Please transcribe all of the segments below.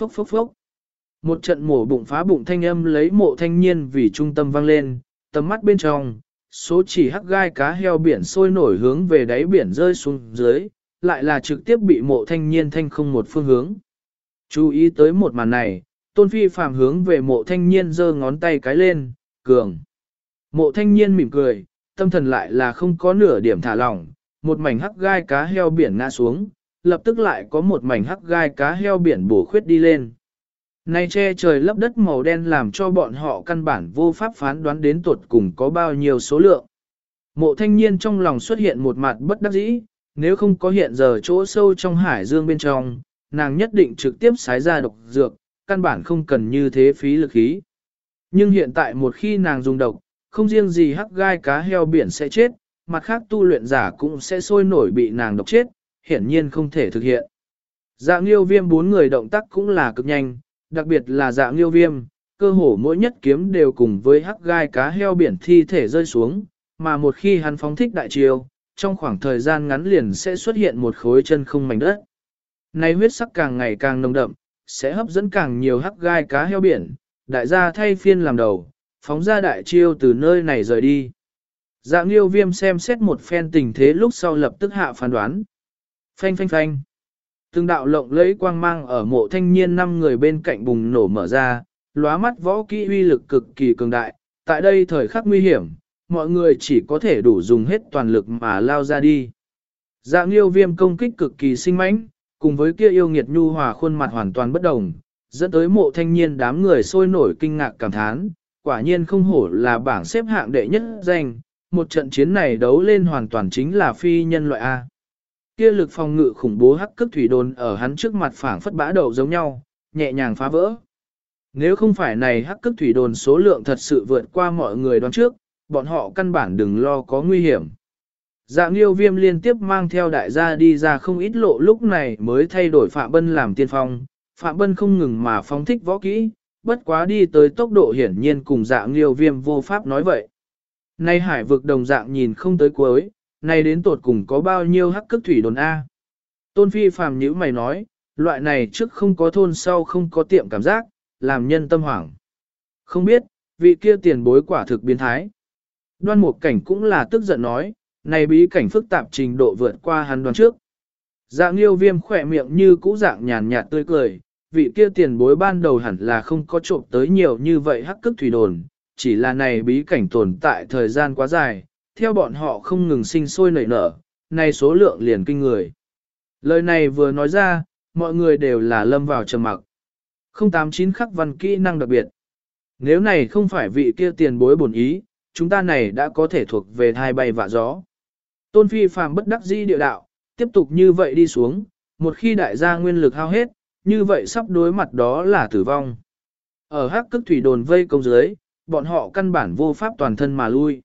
phốc phốc phốc. Một trận mổ bụng phá bụng thanh âm lấy mộ thanh niên vì trung tâm vang lên, tầm mắt bên trong, số chỉ hắc gai cá heo biển sôi nổi hướng về đáy biển rơi xuống dưới, lại là trực tiếp bị mộ thanh niên thanh không một phương hướng. Chú ý tới một màn này, tôn phi phàm hướng về mộ thanh niên giơ ngón tay cái lên, cường. Mộ thanh niên mỉm cười, tâm thần lại là không có nửa điểm thả lỏng, một mảnh hắc gai cá heo biển ngã xuống, lập tức lại có một mảnh hắc gai cá heo biển bổ khuyết đi lên. Nay che trời lấp đất màu đen làm cho bọn họ căn bản vô pháp phán đoán đến tuột cùng có bao nhiêu số lượng. Mộ thanh niên trong lòng xuất hiện một mặt bất đắc dĩ, nếu không có hiện giờ chỗ sâu trong hải dương bên trong, nàng nhất định trực tiếp xái ra độc dược, căn bản không cần như thế phí lực khí. Nhưng hiện tại một khi nàng dùng độc, không riêng gì hắc gai cá heo biển sẽ chết, mặt khác tu luyện giả cũng sẽ sôi nổi bị nàng độc chết, hiển nhiên không thể thực hiện. Dạng yêu viêm bốn người động tác cũng là cực nhanh, đặc biệt là dạng yêu viêm, cơ hồ mỗi nhất kiếm đều cùng với hắc gai cá heo biển thi thể rơi xuống, mà một khi hắn phóng thích đại chiêu, trong khoảng thời gian ngắn liền sẽ xuất hiện một khối chân không mảnh đất. Này huyết sắc càng ngày càng nồng đậm, sẽ hấp dẫn càng nhiều hắc gai cá heo biển, đại gia thay phiên làm đầu, phóng ra đại chiêu từ nơi này rời đi. Dạng nghiêu viêm xem xét một phen tình thế lúc sau lập tức hạ phán đoán. Phanh phanh phanh. Từng đạo lộng lẫy quang mang ở mộ thanh niên năm người bên cạnh bùng nổ mở ra, lóa mắt võ kỹ uy lực cực kỳ cường đại. Tại đây thời khắc nguy hiểm, mọi người chỉ có thể đủ dùng hết toàn lực mà lao ra đi. Dạng liêu viêm công kích cực kỳ sinh mãnh, cùng với kia yêu nghiệt nhu hòa khuôn mặt hoàn toàn bất đồng, dẫn tới mộ thanh niên đám người sôi nổi kinh ngạc cảm thán, quả nhiên không hổ là bảng xếp hạng đệ nhất danh, một trận chiến này đấu lên hoàn toàn chính là phi nhân loại A. Kia lực phòng ngự khủng bố hắc cước thủy đồn ở hắn trước mặt phảng phất bã đầu giống nhau, nhẹ nhàng phá vỡ. Nếu không phải này hắc cước thủy đồn số lượng thật sự vượt qua mọi người đoán trước, bọn họ căn bản đừng lo có nguy hiểm. Dạng yêu viêm liên tiếp mang theo đại gia đi ra không ít lộ lúc này mới thay đổi Phạm Bân làm tiên phong. Phạm Bân không ngừng mà phóng thích võ kỹ, bất quá đi tới tốc độ hiển nhiên cùng dạng yêu viêm vô pháp nói vậy. Nay hải vực đồng dạng nhìn không tới cuối, nay đến tột cùng có bao nhiêu hắc cức thủy đồn A. Tôn Phi phàm nhữ mày nói, loại này trước không có thôn sau không có tiệm cảm giác, làm nhân tâm hoảng. Không biết, vị kia tiền bối quả thực biến thái. Đoan một cảnh cũng là tức giận nói, này bí cảnh phức tạp trình độ vượt qua hắn đoán trước. Dạng yêu viêm khỏe miệng như cũ dạng nhàn nhạt tươi cười, vị kia tiền bối ban đầu hẳn là không có trộm tới nhiều như vậy hắc cức thủy đồn, chỉ là này bí cảnh tồn tại thời gian quá dài, theo bọn họ không ngừng sinh sôi nảy nở, nay số lượng liền kinh người. Lời này vừa nói ra, mọi người đều là lâm vào trầm mặc. 089 khắc văn kỹ năng đặc biệt. Nếu này không phải vị kia tiền bối bổn ý, chúng ta này đã có thể thuộc về thai bay vạ gió. Tôn Phi phàm bất đắc dĩ địa đạo, tiếp tục như vậy đi xuống, một khi đại gia nguyên lực hao hết, như vậy sắp đối mặt đó là tử vong. Ở hắc cức thủy đồn vây công dưới, bọn họ căn bản vô pháp toàn thân mà lui.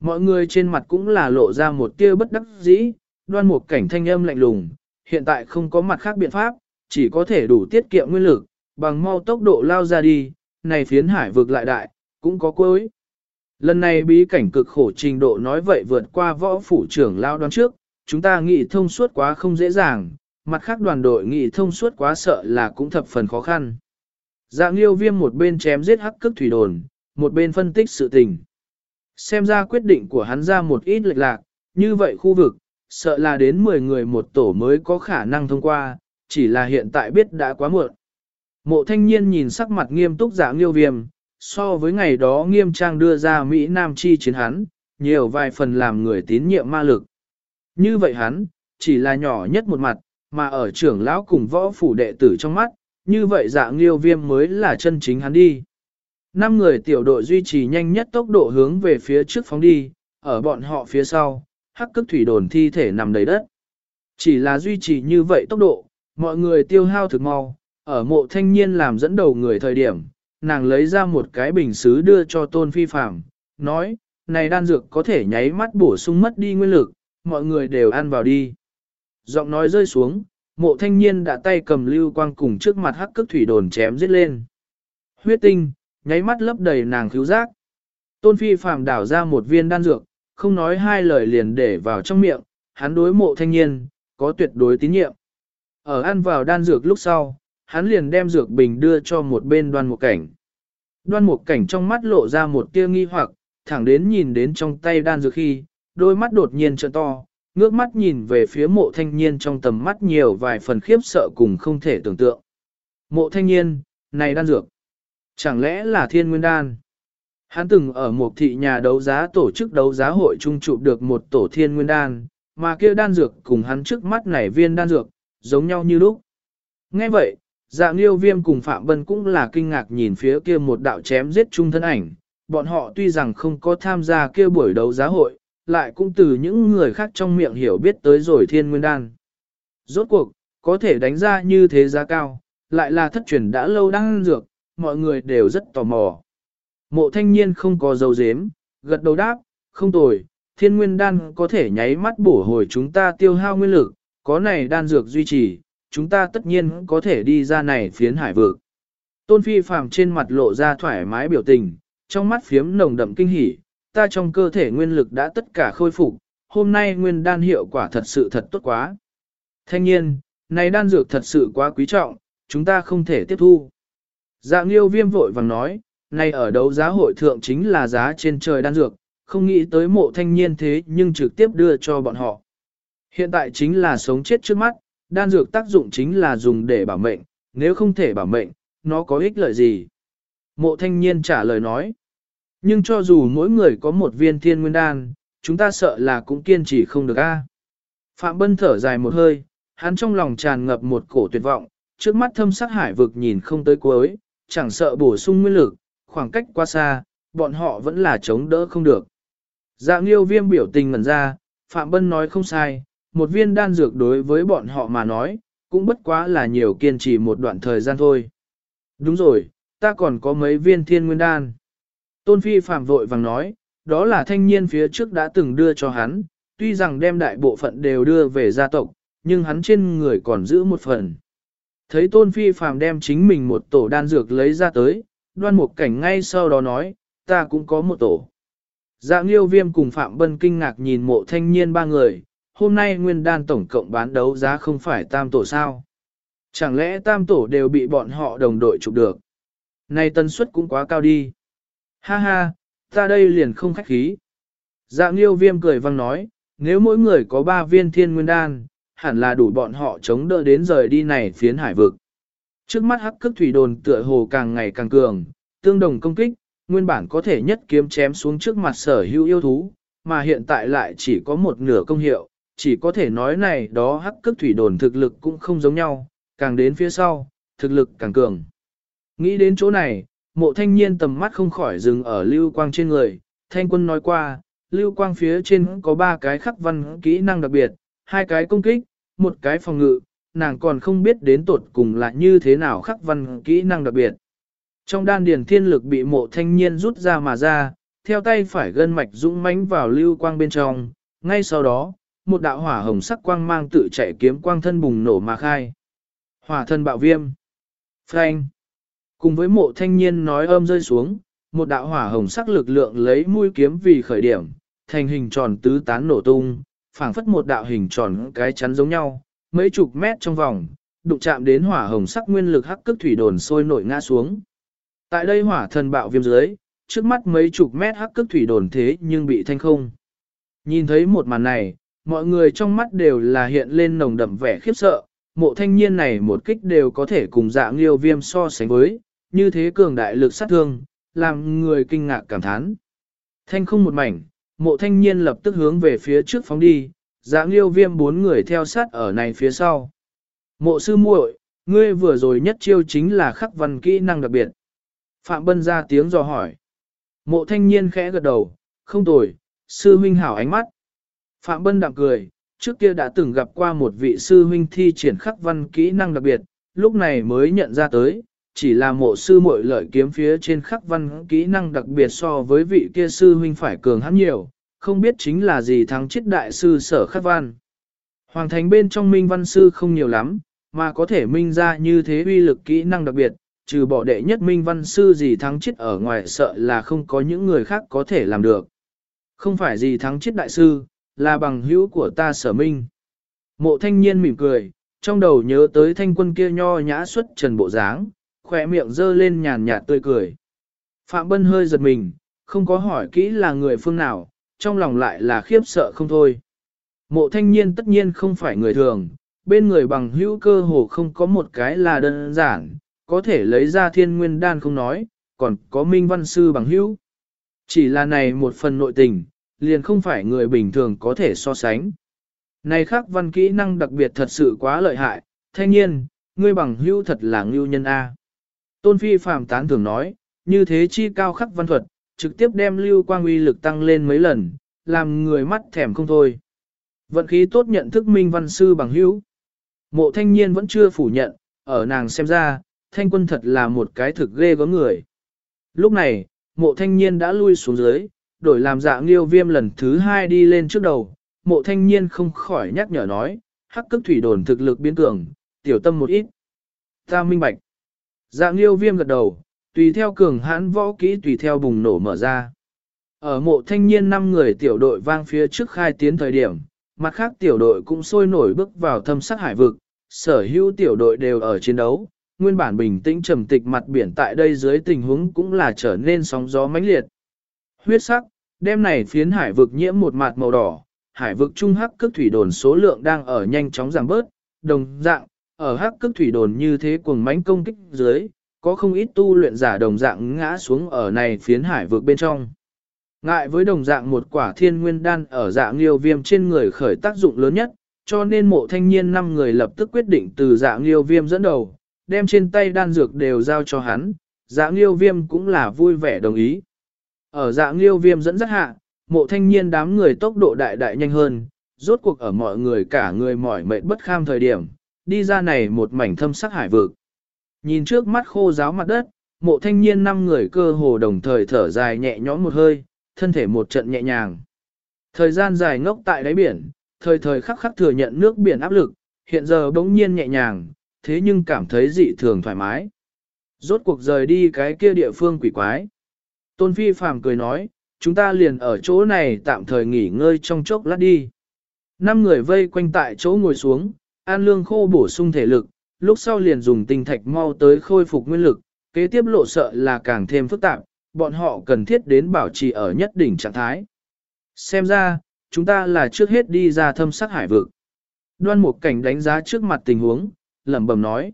Mọi người trên mặt cũng là lộ ra một tia bất đắc dĩ, đoan một cảnh thanh âm lạnh lùng, hiện tại không có mặt khác biện pháp, chỉ có thể đủ tiết kiệm nguyên lực, bằng mau tốc độ lao ra đi, này phiến hải vực lại đại, cũng có cuối. Lần này bí cảnh cực khổ trình độ nói vậy vượt qua võ phủ trưởng lao đoán trước, chúng ta nghĩ thông suốt quá không dễ dàng, mặt khác đoàn đội nghĩ thông suốt quá sợ là cũng thập phần khó khăn. Dạng Nghiêu viêm một bên chém giết hắc cức thủy đồn, một bên phân tích sự tình. Xem ra quyết định của hắn ra một ít lệch lạc, như vậy khu vực, sợ là đến 10 người một tổ mới có khả năng thông qua, chỉ là hiện tại biết đã quá muộn. Mộ thanh niên nhìn sắc mặt nghiêm túc dạng liêu viêm, so với ngày đó nghiêm trang đưa ra Mỹ Nam chi chiến hắn, nhiều vài phần làm người tín nhiệm ma lực. Như vậy hắn, chỉ là nhỏ nhất một mặt, mà ở trưởng lão cùng võ phủ đệ tử trong mắt, như vậy dạng liêu viêm mới là chân chính hắn đi. Năm người tiểu đội duy trì nhanh nhất tốc độ hướng về phía trước phóng đi, ở bọn họ phía sau, hắc cức thủy đồn thi thể nằm đầy đất. Chỉ là duy trì như vậy tốc độ, mọi người tiêu hao thực mau, ở mộ thanh niên làm dẫn đầu người thời điểm, nàng lấy ra một cái bình xứ đưa cho tôn phi phạm, nói, này đan dược có thể nháy mắt bổ sung mất đi nguyên lực, mọi người đều ăn vào đi. Giọng nói rơi xuống, mộ thanh niên đã tay cầm lưu quang cùng trước mặt hắc cức thủy đồn chém giết lên. Huyết tinh, nháy mắt lấp đầy nàng khiếu giác. Tôn phi phàm đảo ra một viên đan dược, không nói hai lời liền để vào trong miệng, hắn đối mộ thanh niên, có tuyệt đối tín nhiệm. Ở ăn vào đan dược lúc sau, hắn liền đem dược bình đưa cho một bên đoan một cảnh. Đoan một cảnh trong mắt lộ ra một tia nghi hoặc, thẳng đến nhìn đến trong tay đan dược khi, đôi mắt đột nhiên trợn to, ngước mắt nhìn về phía mộ thanh niên trong tầm mắt nhiều vài phần khiếp sợ cùng không thể tưởng tượng. Mộ thanh niên, này đan dược, chẳng lẽ là thiên nguyên đan? Hắn từng ở một thị nhà đấu giá tổ chức đấu giá hội trung chụp được một tổ thiên nguyên đan, mà kia đan dược cùng hắn trước mắt này viên đan dược, giống nhau như lúc. Nghe vậy, dạng liêu viêm cùng Phạm Bân cũng là kinh ngạc nhìn phía kia một đạo chém giết chung thân ảnh. Bọn họ tuy rằng không có tham gia kia buổi đấu giá hội, lại cũng từ những người khác trong miệng hiểu biết tới rồi thiên nguyên đan. Rốt cuộc, có thể đánh ra như thế giá cao, lại là thất truyền đã lâu đang dược, mọi người đều rất tò mò. Mộ thanh niên không có dấu dếm, gật đầu đáp, không tồi, thiên nguyên đan có thể nháy mắt bổ hồi chúng ta tiêu hao nguyên lực, có này đan dược duy trì, chúng ta tất nhiên có thể đi ra này phiến hải vực. Tôn phi phàm trên mặt lộ ra thoải mái biểu tình, trong mắt phiếm nồng đậm kinh hỉ, ta trong cơ thể nguyên lực đã tất cả khôi phục, hôm nay nguyên đan hiệu quả thật sự thật tốt quá. Thanh nhiên, này đan dược thật sự quá quý trọng, chúng ta không thể tiếp thu. Dạng nghiêu viêm vội vàng nói, nay ở đấu giá hội thượng chính là giá trên trời đan dược, không nghĩ tới mộ thanh niên thế nhưng trực tiếp đưa cho bọn họ. Hiện tại chính là sống chết trước mắt, đan dược tác dụng chính là dùng để bảo mệnh, nếu không thể bảo mệnh, nó có ích lợi gì? Mộ thanh niên trả lời nói. Nhưng cho dù mỗi người có một viên thiên nguyên đan, chúng ta sợ là cũng kiên trì không được a. Phạm Bân thở dài một hơi, hắn trong lòng tràn ngập một cổ tuyệt vọng, trước mắt thâm sắc hải vực nhìn không tới cuối, chẳng sợ bổ sung nguyên lực, khoảng cách quá xa, bọn họ vẫn là chống đỡ không được. Dạ liêu viêm biểu tình ngẩn ra, Phạm Bân nói không sai, một viên đan dược đối với bọn họ mà nói, cũng bất quá là nhiều kiên trì một đoạn thời gian thôi. Đúng rồi, ta còn có mấy viên thiên nguyên đan. Tôn Phi Phạm vội vàng nói, đó là thanh niên phía trước đã từng đưa cho hắn, tuy rằng đem đại bộ phận đều đưa về gia tộc, nhưng hắn trên người còn giữ một phần. Thấy Tôn Phi Phạm đem chính mình một tổ đan dược lấy ra tới, đoan một cảnh ngay sau đó nói, ta cũng có một tổ. Dạng Liêu Viêm cùng Phạm Bân kinh ngạc nhìn mộ thanh niên ba người, hôm nay nguyên đan tổng cộng bán đấu giá không phải tam tổ sao. Chẳng lẽ tam tổ đều bị bọn họ đồng đội chụp được? Này tần suất cũng quá cao đi. Ha ha, ta đây liền không khách khí. Dạng Liêu Viêm cười vang nói, nếu mỗi người có ba viên thiên nguyên đan, hẳn là đủ bọn họ chống đỡ đến rời đi này phiến hải vực. Trước mắt hắc cước thủy đồn tựa hồ càng ngày càng cường, tương đồng công kích, nguyên bản có thể nhất kiếm chém xuống trước mặt sở hữu yêu thú, mà hiện tại lại chỉ có một nửa công hiệu, chỉ có thể nói này đó hắc cước thủy đồn thực lực cũng không giống nhau, càng đến phía sau, thực lực càng cường. Nghĩ đến chỗ này, mộ thanh niên tầm mắt không khỏi dừng ở lưu quang trên người, thanh quân nói qua, lưu quang phía trên có ba cái khắc văn kỹ năng đặc biệt, hai cái công kích, một cái phòng ngự, nàng còn không biết đến tột cùng là như thế nào khắc văn kỹ năng đặc biệt. Trong đan điền thiên lực bị mộ thanh niên rút ra mà ra, theo tay phải gân mạch dũng mãnh vào lưu quang bên trong, ngay sau đó, một đạo hỏa hồng sắc quang mang tự chạy kiếm quang thân bùng nổ mà khai. Hỏa thân bạo viêm. Frank. Cùng với mộ thanh niên nói âm rơi xuống, một đạo hỏa hồng sắc lực lượng lấy mũi kiếm vì khởi điểm, thành hình tròn tứ tán nổ tung, phảng phất một đạo hình tròn cái chắn giống nhau, mấy chục mét trong vòng, đụng chạm đến hỏa hồng sắc nguyên lực hắc cước thủy đồn sôi nổi ngã xuống. Tại đây hỏa thần bạo viêm dưới, trước mắt mấy chục mét hắc cước thủy đồn thế nhưng bị thanh không. Nhìn thấy một màn này, mọi người trong mắt đều là hiện lên nồng đậm vẻ khiếp sợ, mộ thanh niên này một kích đều có thể cùng dạng liêu viêm so sánh với, như thế cường đại lực sát thương, làm người kinh ngạc cảm thán. Thanh không một mảnh, mộ thanh niên lập tức hướng về phía trước phóng đi, dạng liêu viêm bốn người theo sát ở này phía sau. Mộ sư muội, ngươi vừa rồi nhất chiêu chính là khắc văn kỹ năng đặc biệt. Phạm Bân ra tiếng dò hỏi. Mộ thanh niên khẽ gật đầu, không tồi, sư huynh hảo ánh mắt. Phạm Bân đạm cười, trước kia đã từng gặp qua một vị sư huynh thi triển khắc văn kỹ năng đặc biệt, lúc này mới nhận ra tới, chỉ là mộ sư muội lợi kiếm phía trên khắc văn kỹ năng đặc biệt so với vị kia sư huynh phải cường hắn nhiều, không biết chính là gì thắng chết đại sư sở khắc văn. Hoàng thành bên trong minh văn sư không nhiều lắm, mà có thể minh ra như thế uy lực kỹ năng đặc biệt, trừ bỏ đệ nhất minh văn sư gì thắng chết ở ngoài sợ là không có những người khác có thể làm được. Không phải gì thắng chết đại sư, là bằng hữu của ta sở minh. Mộ thanh niên mỉm cười, trong đầu nhớ tới thanh quân kia nho nhã xuất trần bộ dáng, khỏe miệng dơ lên nhàn nhạt tươi cười. Phạm Bân hơi giật mình, không có hỏi kỹ là người phương nào, trong lòng lại là khiếp sợ không thôi. Mộ thanh niên tất nhiên không phải người thường, bên người bằng hữu cơ hồ không có một cái là đơn giản, có thể lấy ra thiên nguyên đan không nói, còn có minh văn sư bằng hữu. Chỉ là này một phần nội tình, liền không phải người bình thường có thể so sánh. Này khắc văn kỹ năng đặc biệt thật sự quá lợi hại, thanh niên, ngươi bằng hữu thật là ngưu nhân A. Tôn Phi Phạm tán thường nói, như thế chi cao khắc văn thuật, trực tiếp đem lưu quang uy lực tăng lên mấy lần, làm người mắt thèm không thôi. Vận khí tốt nhận thức minh văn sư bằng hữu. Mộ thanh niên vẫn chưa phủ nhận, ở nàng xem ra, thanh quân thật là một cái thực ghê gớm người. Lúc này, mộ thanh niên đã lui xuống dưới, đổi làm dạng nghiêu viêm lần thứ hai đi lên trước đầu, mộ thanh niên không khỏi nhắc nhở nói, hắc cức thủy đồn thực lực biến cường, tiểu tâm một ít. Ta minh bạch. Dạng liêu viêm gật đầu, tùy theo cường hãn võ kỹ tùy theo bùng nổ mở ra. Ở mộ thanh niên 5 người tiểu đội vang phía trước khai tiến thời điểm, mặt khác tiểu đội cũng sôi nổi bước vào thâm sắc hải vực, sở hữu tiểu đội đều ở chiến đấu, nguyên bản bình tĩnh trầm tịch mặt biển tại đây dưới tình huống cũng là trở nên sóng gió mãnh liệt. Huyết sắc, đêm này phiến hải vực nhiễm một mạt màu đỏ, hải vực trung hắc cước thủy đồn số lượng đang ở nhanh chóng giảm bớt, đồng dạng, ở hắc cước thủy đồn như thế cuồng mãnh công kích dưới, có không ít tu luyện giả đồng dạng ngã xuống ở này phiến hải vực bên trong. Ngại với đồng dạng một quả thiên nguyên đan ở dạng liêu viêm trên người khởi tác dụng lớn nhất, cho nên mộ thanh niên 5 người lập tức quyết định từ dạng liêu viêm dẫn đầu, đem trên tay đan dược đều giao cho hắn, dạng liêu viêm cũng là vui vẻ đồng ý. Ở dạng liêu viêm dẫn rất hạ, mộ thanh niên đám người tốc độ đại đại nhanh hơn, rốt cuộc ở mọi người cả người mỏi mệt bất kham thời điểm, đi ra này một mảnh thâm sắc hải vực. Nhìn trước mắt khô giáo mặt đất, mộ thanh niên năm người cơ hồ đồng thời thở dài nhẹ nhõm một hơi, thân thể một trận nhẹ nhàng. Thời gian dài ngốc tại đáy biển, thời thời khắc khắc thừa nhận nước biển áp lực, hiện giờ bỗng nhiên nhẹ nhàng, thế nhưng cảm thấy dị thường thoải mái. Rốt cuộc rời đi cái kia địa phương quỷ quái. Tôn Phi Phàm cười nói, chúng ta liền ở chỗ này tạm thời nghỉ ngơi trong chốc lát đi. Năm người vây quanh tại chỗ ngồi xuống, an lương khô bổ sung thể lực, lúc sau liền dùng tinh thạch mau tới khôi phục nguyên lực, kế tiếp lộ sợ là càng thêm phức tạp, bọn họ cần thiết đến bảo trì ở nhất đỉnh trạng thái. Xem ra, chúng ta là trước hết đi ra thâm sắc hải vực. Đoan một cảnh đánh giá trước mặt tình huống, lẩm bẩm nói.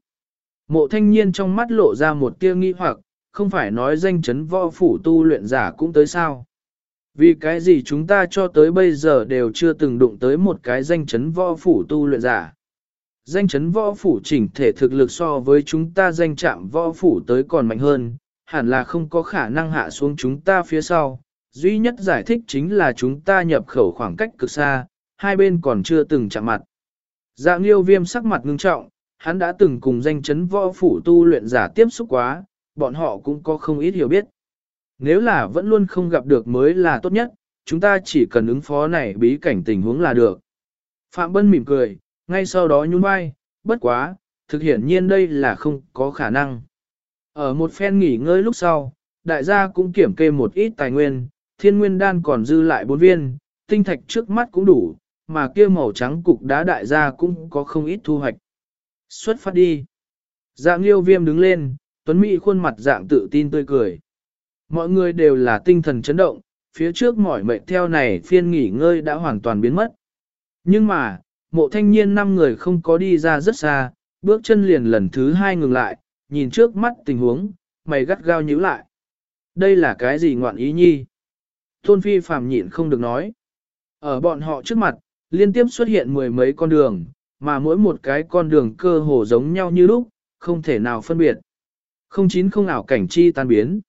Mộ thanh niên trong mắt lộ ra một tia nghi hoặc, không phải nói danh chấn võ phủ tu luyện giả cũng tới sao. Vì cái gì chúng ta cho tới bây giờ đều chưa từng đụng tới một cái danh chấn võ phủ tu luyện giả. Danh chấn võ phủ chỉnh thể thực lực so với chúng ta danh chạm võ phủ tới còn mạnh hơn, hẳn là không có khả năng hạ xuống chúng ta phía sau. Duy nhất giải thích chính là chúng ta nhập khẩu khoảng cách cực xa, hai bên còn chưa từng chạm mặt. Dạ nghiêu viêm sắc mặt ngưng trọng, hắn đã từng cùng danh chấn võ phủ tu luyện giả tiếp xúc quá, bọn họ cũng có không ít hiểu biết. Nếu là vẫn luôn không gặp được mới là tốt nhất, chúng ta chỉ cần ứng phó này bí cảnh tình huống là được. Phạm Bân mỉm cười, ngay sau đó nhún vai, bất quá, thực hiện nhiên đây là không có khả năng. Ở một phen nghỉ ngơi lúc sau, đại gia cũng kiểm kê một ít tài nguyên, thiên nguyên đan còn dư lại bốn viên, tinh thạch trước mắt cũng đủ, mà kia màu trắng cục đá đại gia cũng có không ít thu hoạch. Xuất phát đi. Dạng liêu viêm đứng lên, Tuấn Mỹ khuôn mặt dạng tự tin tươi cười. Mọi người đều là tinh thần chấn động, phía trước mỏi mệt theo này phiên nghỉ ngơi đã hoàn toàn biến mất. Nhưng mà, mộ thanh niên năm người không có đi ra rất xa, bước chân liền lần thứ hai ngừng lại, nhìn trước mắt tình huống, mày gắt gao nhíu lại. Đây là cái gì ngoạn ý nhi? Tôn Phi phàm nhịn không được nói. Ở bọn họ trước mặt, liên tiếp xuất hiện mười mấy con đường, mà mỗi một cái con đường cơ hồ giống nhau như lúc, không thể nào phân biệt. Không chín không ảo cảnh chi tan biến.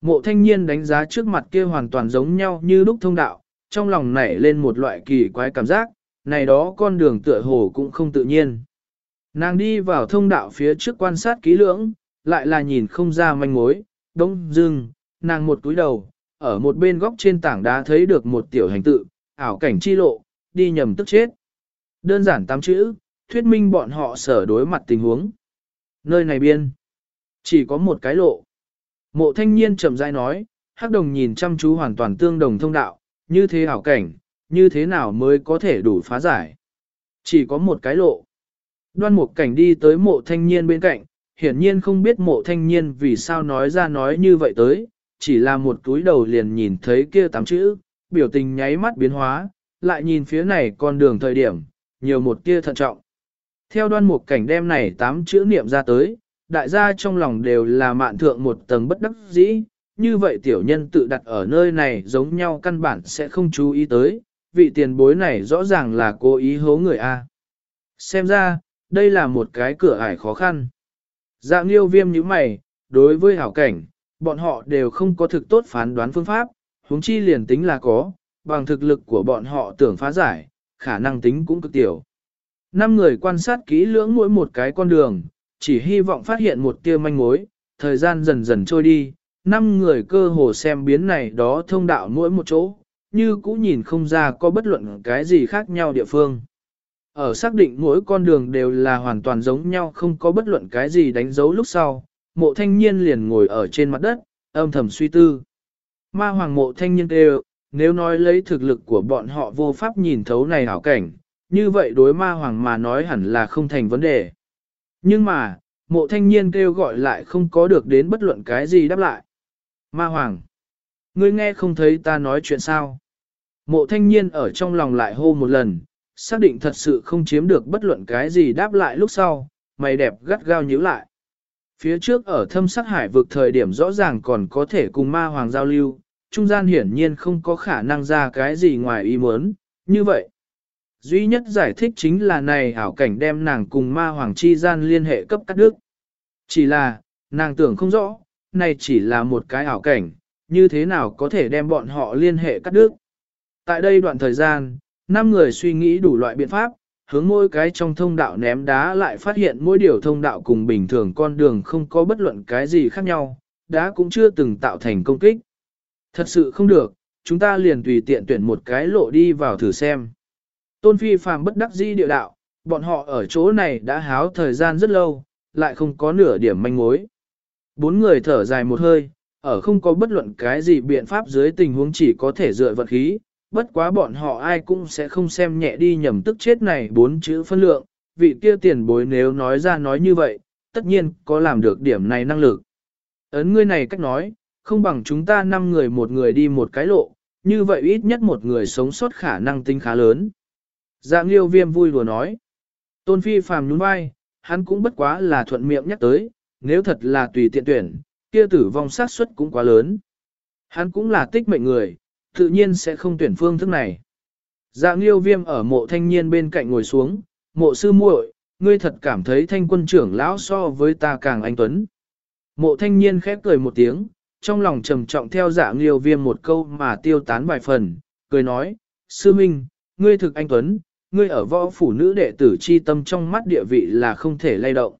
Mộ thanh niên đánh giá trước mặt kia hoàn toàn giống nhau như lúc thông đạo, trong lòng nảy lên một loại kỳ quái cảm giác, này đó con đường tựa hồ cũng không tự nhiên. Nàng đi vào thông đạo phía trước quan sát kỹ lưỡng, lại là nhìn không ra manh mối, đông dưng, nàng một túi đầu, ở một bên góc trên tảng đá thấy được một tiểu hành tự, ảo cảnh chi lộ, đi nhầm tức chết. Đơn giản tám chữ, thuyết minh bọn họ sở đối mặt tình huống. Nơi này biên, chỉ có một cái lộ. Mộ thanh niên chậm rãi nói, hắc đồng nhìn chăm chú hoàn toàn tương đồng thông đạo, như thế ảo cảnh, như thế nào mới có thể đủ phá giải. Chỉ có một cái lộ. Đoan một cảnh đi tới mộ thanh niên bên cạnh, hiển nhiên không biết mộ thanh niên vì sao nói ra nói như vậy tới, chỉ là một túi đầu liền nhìn thấy kia tám chữ, biểu tình nháy mắt biến hóa, lại nhìn phía này con đường thời điểm, nhiều một kia thận trọng. Theo đoan một cảnh đem này tám chữ niệm ra tới, đại gia trong lòng đều là mạn thượng một tầng bất đắc dĩ, như vậy tiểu nhân tự đặt ở nơi này giống nhau căn bản sẽ không chú ý tới, vị tiền bối này rõ ràng là cố ý hố người A. Xem ra, đây là một cái cửa ải khó khăn. Dạng liêu viêm như mày, đối với hảo cảnh, bọn họ đều không có thực tốt phán đoán phương pháp, huống chi liền tính là có, bằng thực lực của bọn họ tưởng phá giải, khả năng tính cũng cực tiểu. Năm người quan sát kỹ lưỡng mỗi một cái con đường, chỉ hy vọng phát hiện một tia manh mối, thời gian dần dần trôi đi, năm người cơ hồ xem biến này đó thông đạo mỗi một chỗ, như cũng nhìn không ra có bất luận cái gì khác nhau địa phương. Ở xác định mỗi con đường đều là hoàn toàn giống nhau không có bất luận cái gì đánh dấu lúc sau, mộ thanh niên liền ngồi ở trên mặt đất, âm thầm suy tư. Ma hoàng mộ thanh niên kêu, nếu nói lấy thực lực của bọn họ vô pháp nhìn thấu này hảo cảnh, như vậy đối ma hoàng mà nói hẳn là không thành vấn đề. Nhưng mà, mộ thanh niên kêu gọi lại không có được đến bất luận cái gì đáp lại. Ma hoàng, ngươi nghe không thấy ta nói chuyện sao? Mộ thanh niên ở trong lòng lại hô một lần, xác định thật sự không chiếm được bất luận cái gì đáp lại lúc sau, mày đẹp gắt gao nhíu lại. Phía trước ở thâm sắc hải vực thời điểm rõ ràng còn có thể cùng ma hoàng giao lưu, trung gian hiển nhiên không có khả năng ra cái gì ngoài ý muốn, như vậy. Duy nhất giải thích chính là này ảo cảnh đem nàng cùng ma hoàng chi gian liên hệ cấp cắt đứt. Chỉ là, nàng tưởng không rõ, này chỉ là một cái ảo cảnh, như thế nào có thể đem bọn họ liên hệ cắt đứt. Tại đây đoạn thời gian, năm người suy nghĩ đủ loại biện pháp, hướng mỗi cái trong thông đạo ném đá lại phát hiện mỗi điều thông đạo cùng bình thường con đường không có bất luận cái gì khác nhau, đá cũng chưa từng tạo thành công kích. Thật sự không được, chúng ta liền tùy tiện tuyển một cái lộ đi vào thử xem. Tôn Phi phàm bất đắc di địa đạo, bọn họ ở chỗ này đã háo thời gian rất lâu, lại không có nửa điểm manh mối. Bốn người thở dài một hơi, ở không có bất luận cái gì biện pháp dưới tình huống chỉ có thể dựa vật khí, bất quá bọn họ ai cũng sẽ không xem nhẹ đi nhầm tức chết này bốn chữ phân lượng, vị kia tiền bối nếu nói ra nói như vậy, tất nhiên có làm được điểm này năng lực. Ấn ngươi này cách nói, không bằng chúng ta năm người một người đi một cái lộ, như vậy ít nhất một người sống sót khả năng tính khá lớn. Dạng liêu viêm vui đùa nói. Tôn phi phàm nhún vai, hắn cũng bất quá là thuận miệng nhắc tới, nếu thật là tùy tiện tuyển, kia tử vong sát suất cũng quá lớn. Hắn cũng là tích mệnh người, tự nhiên sẽ không tuyển phương thức này. Dạng liêu viêm ở mộ thanh niên bên cạnh ngồi xuống, mộ sư muội, ngươi thật cảm thấy thanh quân trưởng lão so với ta càng anh tuấn. Mộ thanh niên khép cười một tiếng, trong lòng trầm trọng theo dạng liêu viêm một câu mà tiêu tán vài phần, cười nói, sư minh, ngươi thực anh tuấn, ngươi ở võ phủ nữ đệ tử chi tâm trong mắt địa vị là không thể lay động.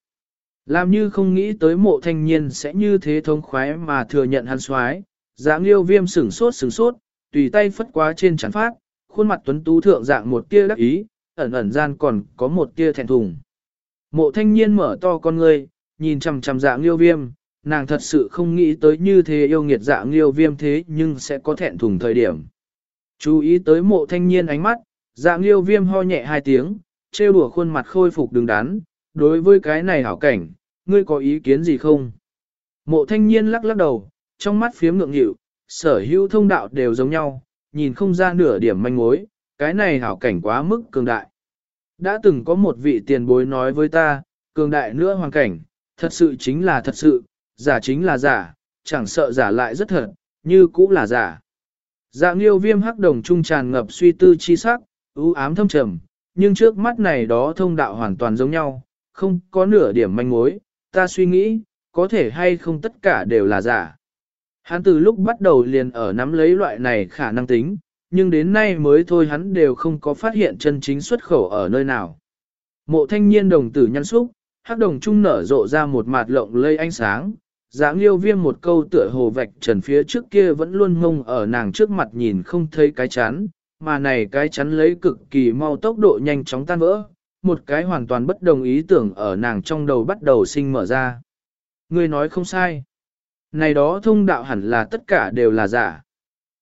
Làm như không nghĩ tới mộ thanh niên sẽ như thế thông khoái mà thừa nhận hắn soái, dạng liêu viêm sửng sốt sửng sốt, tùy tay phất quá trên chán phát, khuôn mặt tuấn tú thượng dạng một tia đắc ý, ẩn ẩn gian còn có một tia thẹn thùng. Mộ thanh niên mở to con ngươi, nhìn chằm chằm dạng liêu viêm, nàng thật sự không nghĩ tới như thế yêu nghiệt dạng liêu viêm thế nhưng sẽ có thẹn thùng thời điểm. Chú ý tới mộ thanh niên ánh mắt, dạng liêu viêm ho nhẹ hai tiếng, trêu đùa khuôn mặt khôi phục đứng đắn, đối với cái này hảo cảnh, ngươi có ý kiến gì không? Mộ thanh niên lắc lắc đầu, trong mắt phiếm ngượng nghịu, sở hữu thông đạo đều giống nhau, nhìn không ra nửa điểm manh mối, cái này hảo cảnh quá mức cường đại. Đã từng có một vị tiền bối nói với ta, cường đại nữa hoàn cảnh, thật sự chính là thật sự, giả chính là giả, chẳng sợ giả lại rất thật, như cũ là giả. Dạ nghiêu viêm hắc đồng trung tràn ngập suy tư chi sắc, ưu ám thâm trầm, nhưng trước mắt này đó thông đạo hoàn toàn giống nhau, không có nửa điểm manh mối, ta suy nghĩ, có thể hay không tất cả đều là giả. Hắn từ lúc bắt đầu liền ở nắm lấy loại này khả năng tính, nhưng đến nay mới thôi hắn đều không có phát hiện chân chính xuất khẩu ở nơi nào. Mộ thanh niên đồng tử nhăn xúc, hắc đồng trung nở rộ ra một mạt lộng lây ánh sáng, dạ dáng liêu viêm một câu tựa hồ vạch trần phía trước kia vẫn luôn ngông ở nàng trước mặt nhìn không thấy cái chắn, mà này cái chắn lấy cực kỳ mau tốc độ nhanh chóng tan vỡ, một cái hoàn toàn bất đồng ý tưởng ở nàng trong đầu bắt đầu sinh mở ra. Người nói không sai. Này đó thông đạo hẳn là tất cả đều là giả.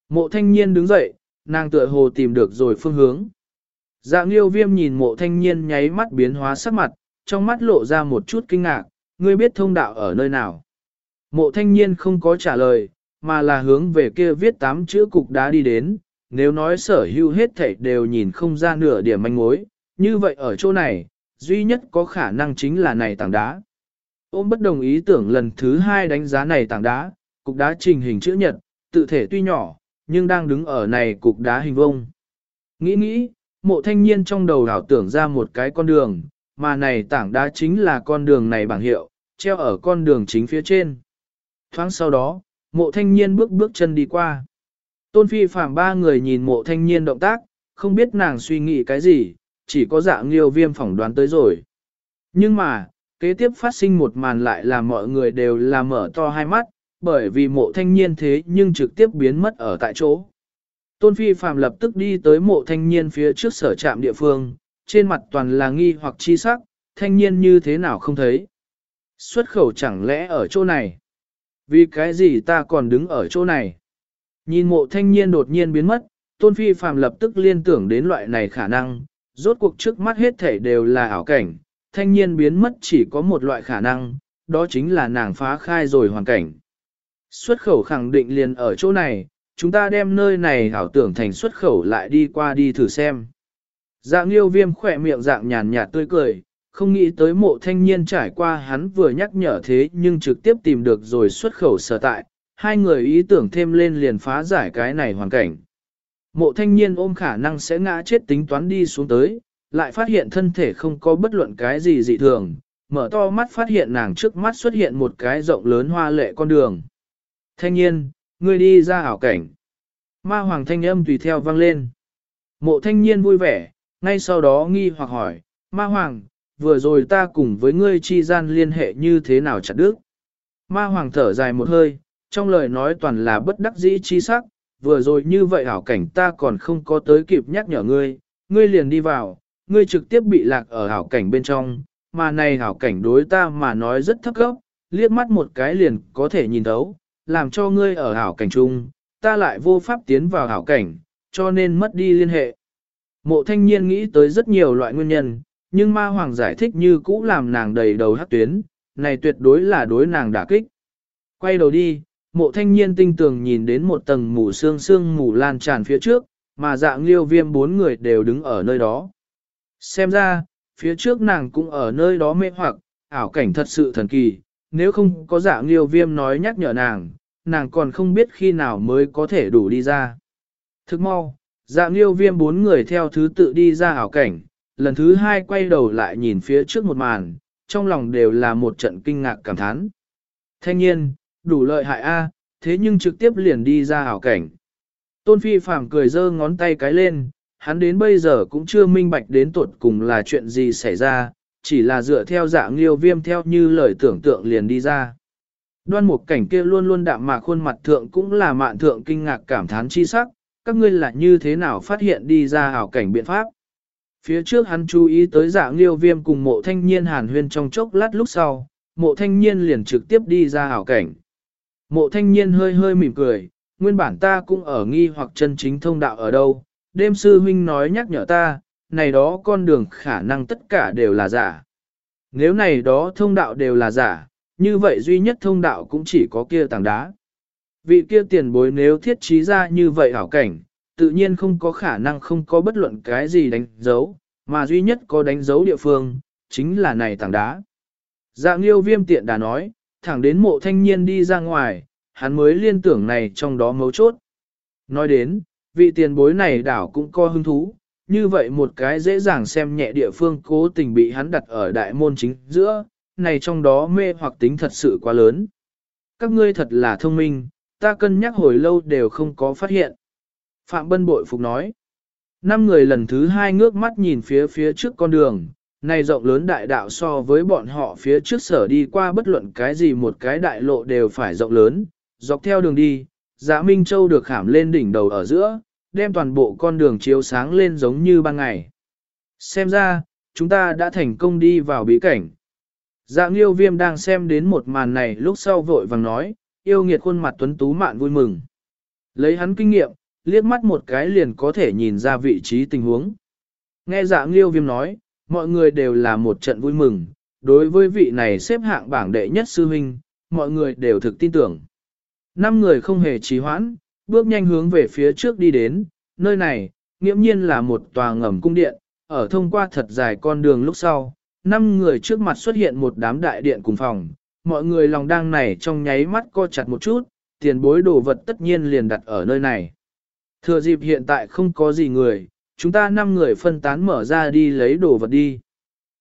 Mộ thanh niên đứng dậy, nàng tựa hồ tìm được rồi phương hướng. dạ nghiêu viêm nhìn mộ thanh niên nháy mắt biến hóa sắc mặt, trong mắt lộ ra một chút kinh ngạc, ngươi biết thông đạo ở nơi nào. Mộ thanh niên không có trả lời, mà là hướng về kia viết tám chữ cục đá đi đến, nếu nói sở hữu hết thảy đều nhìn không ra nửa điểm manh mối, như vậy ở chỗ này, duy nhất có khả năng chính là này tảng đá. Ôm bất đồng ý tưởng lần thứ hai đánh giá này tảng đá, cục đá trình hình chữ nhật, tự thể tuy nhỏ, nhưng đang đứng ở này cục đá hình vông. Nghĩ nghĩ, mộ thanh niên trong đầu đảo tưởng ra một cái con đường, mà này tảng đá chính là con đường này bảng hiệu, treo ở con đường chính phía trên. Thoáng sau đó, mộ thanh niên bước bước chân đi qua. Tôn phi phạm ba người nhìn mộ thanh niên động tác, không biết nàng suy nghĩ cái gì, chỉ có dạng liêu viêm phỏng đoán tới rồi. Nhưng mà, kế tiếp phát sinh một màn lại là mọi người đều là mở to hai mắt, bởi vì mộ thanh niên thế nhưng trực tiếp biến mất ở tại chỗ. Tôn Phi Phạm lập tức đi tới mộ thanh niên phía trước sở trạm địa phương, trên mặt toàn là nghi hoặc chi sắc, thanh niên như thế nào không thấy. Xuất khẩu chẳng lẽ ở chỗ này? Vì cái gì ta còn đứng ở chỗ này? Nhìn mộ thanh niên đột nhiên biến mất, Tôn Phi Phạm lập tức liên tưởng đến loại này khả năng, rốt cuộc trước mắt hết thể đều là ảo cảnh, thanh niên biến mất chỉ có một loại khả năng, đó chính là nàng phá khai rồi hoàn cảnh. Xuất khẩu khẳng định liền ở chỗ này, chúng ta đem nơi này ảo tưởng thành xuất khẩu lại đi qua đi thử xem. Dạng yêu viêm khỏe miệng dạng nhàn nhạt tươi cười, không nghĩ tới mộ thanh niên trải qua hắn vừa nhắc nhở thế nhưng trực tiếp tìm được rồi xuất khẩu sở tại, hai người ý tưởng thêm lên liền phá giải cái này hoàn cảnh. Mộ thanh niên ôm khả năng sẽ ngã chết tính toán đi xuống tới, lại phát hiện thân thể không có bất luận cái gì dị thường, mở to mắt phát hiện nàng trước mắt xuất hiện một cái rộng lớn hoa lệ con đường. Thanh niên, ngươi đi ra ảo cảnh. Ma hoàng thanh âm tùy theo vang lên. Mộ thanh niên vui vẻ, ngay sau đó nghi hoặc hỏi, Ma hoàng, vừa rồi ta cùng với ngươi chi gian liên hệ như thế nào chặt đức. Ma hoàng thở dài một hơi, trong lời nói toàn là bất đắc dĩ chi sắc, vừa rồi như vậy ảo cảnh ta còn không có tới kịp nhắc nhở ngươi, ngươi liền đi vào, ngươi trực tiếp bị lạc ở hảo cảnh bên trong, mà này hảo cảnh đối ta mà nói rất thấp gốc, liếc mắt một cái liền có thể nhìn thấu, làm cho ngươi ở hảo cảnh chung, ta lại vô pháp tiến vào hảo cảnh, cho nên mất đi liên hệ. Mộ thanh niên nghĩ tới rất nhiều loại nguyên nhân, nhưng ma hoàng giải thích như cũ làm nàng đầy đầu hát tuyến, này tuyệt đối là đối nàng đả kích. Quay đầu đi, mộ thanh niên tinh tường nhìn đến một tầng mù sương sương mù lan tràn phía trước, mà dạng liêu viêm bốn người đều đứng ở nơi đó. Xem ra, phía trước nàng cũng ở nơi đó mê hoặc, ảo cảnh thật sự thần kỳ, nếu không có dạng liêu viêm nói nhắc nhở nàng, nàng còn không biết khi nào mới có thể đủ đi ra. Thức mau, dạng liêu viêm bốn người theo thứ tự đi ra ảo cảnh, lần thứ hai quay đầu lại nhìn phía trước một màn, trong lòng đều là một trận kinh ngạc cảm thán. Thanh nhiên, đủ lợi hại a, thế nhưng trực tiếp liền đi ra ảo cảnh. Tôn Phi Phàm cười giơ ngón tay cái lên, hắn đến bây giờ cũng chưa minh bạch đến tuột cùng là chuyện gì xảy ra, chỉ là dựa theo dạng liêu viêm theo như lời tưởng tượng liền đi ra. Đoan một cảnh kia luôn luôn đạm mạc khuôn mặt thượng cũng là mạn thượng kinh ngạc cảm thán chi sắc, các ngươi là như thế nào phát hiện đi ra ảo cảnh biện pháp. Phía trước hắn chú ý tới dạng liêu viêm cùng mộ thanh niên hàn huyên trong chốc lát lúc sau, mộ thanh niên liền trực tiếp đi ra ảo cảnh. Mộ thanh niên hơi hơi mỉm cười, nguyên bản ta cũng ở nghi hoặc chân chính thông đạo ở đâu, đêm sư huynh nói nhắc nhở ta, này đó con đường khả năng tất cả đều là giả. Nếu này đó thông đạo đều là giả, như vậy duy nhất thông đạo cũng chỉ có kia tảng đá. Vị kia tiền bối nếu thiết trí ra như vậy hảo cảnh, tự nhiên không có khả năng không có bất luận cái gì đánh dấu, mà duy nhất có đánh dấu địa phương, chính là này tảng đá. Dạ nghiêu viêm tiện đã nói, thẳng đến mộ thanh niên đi ra ngoài, hắn mới liên tưởng này trong đó mấu chốt. Nói đến, vị tiền bối này đảo cũng có hứng thú, như vậy một cái dễ dàng xem nhẹ địa phương cố tình bị hắn đặt ở đại môn chính giữa, này trong đó mê hoặc tính thật sự quá lớn. Các ngươi thật là thông minh, ta cân nhắc hồi lâu đều không có phát hiện. Phạm Bân bội phục nói. Năm người lần thứ hai ngước mắt nhìn phía phía trước con đường, này rộng lớn đại đạo so với bọn họ phía trước sở đi qua bất luận cái gì một cái đại lộ đều phải rộng lớn, dọc theo đường đi, Dạ Minh Châu được khảm lên đỉnh đầu ở giữa, đem toàn bộ con đường chiếu sáng lên giống như ban ngày. Xem ra, chúng ta đã thành công đi vào bí cảnh. Dạ Nghiêu Viêm đang xem đến một màn này lúc sau vội vàng nói, yêu nghiệt khuôn mặt tuấn tú mạn vui mừng. Lấy hắn kinh nghiệm, liếc mắt một cái liền có thể nhìn ra vị trí tình huống. Nghe dạ Nghiêu Viêm nói, mọi người đều là một trận vui mừng, đối với vị này xếp hạng bảng đệ nhất sư huynh, mọi người đều thực tin tưởng. Năm người không hề trì hoãn, bước nhanh hướng về phía trước đi đến, nơi này, nghiễm nhiên là một tòa ngầm cung điện, ở thông qua thật dài con đường lúc sau, năm người trước mặt xuất hiện một đám đại điện cùng phòng, mọi người lòng đang này trong nháy mắt co chặt một chút, tiền bối đồ vật tất nhiên liền đặt ở nơi này. Thừa dịp hiện tại không có gì người, chúng ta năm người phân tán mở ra đi lấy đồ vật đi.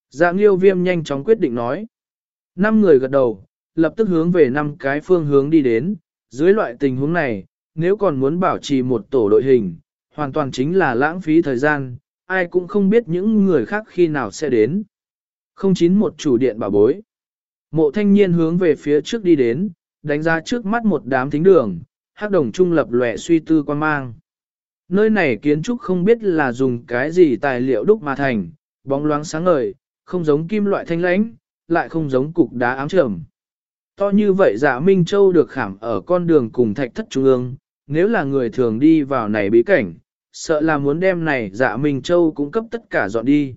Dạng liêu viêm nhanh chóng quyết định nói. Năm người gật đầu, lập tức hướng về năm cái phương hướng đi đến, dưới loại tình huống này, nếu còn muốn bảo trì một tổ đội hình, hoàn toàn chính là lãng phí thời gian, ai cũng không biết những người khác khi nào sẽ đến. Không chín một chủ điện bảo bối. Mộ thanh niên hướng về phía trước đi đến, đánh ra trước mắt một đám thính đường, hắc đồng trung lập lẻ suy tư quan mang. Nơi này kiến trúc không biết là dùng cái gì tài liệu đúc mà thành, bóng loáng sáng ngời, không giống kim loại thanh lãnh, lại không giống cục đá ám trầm. To như vậy dạ Minh Châu được khảm ở con đường cùng thạch thất trung ương, nếu là người thường đi vào này bí cảnh, sợ là muốn đem này dạ Minh Châu cũng cấp tất cả dọn đi.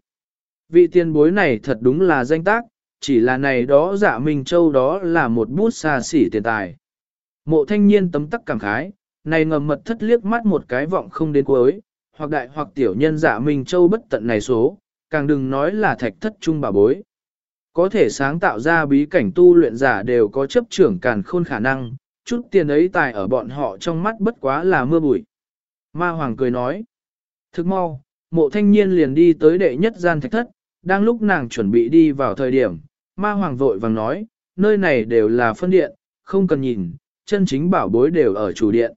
Vị tiền bối này thật đúng là danh tác, chỉ là này đó dạ Minh Châu đó là một bút xa xỉ tiền tài. Mộ thanh niên tấm tắc cảm khái, này ngầm mật thất liếc mắt một cái vọng không đến cuối, hoặc đại hoặc tiểu nhân dạ Minh Châu bất tận này số, càng đừng nói là thạch thất trung bà bối. Có thể sáng tạo ra bí cảnh tu luyện giả đều có chấp trưởng càn khôn khả năng, chút tiền ấy tài ở bọn họ trong mắt bất quá là mưa bụi. Ma Hoàng cười nói, thức mau, mộ thanh niên liền đi tới đệ nhất gian thạch thất, đang lúc nàng chuẩn bị đi vào thời điểm, Ma Hoàng vội vàng nói, nơi này đều là phân điện, không cần nhìn, chân chính bảo bối đều ở chủ điện.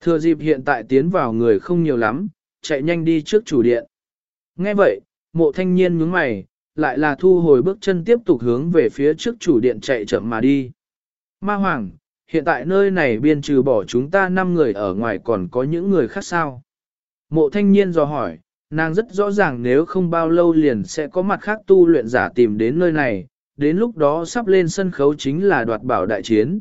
Thừa dịp hiện tại tiến vào người không nhiều lắm, chạy nhanh đi trước chủ điện. Nghe vậy, mộ thanh niên nhướng mày, lại là thu hồi bước chân tiếp tục hướng về phía trước chủ điện chạy chậm mà đi. Ma Hoàng, hiện tại nơi này biên trừ bỏ chúng ta 5 người ở ngoài còn có những người khác sao? Mộ thanh niên dò hỏi, nàng rất rõ ràng nếu không bao lâu liền sẽ có mặt khác tu luyện giả tìm đến nơi này, đến lúc đó sắp lên sân khấu chính là đoạt bảo đại chiến.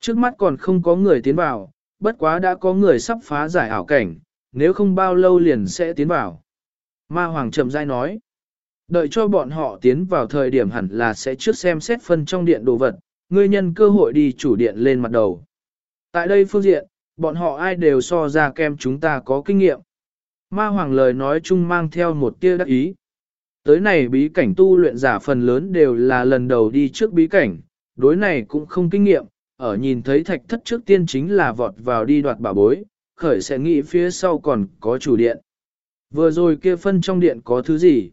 Trước mắt còn không có người tiến vào, bất quá đã có người sắp phá giải ảo cảnh, nếu không bao lâu liền sẽ tiến vào. Ma Hoàng chậm rãi nói, đợi cho bọn họ tiến vào thời điểm hẳn là sẽ trước xem xét phân trong điện đồ vật, ngươi nhân cơ hội đi chủ điện lên mặt đầu. Tại đây phương diện, bọn họ ai đều so ra kem chúng ta có kinh nghiệm. Ma Hoàng lời nói chung mang theo một tia đắc ý. Tới này bí cảnh tu luyện giả phần lớn đều là lần đầu đi trước bí cảnh, đối này cũng không kinh nghiệm, ở nhìn thấy thạch thất trước tiên chính là vọt vào đi đoạt bảo bối, khởi sẽ nghĩ phía sau còn có chủ điện. Vừa rồi kia phân trong điện có thứ gì?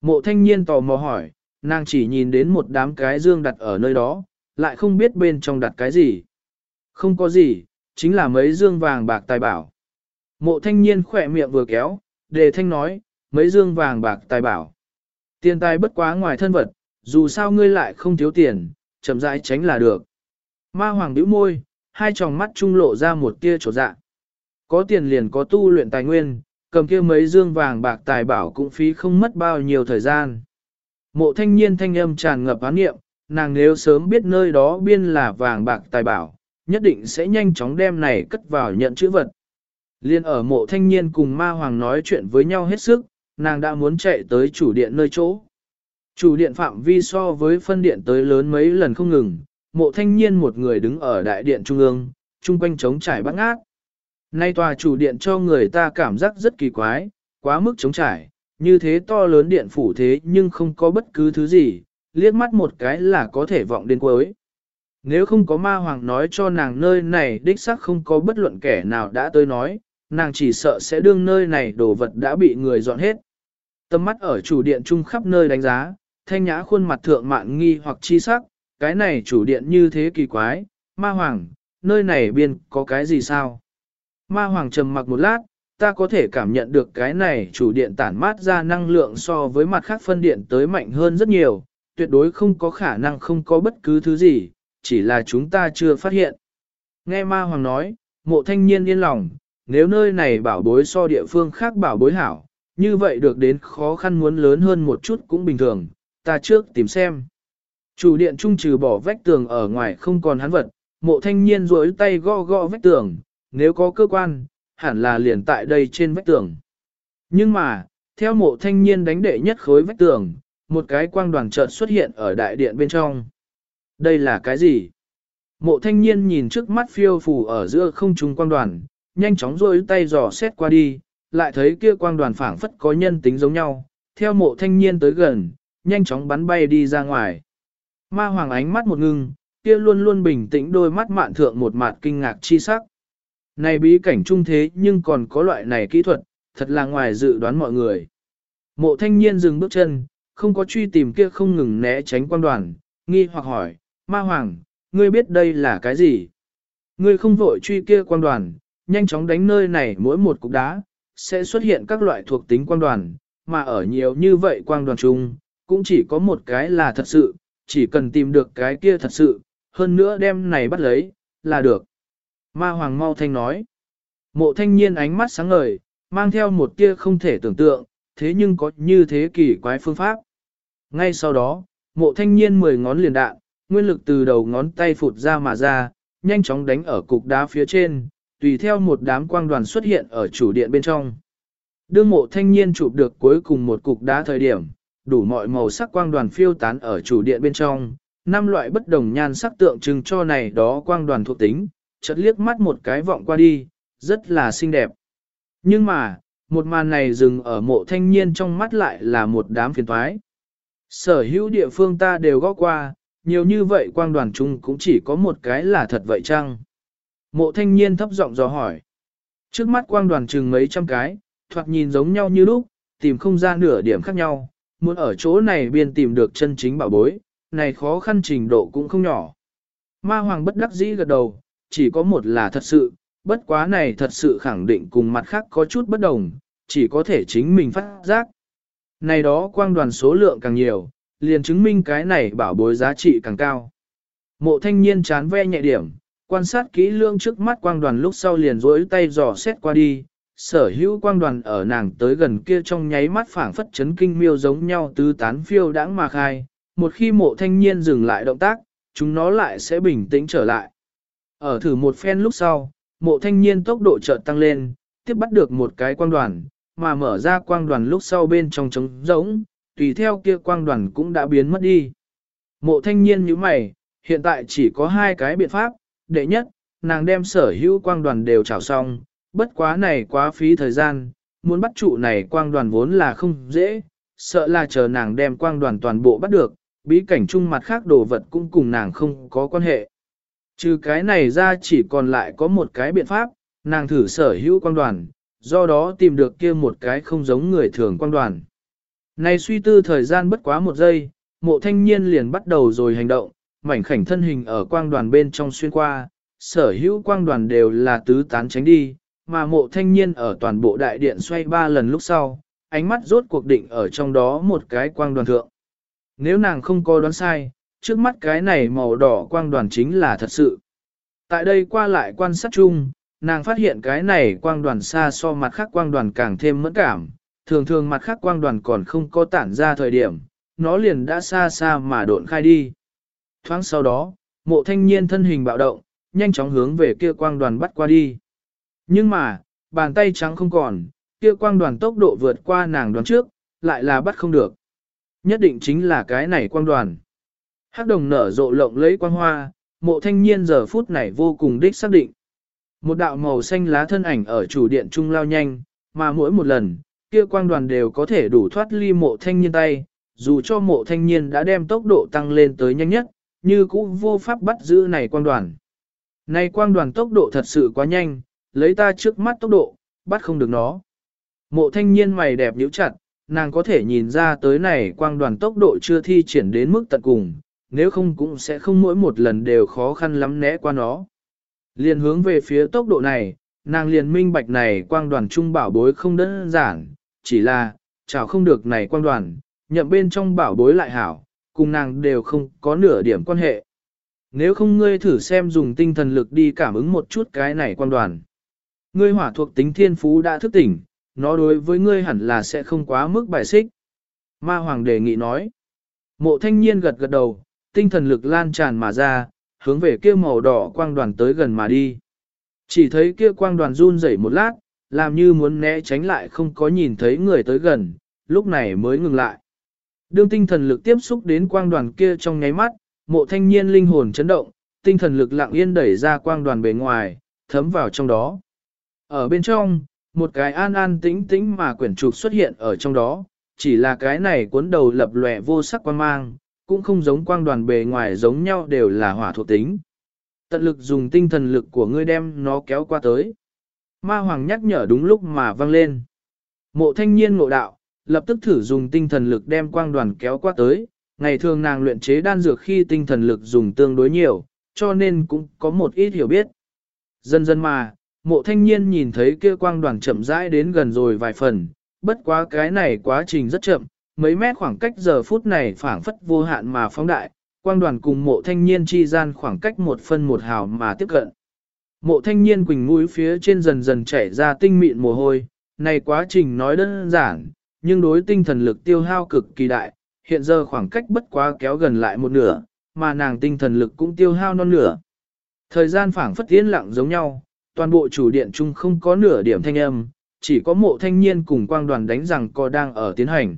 Mộ thanh niên tò mò hỏi, nàng chỉ nhìn đến một đám cái dương đặt ở nơi đó, lại không biết bên trong đặt cái gì. Không có gì, chính là mấy dương vàng bạc tài bảo. Mộ thanh niên khỏe miệng vừa kéo, đề thanh nói, mấy dương vàng bạc tài bảo. Tiền tài bất quá ngoài thân vật, dù sao ngươi lại không thiếu tiền, chậm rãi tránh là được. Ma hoàng bĩu môi, hai tròng mắt trung lộ ra một tia trột dạ. Có tiền liền có tu luyện tài nguyên, cầm kia mấy dương vàng bạc tài bảo cũng phí không mất bao nhiêu thời gian. Mộ thanh niên thanh âm tràn ngập án nghiệm, nàng nếu sớm biết nơi đó biên là vàng bạc tài bảo, nhất định sẽ nhanh chóng đem này cất vào nhận chữ vật. Liên ở mộ thanh niên cùng ma hoàng nói chuyện với nhau hết sức, nàng đã muốn chạy tới chủ điện nơi chỗ. Chủ điện phạm vi so với phân điện tới lớn mấy lần không ngừng, mộ thanh niên một người đứng ở đại điện trung ương, chung quanh trống trải bắt ngát. Nay tòa chủ điện cho người ta cảm giác rất kỳ quái, quá mức trống trải, như thế to lớn điện phủ thế nhưng không có bất cứ thứ gì, liếc mắt một cái là có thể vọng đến cuối. Nếu không có ma hoàng nói cho nàng nơi này đích xác không có bất luận kẻ nào đã tới nói, nàng chỉ sợ sẽ đương nơi này đồ vật đã bị người dọn hết. Tâm mắt ở chủ điện trung khắp nơi đánh giá, thanh nhã khuôn mặt thượng mạn nghi hoặc chi sắc, cái này chủ điện như thế kỳ quái, ma hoàng, nơi này biên có cái gì sao? Ma hoàng trầm mặc một lát, ta có thể cảm nhận được cái này chủ điện tản mát ra năng lượng so với mặt khác phân điện tới mạnh hơn rất nhiều, tuyệt đối không có khả năng không có bất cứ thứ gì, chỉ là chúng ta chưa phát hiện. Nghe ma hoàng nói, mộ thanh niên yên lòng, nếu nơi này bảo bối so địa phương khác bảo bối hảo, như vậy được đến khó khăn muốn lớn hơn một chút cũng bình thường, ta trước tìm xem. Chủ điện trung trừ bỏ vách tường ở ngoài không còn hắn vật, mộ thanh niên rối tay gõ gõ vách tường, nếu có cơ quan, hẳn là liền tại đây trên vách tường. Nhưng mà, Theo mộ thanh niên đánh đệ nhất khối vách tường, một cái quang đoàn chợt xuất hiện ở đại điện bên trong. Đây là cái gì? Mộ thanh niên nhìn trước mắt phiêu phù ở giữa không trung quang đoàn, nhanh chóng rôi tay dò xét qua đi, lại thấy kia quang đoàn phảng phất có nhân tính giống nhau, theo mộ thanh niên tới gần, nhanh chóng bắn bay đi ra ngoài. Ma hoàng ánh mắt một ngưng, kia luôn luôn bình tĩnh đôi mắt mạn thượng một mạt kinh ngạc chi sắc. Này bí cảnh trung thế nhưng còn có loại này kỹ thuật, thật là ngoài dự đoán mọi người. Mộ thanh niên dừng bước chân, không có truy tìm kia không ngừng né tránh quan đoàn, nghi hoặc hỏi, ma hoàng, ngươi biết đây là cái gì? Ngươi không vội truy kia quan đoàn, nhanh chóng đánh nơi này mỗi một cục đá, sẽ xuất hiện các loại thuộc tính quan đoàn, mà ở nhiều như vậy quang đoàn chung, cũng chỉ có một cái là thật sự, chỉ cần tìm được cái kia thật sự, hơn nữa đem này bắt lấy, là được. Ma Hoàng mau thanh nói. Mộ thanh niên ánh mắt sáng ngời, mang theo một kia không thể tưởng tượng, thế nhưng có như thế kỷ quái phương pháp. Ngay sau đó, mộ thanh niên mười ngón liền đạn, nguyên lực từ đầu ngón tay phụt ra mà ra, nhanh chóng đánh ở cục đá phía trên, tùy theo một đám quang đoàn xuất hiện ở chủ điện bên trong. Đương mộ thanh niên chụp được cuối cùng một cục đá thời điểm, đủ mọi màu sắc quang đoàn phiêu tán ở chủ điện bên trong, năm loại bất đồng nhan sắc tượng trưng cho này đó quang đoàn thuộc tính, chợt liếc mắt một cái vọng qua đi, rất là xinh đẹp. Nhưng mà, một màn này dừng ở mộ thanh niên trong mắt lại là một đám phiền toái. Sở hữu địa phương ta đều gõ qua, nhiều như vậy quang đoàn chung cũng chỉ có một cái là thật vậy chăng? Mộ thanh niên thấp giọng dò hỏi. Trước mắt quang đoàn chừng mấy trăm cái, thoạt nhìn giống nhau như lúc, tìm không ra nửa điểm khác nhau, muốn ở chỗ này biên tìm được chân chính bảo bối, này khó khăn trình độ cũng không nhỏ. Ma hoàng bất đắc dĩ gật đầu, chỉ có một là thật sự, bất quá này thật sự khẳng định cùng mặt khác có chút bất đồng, chỉ có thể chính mình phát giác. Này đó quang đoàn số lượng càng nhiều, liền chứng minh cái này bảo bối giá trị càng cao. Mộ thanh niên chán ve nhẹ điểm, quan sát kỹ lương trước mắt quang đoàn lúc sau liền rối tay dò xét qua đi, sở hữu quang đoàn ở nàng tới gần kia trong nháy mắt phảng phất chấn kinh miêu giống nhau tứ tán phiêu đãng mà khai, một khi mộ thanh niên dừng lại động tác, chúng nó lại sẽ bình tĩnh trở lại. Ở thử một phen lúc sau, mộ thanh niên tốc độ chợt tăng lên, tiếp bắt được một cái quang đoàn, mà mở ra quang đoàn lúc sau bên trong trống rỗng, tùy theo kia quang đoàn cũng đã biến mất đi. Mộ thanh niên như mày, hiện tại chỉ có hai cái biện pháp, đệ nhất, nàng đem sở hữu quang đoàn đều trào xong, bất quá này quá phí thời gian, muốn bắt trụ này quang đoàn vốn là không dễ, sợ là chờ nàng đem quang đoàn toàn bộ bắt được, bí cảnh chung mặt khác đồ vật cũng cùng nàng không có quan hệ. Trừ cái này ra chỉ còn lại có một cái biện pháp, nàng thử sở hữu quang đoàn, do đó tìm được kia một cái không giống người thường quang đoàn. Này suy tư thời gian bất quá một giây, mộ thanh niên liền bắt đầu rồi hành động, mảnh khảnh thân hình ở quang đoàn bên trong xuyên qua, sở hữu quang đoàn đều là tứ tán tránh đi, mà mộ thanh niên ở toàn bộ đại điện xoay ba lần lúc sau, ánh mắt rốt cuộc định ở trong đó một cái quang đoàn thượng. Nếu nàng không có đoán sai, trước mắt cái này màu đỏ quang đoàn chính là thật sự. Tại đây qua lại quan sát chung, nàng phát hiện cái này quang đoàn xa so mặt khác quang đoàn càng thêm mẫn cảm, thường thường mặt khác quang đoàn còn không có tản ra thời điểm, nó liền đã xa xa mà độn khai đi. Thoáng sau đó, mộ thanh niên thân hình bạo động, nhanh chóng hướng về kia quang đoàn bắt qua đi. Nhưng mà, bàn tay trắng không còn, kia quang đoàn tốc độ vượt qua nàng đoán trước, lại là bắt không được. Nhất định chính là cái này quang đoàn. Hắc đồng nở rộ lộng lấy quang hoa, mộ thanh niên giờ phút này vô cùng đích xác định. Một đạo màu xanh lá thân ảnh ở chủ điện trung lao nhanh, mà mỗi một lần, kia quang đoàn đều có thể đủ thoát ly mộ thanh niên tay, dù cho mộ thanh niên đã đem tốc độ tăng lên tới nhanh nhất, như cũ vô pháp bắt giữ này quang đoàn. Này quang đoàn tốc độ thật sự quá nhanh, lấy ta trước mắt tốc độ, bắt không được nó. Mộ thanh niên mày đẹp nhíu chặt, nàng có thể nhìn ra tới này quang đoàn tốc độ chưa thi triển đến mức tận cùng, nếu không cũng sẽ không mỗi một lần đều khó khăn lắm né qua nó. Liền hướng về phía tốc độ này, nàng liền minh bạch này quang đoàn trung bảo bối không đơn giản, chỉ là, chào không được này quang đoàn, nhậm bên trong bảo bối lại hảo, cùng nàng đều không có nửa điểm quan hệ. Nếu không ngươi thử xem dùng tinh thần lực đi cảm ứng một chút cái này quang đoàn. Ngươi hỏa thuộc tính thiên phú đã thức tỉnh, nó đối với ngươi hẳn là sẽ không quá mức bài xích. Ma Hoàng đề nghị nói. Mộ thanh niên gật gật đầu, tinh thần lực lan tràn mà ra, hướng về kia màu đỏ quang đoàn tới gần mà đi. Chỉ thấy kia quang đoàn run rẩy một lát, làm như muốn né tránh lại không có nhìn thấy người tới gần, lúc này mới ngừng lại. Đương tinh thần lực tiếp xúc đến quang đoàn kia trong nháy mắt, mộ thanh niên linh hồn chấn động, tinh thần lực lặng yên đẩy ra quang đoàn bề ngoài, thấm vào trong đó. Ở bên trong, một cái an an tĩnh tĩnh mà quyển trục xuất hiện ở trong đó, chỉ là cái này cuốn đầu lập lòe vô sắc quang mang, cũng không giống quang đoàn bề ngoài giống nhau đều là hỏa thuộc tính. Tận lực dùng tinh thần lực của ngươi đem nó kéo qua tới. Ma Hoàng nhắc nhở đúng lúc mà vang lên. Mộ thanh niên ngộ đạo, lập tức thử dùng tinh thần lực đem quang đoàn kéo qua tới. Ngày thường nàng luyện chế đan dược khi tinh thần lực dùng tương đối nhiều, cho nên cũng có một ít hiểu biết. Dần dần mà, mộ thanh niên nhìn thấy kia quang đoàn chậm rãi đến gần rồi vài phần, bất quá cái này quá trình rất chậm, mấy mét khoảng cách giờ phút này phảng phất vô hạn mà phóng đại, quang đoàn cùng mộ thanh niên chi gian khoảng cách một phân một hào mà tiếp cận. Mộ thanh niên quỳnh mũi phía trên dần dần chảy ra tinh mịn mồ hôi, này quá trình nói đơn giản, nhưng đối tinh thần lực tiêu hao cực kỳ đại, hiện giờ khoảng cách bất quá kéo gần lại một nửa, mà nàng tinh thần lực cũng tiêu hao non nửa. Thời gian phảng phất tiến lặng giống nhau, toàn bộ chủ điện chung không có nửa điểm thanh âm, chỉ có mộ thanh niên cùng quang đoàn đánh rằng co đang ở tiến hành.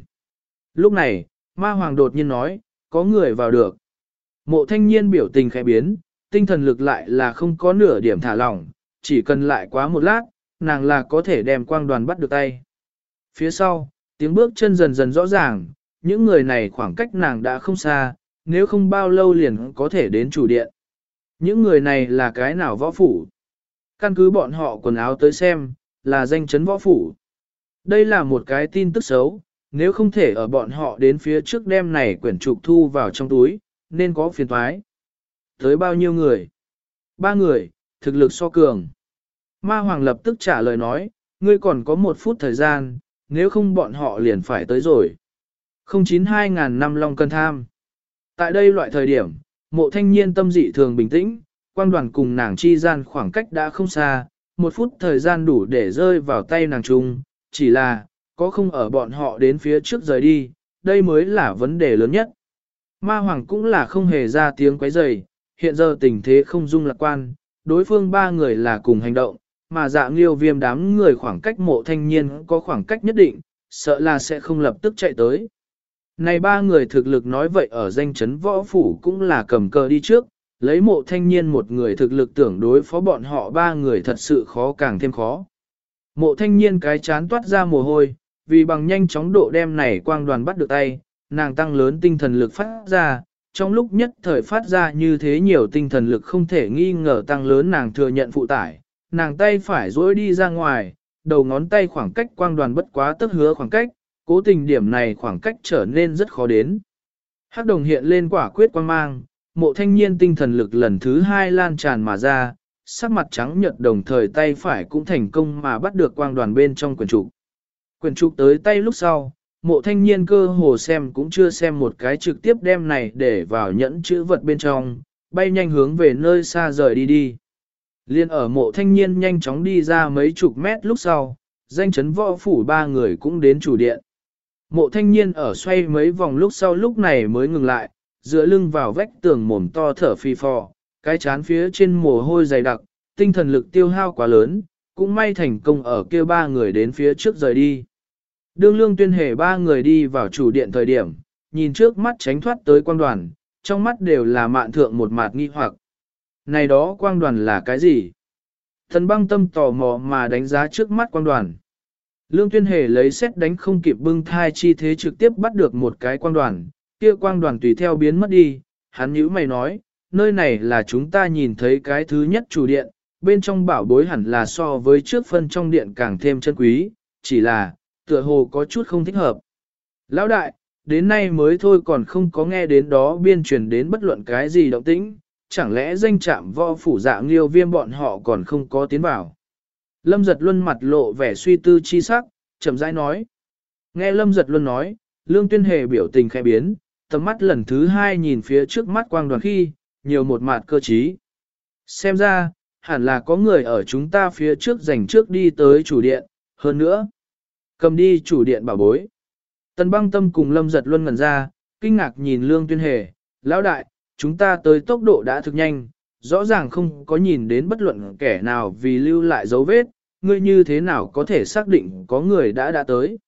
Lúc này, ma hoàng đột nhiên nói, có người vào được. Mộ thanh niên biểu tình khẽ biến, tinh thần lực lại là không có nửa điểm thả lỏng, chỉ cần lại quá một lát, nàng là có thể đem quang đoàn bắt được tay. Phía sau, tiếng bước chân dần dần rõ ràng, những người này khoảng cách nàng đã không xa, nếu không bao lâu liền có thể đến chủ điện. Những người này là cái nào võ phủ? Căn cứ bọn họ quần áo tới xem, là danh chấn võ phủ. Đây là một cái tin tức xấu, nếu không thể ở bọn họ đến phía trước đêm này quyển trục thu vào trong túi, nên có phiền thoái. Tới bao nhiêu người? Ba người, thực lực so cường. Ma Hoàng lập tức trả lời nói, ngươi còn có một phút thời gian, nếu không bọn họ liền phải tới rồi. 092 ngàn năm long cân tham. Tại đây loại thời điểm, mộ thanh niên tâm dị thường bình tĩnh, quan đoàn cùng nàng chi gian khoảng cách đã không xa, một phút thời gian đủ để rơi vào tay nàng chung, chỉ là, có không ở bọn họ đến phía trước rời đi, đây mới là vấn đề lớn nhất. Ma Hoàng cũng là không hề ra tiếng quấy rầy, hiện giờ tình thế không dung lạc quan, đối phương ba người là cùng hành động, mà dạ nghiêu viêm đám người khoảng cách mộ thanh niên có khoảng cách nhất định, sợ là sẽ không lập tức chạy tới. Này ba người thực lực nói vậy ở danh chấn võ phủ cũng là cầm cờ đi trước, lấy mộ thanh niên một người thực lực tưởng đối phó bọn họ ba người thật sự khó càng thêm khó. Mộ thanh niên cái chán toát ra mồ hôi, vì bằng nhanh chóng độ đem này quang đoàn bắt được tay, nàng tăng lớn tinh thần lực phát ra, trong lúc nhất thời phát ra như thế nhiều tinh thần lực không thể nghi ngờ tăng lớn nàng thừa nhận phụ tải, nàng tay phải dối đi ra ngoài, đầu ngón tay khoảng cách quang đoàn bất quá tức hứa khoảng cách, cố tình điểm này khoảng cách trở nên rất khó đến. Hắc đồng hiện lên quả quyết quang mang, mộ thanh niên tinh thần lực lần thứ hai lan tràn mà ra, sắc mặt trắng nhợt đồng thời tay phải cũng thành công mà bắt được quang đoàn bên trong quần trục. Quyển trục tới tay lúc sau, mộ thanh niên cơ hồ xem cũng chưa xem một cái trực tiếp đem này để vào nhẫn chữ vật bên trong, bay nhanh hướng về nơi xa rời đi đi. Liên ở mộ thanh niên nhanh chóng đi ra mấy chục mét lúc sau, danh chấn võ phủ ba người cũng đến chủ điện. Mộ thanh niên ở xoay mấy vòng lúc sau lúc này mới ngừng lại, dựa lưng vào vách tường mồm to thở phi phò, cái chán phía trên mồ hôi dày đặc, tinh thần lực tiêu hao quá lớn, cũng may thành công ở kia ba người đến phía trước rời đi. Đương lương tuyên hề ba người đi vào chủ điện thời điểm, nhìn trước mắt tránh thoát tới quang đoàn, trong mắt đều là mạn thượng một mạt nghi hoặc. Này đó quang đoàn là cái gì? Thần băng tâm tò mò mà đánh giá trước mắt quang đoàn. Lương tuyên hề lấy xét đánh không kịp bưng thai chi thế trực tiếp bắt được một cái quang đoàn, kia quang đoàn tùy theo biến mất đi, hắn nhữ mày nói, nơi này là chúng ta nhìn thấy cái thứ nhất chủ điện, bên trong bảo bối hẳn là so với trước phân trong điện càng thêm chân quý, chỉ là, tựa hồ có chút không thích hợp. Lão đại, đến nay mới thôi còn không có nghe đến đó biên truyền đến bất luận cái gì động tĩnh, chẳng lẽ danh trạm võ phủ dạ nghiêu viêm bọn họ còn không có tiến vào. Lâm giật luân mặt lộ vẻ suy tư chi sắc, chậm rãi nói. Nghe Lâm giật luân nói, Lương Tuyên Hề biểu tình khẽ biến, tầm mắt lần thứ hai nhìn phía trước mắt quang đoàn khi, nhiều một mặt cơ trí. Xem ra, hẳn là có người ở chúng ta phía trước dành trước đi tới chủ điện, hơn nữa. Cầm đi chủ điện bảo bối. Tần băng tâm cùng lâm giật luân ngẩn ra, kinh ngạc nhìn lương tuyên hề, lão đại, chúng ta tới tốc độ đã thực nhanh, rõ ràng không có nhìn đến bất luận kẻ nào vì lưu lại dấu vết, ngươi như thế nào có thể xác định có người đã đã tới.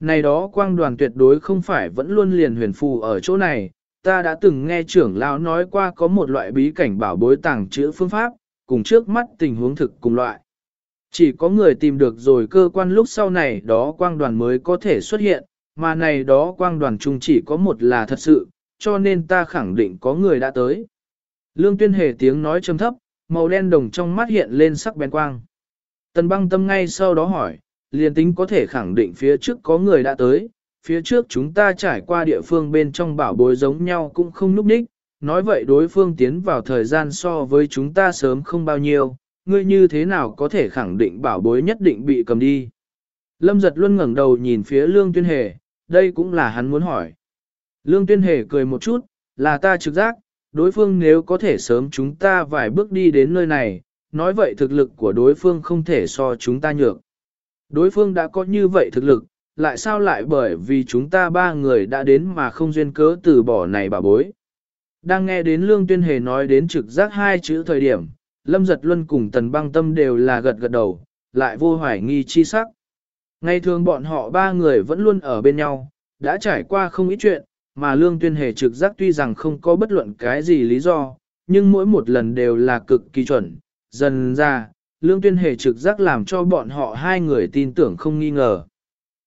này đó quang đoàn tuyệt đối không phải vẫn luôn liền huyền phù ở chỗ này, ta đã từng nghe trưởng lão nói qua có một loại bí cảnh bảo bối tàng chữa phương pháp, cùng trước mắt tình huống thực cùng loại. Chỉ có người tìm được rồi cơ quan lúc sau này đó quang đoàn mới có thể xuất hiện, mà này đó quang đoàn chung chỉ có một là thật sự, cho nên ta khẳng định có người đã tới. Lương tuyên hề tiếng nói trầm thấp, màu đen đồng trong mắt hiện lên sắc bén quang. Tần băng tâm ngay sau đó hỏi, liền tính có thể khẳng định phía trước có người đã tới, phía trước chúng ta trải qua địa phương bên trong bảo bối giống nhau cũng không núp đích, nói vậy đối phương tiến vào thời gian so với chúng ta sớm không bao nhiêu, ngươi như thế nào có thể khẳng định bảo bối nhất định bị cầm đi. Lâm giật luôn ngẩng đầu nhìn phía Lương Tuyên Hề, đây cũng là hắn muốn hỏi. Lương Tuyên Hề cười một chút, là ta trực giác, đối phương nếu có thể sớm chúng ta vài bước đi đến nơi này, nói vậy thực lực của đối phương không thể so chúng ta nhược. Đối phương đã có như vậy thực lực, lại sao lại bởi vì chúng ta ba người đã đến mà không duyên cớ từ bỏ này bà bối. Đang nghe đến Lương Tuyên Hề nói đến trực giác hai chữ thời điểm, Lâm Giật Luân cùng Tần Băng Tâm đều là gật gật đầu, lại vô hoài nghi chi sắc. Ngày thường bọn họ ba người vẫn luôn ở bên nhau, đã trải qua không ít chuyện, mà Lương Tuyên Hề trực giác tuy rằng không có bất luận cái gì lý do, nhưng mỗi một lần đều là cực kỳ chuẩn. Dần ra, Lương Tuyên Hề trực giác làm cho bọn họ hai người tin tưởng không nghi ngờ.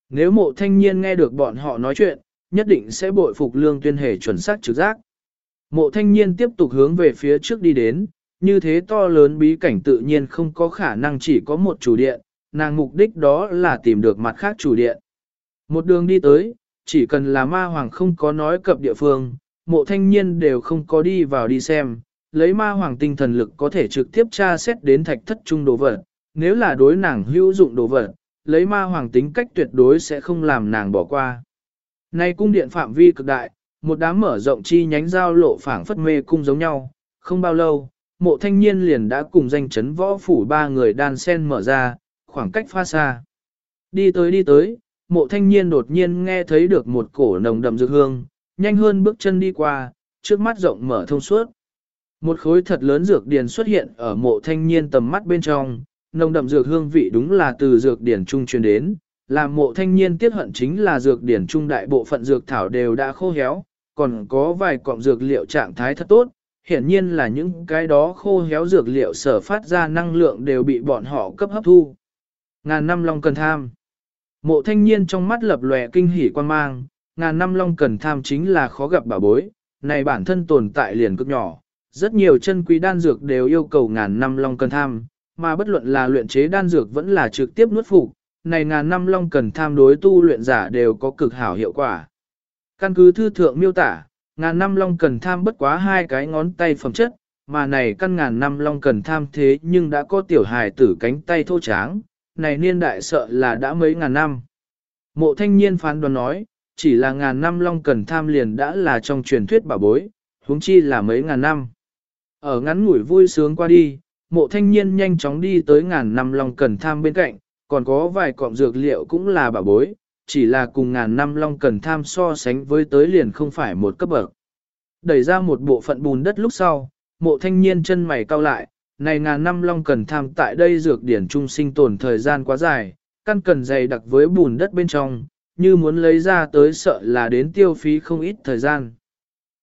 Nếu mộ thanh niên nghe được bọn họ nói chuyện, nhất định sẽ bội phục Lương Tuyên Hề chuẩn xác trực giác. Mộ thanh niên tiếp tục hướng về phía trước đi đến, như thế to lớn bí cảnh tự nhiên không có khả năng chỉ có một chủ điện, nàng mục đích đó là tìm được mặt khác chủ điện. Một đường đi tới, chỉ cần là ma hoàng không có nói cập địa phương, mộ thanh niên đều không có đi vào đi xem, lấy ma hoàng tinh thần lực có thể trực tiếp tra xét đến thạch thất trung đồ vật, nếu là đối nàng hữu dụng đồ vật, lấy ma hoàng tính cách tuyệt đối sẽ không làm nàng bỏ qua. Nay cung điện phạm vi cực đại, một đám mở rộng chi nhánh giao lộ phảng phất mê cung giống nhau, không bao lâu, mộ thanh niên liền đã cùng danh chấn võ phủ ba người đan sen mở ra, khoảng cách pha xa. Đi tới đi tới, mộ thanh niên đột nhiên nghe thấy được một cổ nồng đậm dược hương, nhanh hơn bước chân đi qua, trước mắt rộng mở thông suốt. Một khối thật lớn dược điền xuất hiện ở mộ thanh niên tầm mắt bên trong, nồng đậm dược hương vị đúng là từ dược điển trung truyền đến, làm mộ thanh niên tiết hận chính là dược điển trung đại bộ phận dược thảo đều đã khô héo, còn có vài cọng dược liệu trạng thái thật tốt, hiển nhiên là những cái đó khô héo dược liệu sở phát ra năng lượng đều bị bọn họ cấp hấp thu. Ngàn năm long cần tham. Mộ thanh niên trong mắt lập lòe kinh hỉ quan mang, ngàn năm long cần tham chính là khó gặp bảo bối, này bản thân tồn tại liền cực nhỏ, rất nhiều chân quý đan dược đều yêu cầu ngàn năm long cần tham, mà bất luận là luyện chế đan dược vẫn là trực tiếp nuốt phục, này ngàn năm long cần tham đối tu luyện giả đều có cực hảo hiệu quả. Căn cứ thư thượng miêu tả, ngàn năm long cần tham bất quá hai cái ngón tay phẩm chất, mà này căn ngàn năm long cần tham thế nhưng đã có tiểu hài tử cánh tay thô tráng, này niên đại sợ là đã mấy ngàn năm. Mộ thanh niên phán đoán nói, chỉ là ngàn năm long cần tham liền đã là trong truyền thuyết bảo bối, huống chi là mấy ngàn năm. Ở ngắn ngủi vui sướng qua đi, mộ thanh niên nhanh chóng đi tới ngàn năm long cần tham bên cạnh, còn có vài cọng dược liệu cũng là bảo bối, chỉ là cùng ngàn năm long cần tham so sánh với tới liền không phải một cấp bậc. Đẩy ra một bộ phận bùn đất lúc sau, mộ thanh niên chân mày cau lại, này ngàn năm long cần tham tại đây dược điển trung sinh tồn thời gian quá dài, căn cần dày đặc với bùn đất bên trong, như muốn lấy ra tới sợ là đến tiêu phí không ít thời gian.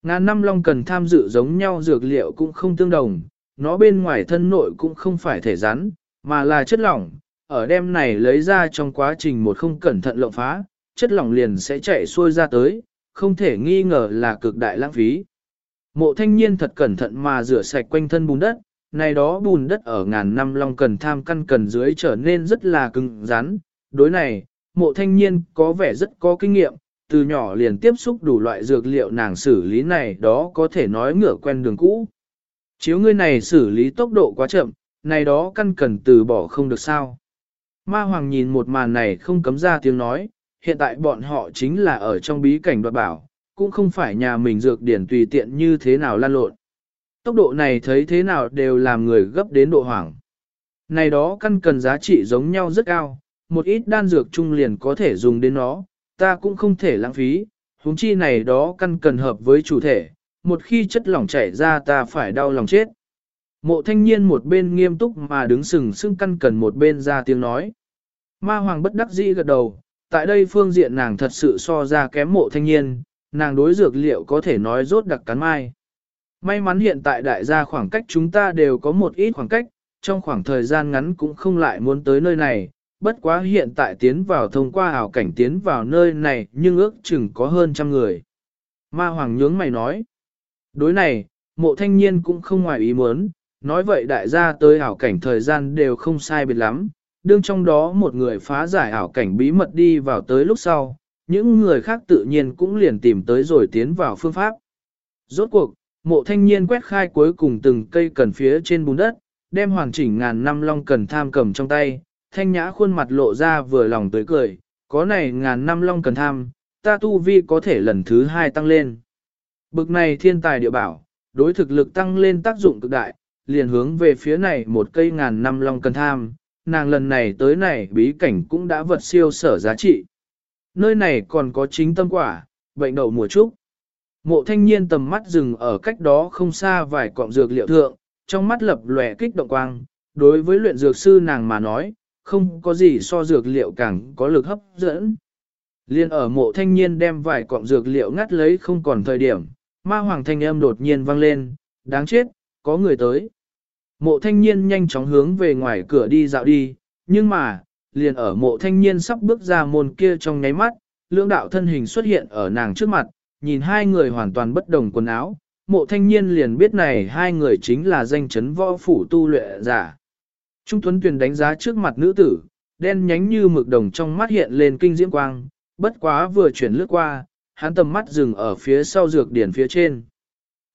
Ngàn năm long cần tham dự giống nhau dược liệu cũng không tương đồng, nó bên ngoài thân nội cũng không phải thể rắn, mà là chất lỏng, ở đêm này lấy ra trong quá trình một không cẩn thận lộng phá, chất lỏng liền sẽ chạy xuôi ra tới, không thể nghi ngờ là cực đại lãng phí. Mộ thanh niên thật cẩn thận mà rửa sạch quanh thân bùn đất, này đó bùn đất ở ngàn năm long cần tham căn cần dưới trở nên rất là cứng rắn. Đối này, mộ thanh niên có vẻ rất có kinh nghiệm, từ nhỏ liền tiếp xúc đủ loại dược liệu nàng xử lý này đó có thể nói ngửa quen đường cũ. Chiếu ngươi này xử lý tốc độ quá chậm, này đó căn cần từ bỏ không được sao. Ma Hoàng nhìn một màn này không cấm ra tiếng nói, hiện tại bọn họ chính là ở trong bí cảnh đoạt bảo, cũng không phải nhà mình dược điển tùy tiện như thế nào lan lộn. Tốc độ này thấy thế nào đều làm người gấp đến độ hoảng. Này đó căn cần giá trị giống nhau rất cao, một ít đan dược chung liền có thể dùng đến nó, ta cũng không thể lãng phí, huống chi này đó căn cần hợp với chủ thể, một khi chất lỏng chảy ra ta phải đau lòng chết. Mộ thanh niên một bên nghiêm túc mà đứng sừng sững căn cần một bên ra tiếng nói. Ma hoàng bất đắc dĩ gật đầu, tại đây phương diện nàng thật sự so ra kém mộ thanh niên, nàng đối dược liệu có thể nói rốt đặc cắn mai. May mắn hiện tại đại gia khoảng cách chúng ta đều có một ít khoảng cách, trong khoảng thời gian ngắn cũng không lại muốn tới nơi này, bất quá hiện tại tiến vào thông qua ảo cảnh tiến vào nơi này nhưng ước chừng có hơn trăm người. Ma Hoàng nhướng mày nói, đối này, mộ thanh niên cũng không ngoài ý muốn, nói vậy đại gia tới ảo cảnh thời gian đều không sai biệt lắm, đương trong đó một người phá giải ảo cảnh bí mật đi vào tới lúc sau, những người khác tự nhiên cũng liền tìm tới rồi tiến vào phương pháp. Rốt cuộc, mộ thanh niên quét khai cuối cùng từng cây cần phía trên bùn đất, đem hoàn chỉnh ngàn năm long cần tham cầm trong tay, thanh nhã khuôn mặt lộ ra vừa lòng tới cười, có này ngàn năm long cần tham, ta tu vi có thể lần thứ hai tăng lên. Bực này thiên tài địa bảo, đối thực lực tăng lên tác dụng cực đại, liền hướng về phía này một cây ngàn năm long cần tham, nàng lần này tới này bí cảnh cũng đã vật siêu sở giá trị. Nơi này còn có chính tâm quả, bệnh đậu mùa trúc. Mộ thanh niên tầm mắt dừng ở cách đó không xa vài cọng dược liệu thượng, trong mắt lập lòe kích động quang, đối với luyện dược sư nàng mà nói, không có gì so dược liệu càng có lực hấp dẫn. Liên ở mộ thanh niên đem vài cọng dược liệu ngắt lấy không còn thời điểm, ma hoàng thanh âm đột nhiên vang lên, đáng chết, có người tới. Mộ thanh niên nhanh chóng hướng về ngoài cửa đi dạo đi, nhưng mà, liền ở mộ thanh niên sắp bước ra môn kia trong nháy mắt, lưỡng đạo thân hình xuất hiện ở nàng trước mặt, nhìn hai người hoàn toàn bất đồng quần áo, mộ thanh niên liền biết này hai người chính là danh chấn võ phủ tu luyện giả. Trung Tuấn Tuyền đánh giá trước mặt nữ tử, đen nhánh như mực đồng trong mắt hiện lên kinh diễm quang, bất quá vừa chuyển lướt qua, hắn tầm mắt dừng ở phía sau dược điển phía trên.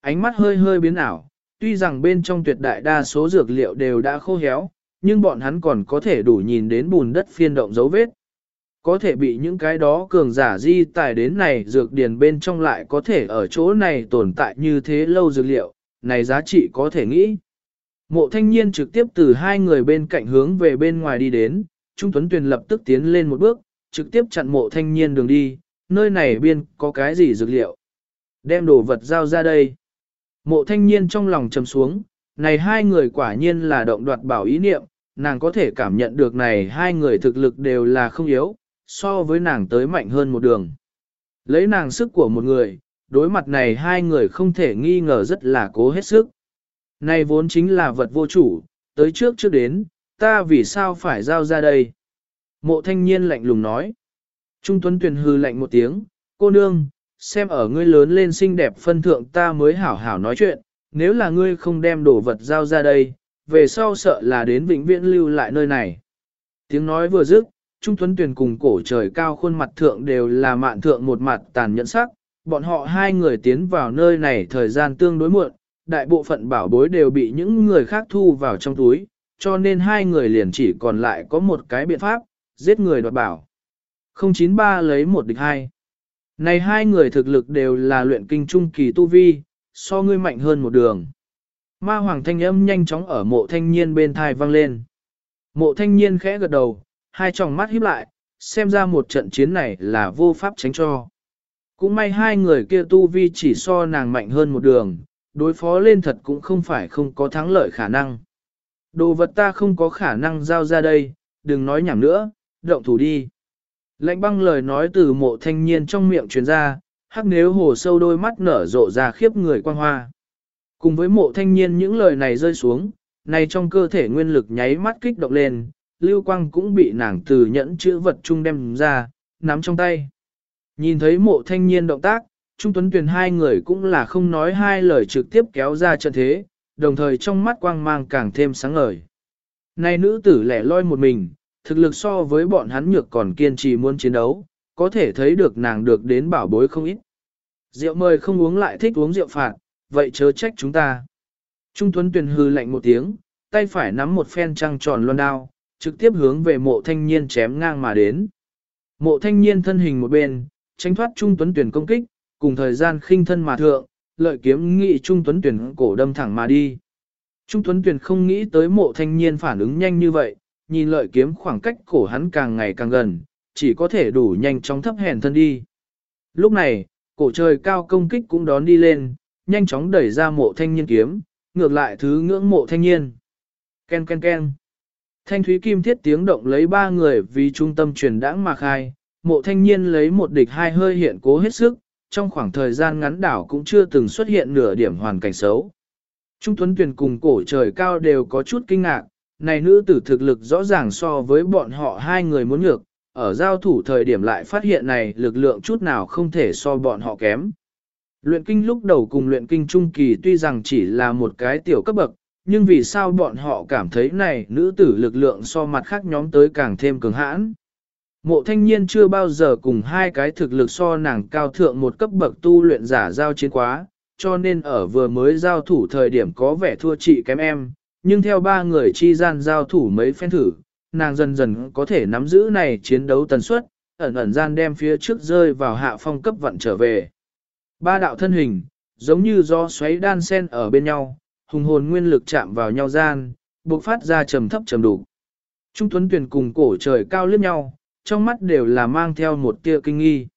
Ánh mắt hơi hơi biến ảo, tuy rằng bên trong tuyệt đại đa số dược liệu đều đã khô héo, nhưng bọn hắn còn có thể đủ nhìn đến bùn đất phiên động dấu vết. Có thể bị những cái đó cường giả di tài đến này dược điển bên trong lại có thể ở chỗ này tồn tại như thế lâu dược liệu, này giá trị có thể nghĩ. Mộ thanh niên trực tiếp từ hai người bên cạnh hướng về bên ngoài đi đến, Trung Tuấn Tuyền lập tức tiến lên một bước, trực tiếp chặn mộ thanh niên đường đi, nơi này biên có cái gì dược liệu. Đem đồ vật giao ra đây. Mộ thanh niên trong lòng trầm xuống, này hai người quả nhiên là động đoạt bảo ý niệm, nàng có thể cảm nhận được này hai người thực lực đều là không yếu, so với nàng tới mạnh hơn một đường. Lấy nàng sức của một người, đối mặt này hai người không thể nghi ngờ rất là cố hết sức. Này vốn chính là vật vô chủ, tới trước trước đến, ta vì sao phải giao ra đây? Mộ thanh niên lạnh lùng nói. Trung Tuấn Tuyền hư lạnh một tiếng, cô nương, xem ở ngươi lớn lên xinh đẹp phân thượng ta mới hảo hảo nói chuyện, nếu là ngươi không đem đồ vật giao ra đây, về sau sợ là đến vĩnh viễn lưu lại nơi này. Tiếng nói vừa dứt, Trung Tuấn Tuyền cùng cổ trời cao khuôn mặt thượng đều là mạn thượng một mặt tàn nhẫn sắc, bọn họ hai người tiến vào nơi này thời gian tương đối muộn, đại bộ phận bảo bối đều bị những người khác thu vào trong túi, cho nên hai người liền chỉ còn lại có một cái biện pháp, giết người đoạt bảo. 093 lấy một địch hai. Này hai người thực lực đều là luyện kinh trung kỳ tu vi, so ngươi mạnh hơn một đường. Ma hoàng thanh âm nhanh chóng ở mộ thanh niên bên thai vang lên. Mộ thanh niên khẽ gật đầu, hai tròng mắt híp lại, xem ra một trận chiến này là vô pháp tránh cho. Cũng may hai người kia tu vi chỉ so nàng mạnh hơn một đường, đối phó lên thật cũng không phải không có thắng lợi khả năng. Đồ vật ta không có khả năng giao ra đây, đừng nói nhảm nữa, động thủ đi. Lạnh băng lời nói từ mộ thanh niên trong miệng truyền ra, hắc nếu hồ sâu đôi mắt nở rộ ra khiếp người quan hoa. Cùng với mộ thanh niên những lời này rơi xuống, này trong cơ thể nguyên lực nháy mắt kích động lên, lưu quang cũng bị nàng từ nhẫn chữ vật chung đem ra, nắm trong tay. Nhìn thấy mộ thanh niên động tác, Trung Tuấn Tuyền hai người cũng là không nói hai lời trực tiếp kéo ra trận thế, đồng thời trong mắt quang mang càng thêm sáng ngời. Này nữ tử lẻ loi một mình, thực lực so với bọn hắn nhược còn kiên trì muốn chiến đấu, có thể thấy được nàng được đến bảo bối không ít. Rượu mời không uống lại thích uống rượu phạt, vậy chớ trách chúng ta. Trung Tuấn Tuyền hư lạnh một tiếng, tay phải nắm một phen trăng tròn loan đao, trực tiếp hướng về mộ thanh niên chém ngang mà đến. Mộ thanh niên thân hình một bên, tránh thoát Trung Tuấn Tuyền công kích, cùng thời gian khinh thân mà thượng, lợi kiếm nghị Trung Tuấn Tuyền cổ đâm thẳng mà đi. Trung Tuấn Tuyền không nghĩ tới mộ thanh niên phản ứng nhanh như vậy, nhìn lợi kiếm khoảng cách cổ hắn càng ngày càng gần, chỉ có thể đủ nhanh chóng thấp hèn thân đi. Lúc này, cổ trời cao công kích cũng đón đi lên, nhanh chóng đẩy ra mộ thanh niên kiếm, ngược lại thứ ngưỡng mộ thanh niên. Ken ken ken. Thanh thúy kim thiết tiếng động lấy ba người vì trung tâm truyền đãng mà khai, mộ thanh niên lấy một địch hai hơi hiện cố hết sức, trong khoảng thời gian ngắn đảo cũng chưa từng xuất hiện nửa điểm hoàn cảnh xấu. Trung Tuấn Tuyền cùng cổ trời cao đều có chút kinh ngạc, này nữ tử thực lực rõ ràng so với bọn họ hai người muốn ngược, ở giao thủ thời điểm lại phát hiện này lực lượng chút nào không thể so bọn họ kém. Luyện kinh lúc đầu cùng luyện kinh trung kỳ tuy rằng chỉ là một cái tiểu cấp bậc, nhưng vì sao bọn họ cảm thấy này nữ tử lực lượng so mặt khác nhóm tới càng thêm cường hãn. Mộ thanh niên chưa bao giờ cùng hai cái thực lực so nàng cao thượng một cấp bậc tu luyện giả giao chiến quá, cho nên ở vừa mới giao thủ thời điểm có vẻ thua chị kém em, nhưng theo ba người chi gian giao thủ mấy phen thử, nàng dần dần có thể nắm giữ này chiến đấu tần suất, ẩn ẩn gian đem phía trước rơi vào hạ phong cấp vận trở về. Ba đạo thân hình, giống như do xoáy đan sen ở bên nhau, hùng hồn nguyên lực chạm vào nhau gian, bộc phát ra trầm thấp trầm đủ. Trung Tuấn Tuyền cùng cổ trời cao liếc nhau, trong mắt đều là mang theo một tia kinh nghi.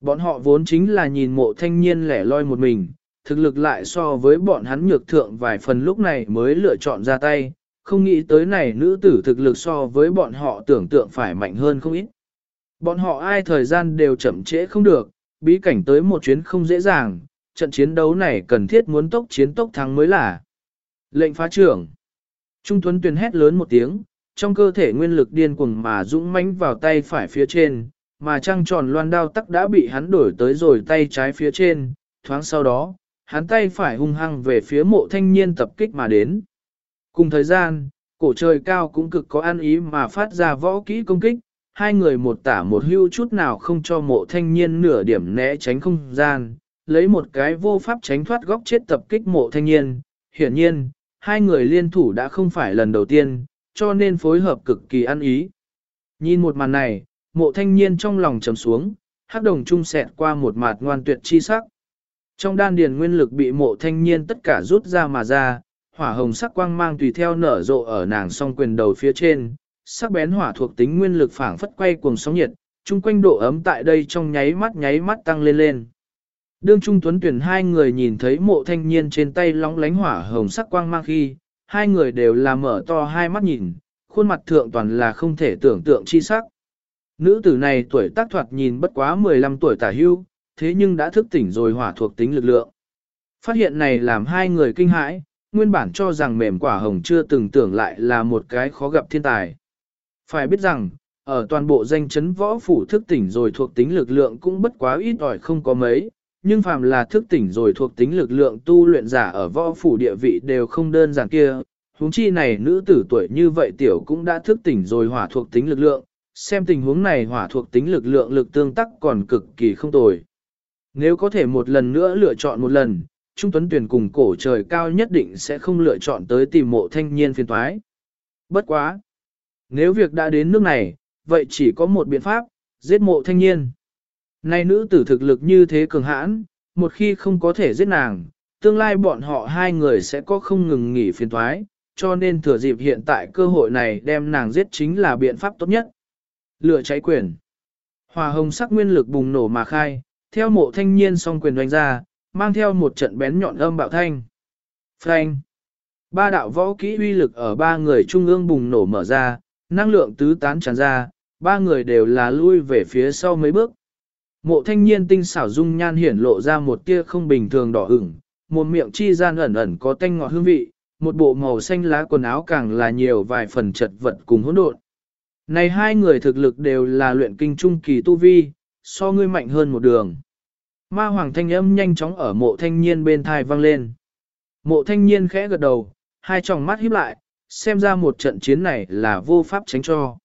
Bọn họ vốn chính là nhìn mộ thanh niên lẻ loi một mình, thực lực lại so với bọn hắn nhược thượng vài phần lúc này mới lựa chọn ra tay, không nghĩ tới này nữ tử thực lực so với bọn họ tưởng tượng phải mạnh hơn không ít. Bọn họ ai thời gian đều chậm trễ không được, bí cảnh tới một chuyến không dễ dàng, trận chiến đấu này cần thiết muốn tốc chiến tốc thắng mới là. Lệnh phá trưởng. Trung Tuấn Tuyền hét lớn một tiếng, trong cơ thể nguyên lực điên cuồng mà dũng mãnh vào tay phải phía trên, mà trăng tròn loan đao tắc đã bị hắn đổi tới rồi tay trái phía trên, thoáng sau đó, hắn tay phải hung hăng về phía mộ thanh niên tập kích mà đến. Cùng thời gian, cổ trời cao cũng cực có ăn ý mà phát ra võ kỹ công kích, hai người một tả một hưu chút nào không cho mộ thanh niên nửa điểm né tránh không gian, lấy một cái vô pháp tránh thoát góc chết tập kích mộ thanh niên. Hiển nhiên, hai người liên thủ đã không phải lần đầu tiên, cho nên phối hợp cực kỳ ăn ý. Nhìn một màn này, mộ thanh niên trong lòng trầm xuống, hắc đồng trung sẹt qua một mạt ngoan tuyệt chi sắc. Trong đan điền nguyên lực bị mộ thanh niên tất cả rút ra mà ra, hỏa hồng sắc quang mang tùy theo nở rộ ở nàng song quyền đầu phía trên, sắc bén hỏa thuộc tính nguyên lực phảng phất quay cuồng sóng nhiệt, chung quanh độ ấm tại đây trong nháy mắt nháy mắt tăng lên lên. Đương Trung Tuấn tuyển hai người nhìn thấy mộ thanh niên trên tay lóng lánh hỏa hồng sắc quang mang khi, hai người đều là mở to hai mắt nhìn, khuôn mặt thượng toàn là không thể tưởng tượng chi sắc. Nữ tử này tuổi tác thoạt nhìn bất quá 15 tuổi tả hưu, thế nhưng đã thức tỉnh rồi hỏa thuộc tính lực lượng. Phát hiện này làm hai người kinh hãi, nguyên bản cho rằng mềm quả hồng chưa từng tưởng lại là một cái khó gặp thiên tài. Phải biết rằng, ở toàn bộ danh chấn võ phủ thức tỉnh rồi thuộc tính lực lượng cũng bất quá ít ỏi không có mấy, nhưng phàm là thức tỉnh rồi thuộc tính lực lượng tu luyện giả ở võ phủ địa vị đều không đơn giản kia. Huống chi này nữ tử tuổi như vậy tiểu cũng đã thức tỉnh rồi hỏa thuộc tính lực lượng, xem tình huống này hỏa thuộc tính lực lượng lực tương tác còn cực kỳ không tồi. Nếu có thể một lần nữa lựa chọn một lần, Trung Tuấn Tuyền cùng cổ trời cao nhất định sẽ không lựa chọn tới tìm mộ thanh niên phiền toái. Bất quá! Nếu việc đã đến nước này, vậy chỉ có một biện pháp, giết mộ thanh niên. Nay nữ tử thực lực như thế cường hãn, một khi không có thể giết nàng, tương lai bọn họ hai người sẽ có không ngừng nghỉ phiền thoái, cho nên thừa dịp hiện tại cơ hội này đem nàng giết chính là biện pháp tốt nhất. Lửa cháy quyền. Hòa hồng sắc nguyên lực bùng nổ mà khai, theo mộ thanh niên song quyền đánh ra, mang theo một trận bén nhọn âm bạo thanh. Frank. Ba đạo võ kỹ uy lực ở ba người trung ương bùng nổ mở ra, năng lượng tứ tán tràn ra, ba người đều là lui về phía sau mấy bước. Mộ thanh niên tinh xảo dung nhan hiển lộ ra một tia không bình thường đỏ ửng, một miệng chi gian ẩn ẩn có tanh ngọt hương vị, một bộ màu xanh lá quần áo càng là nhiều vài phần chật vật cùng hỗn độn. Này hai người thực lực đều là luyện kinh trung kỳ tu vi, so ngươi mạnh hơn một đường. Ma hoàng thanh âm nhanh chóng ở mộ thanh niên bên thai vang lên. Mộ thanh niên khẽ gật đầu, hai tròng mắt híp lại, xem ra một trận chiến này là vô pháp tránh cho.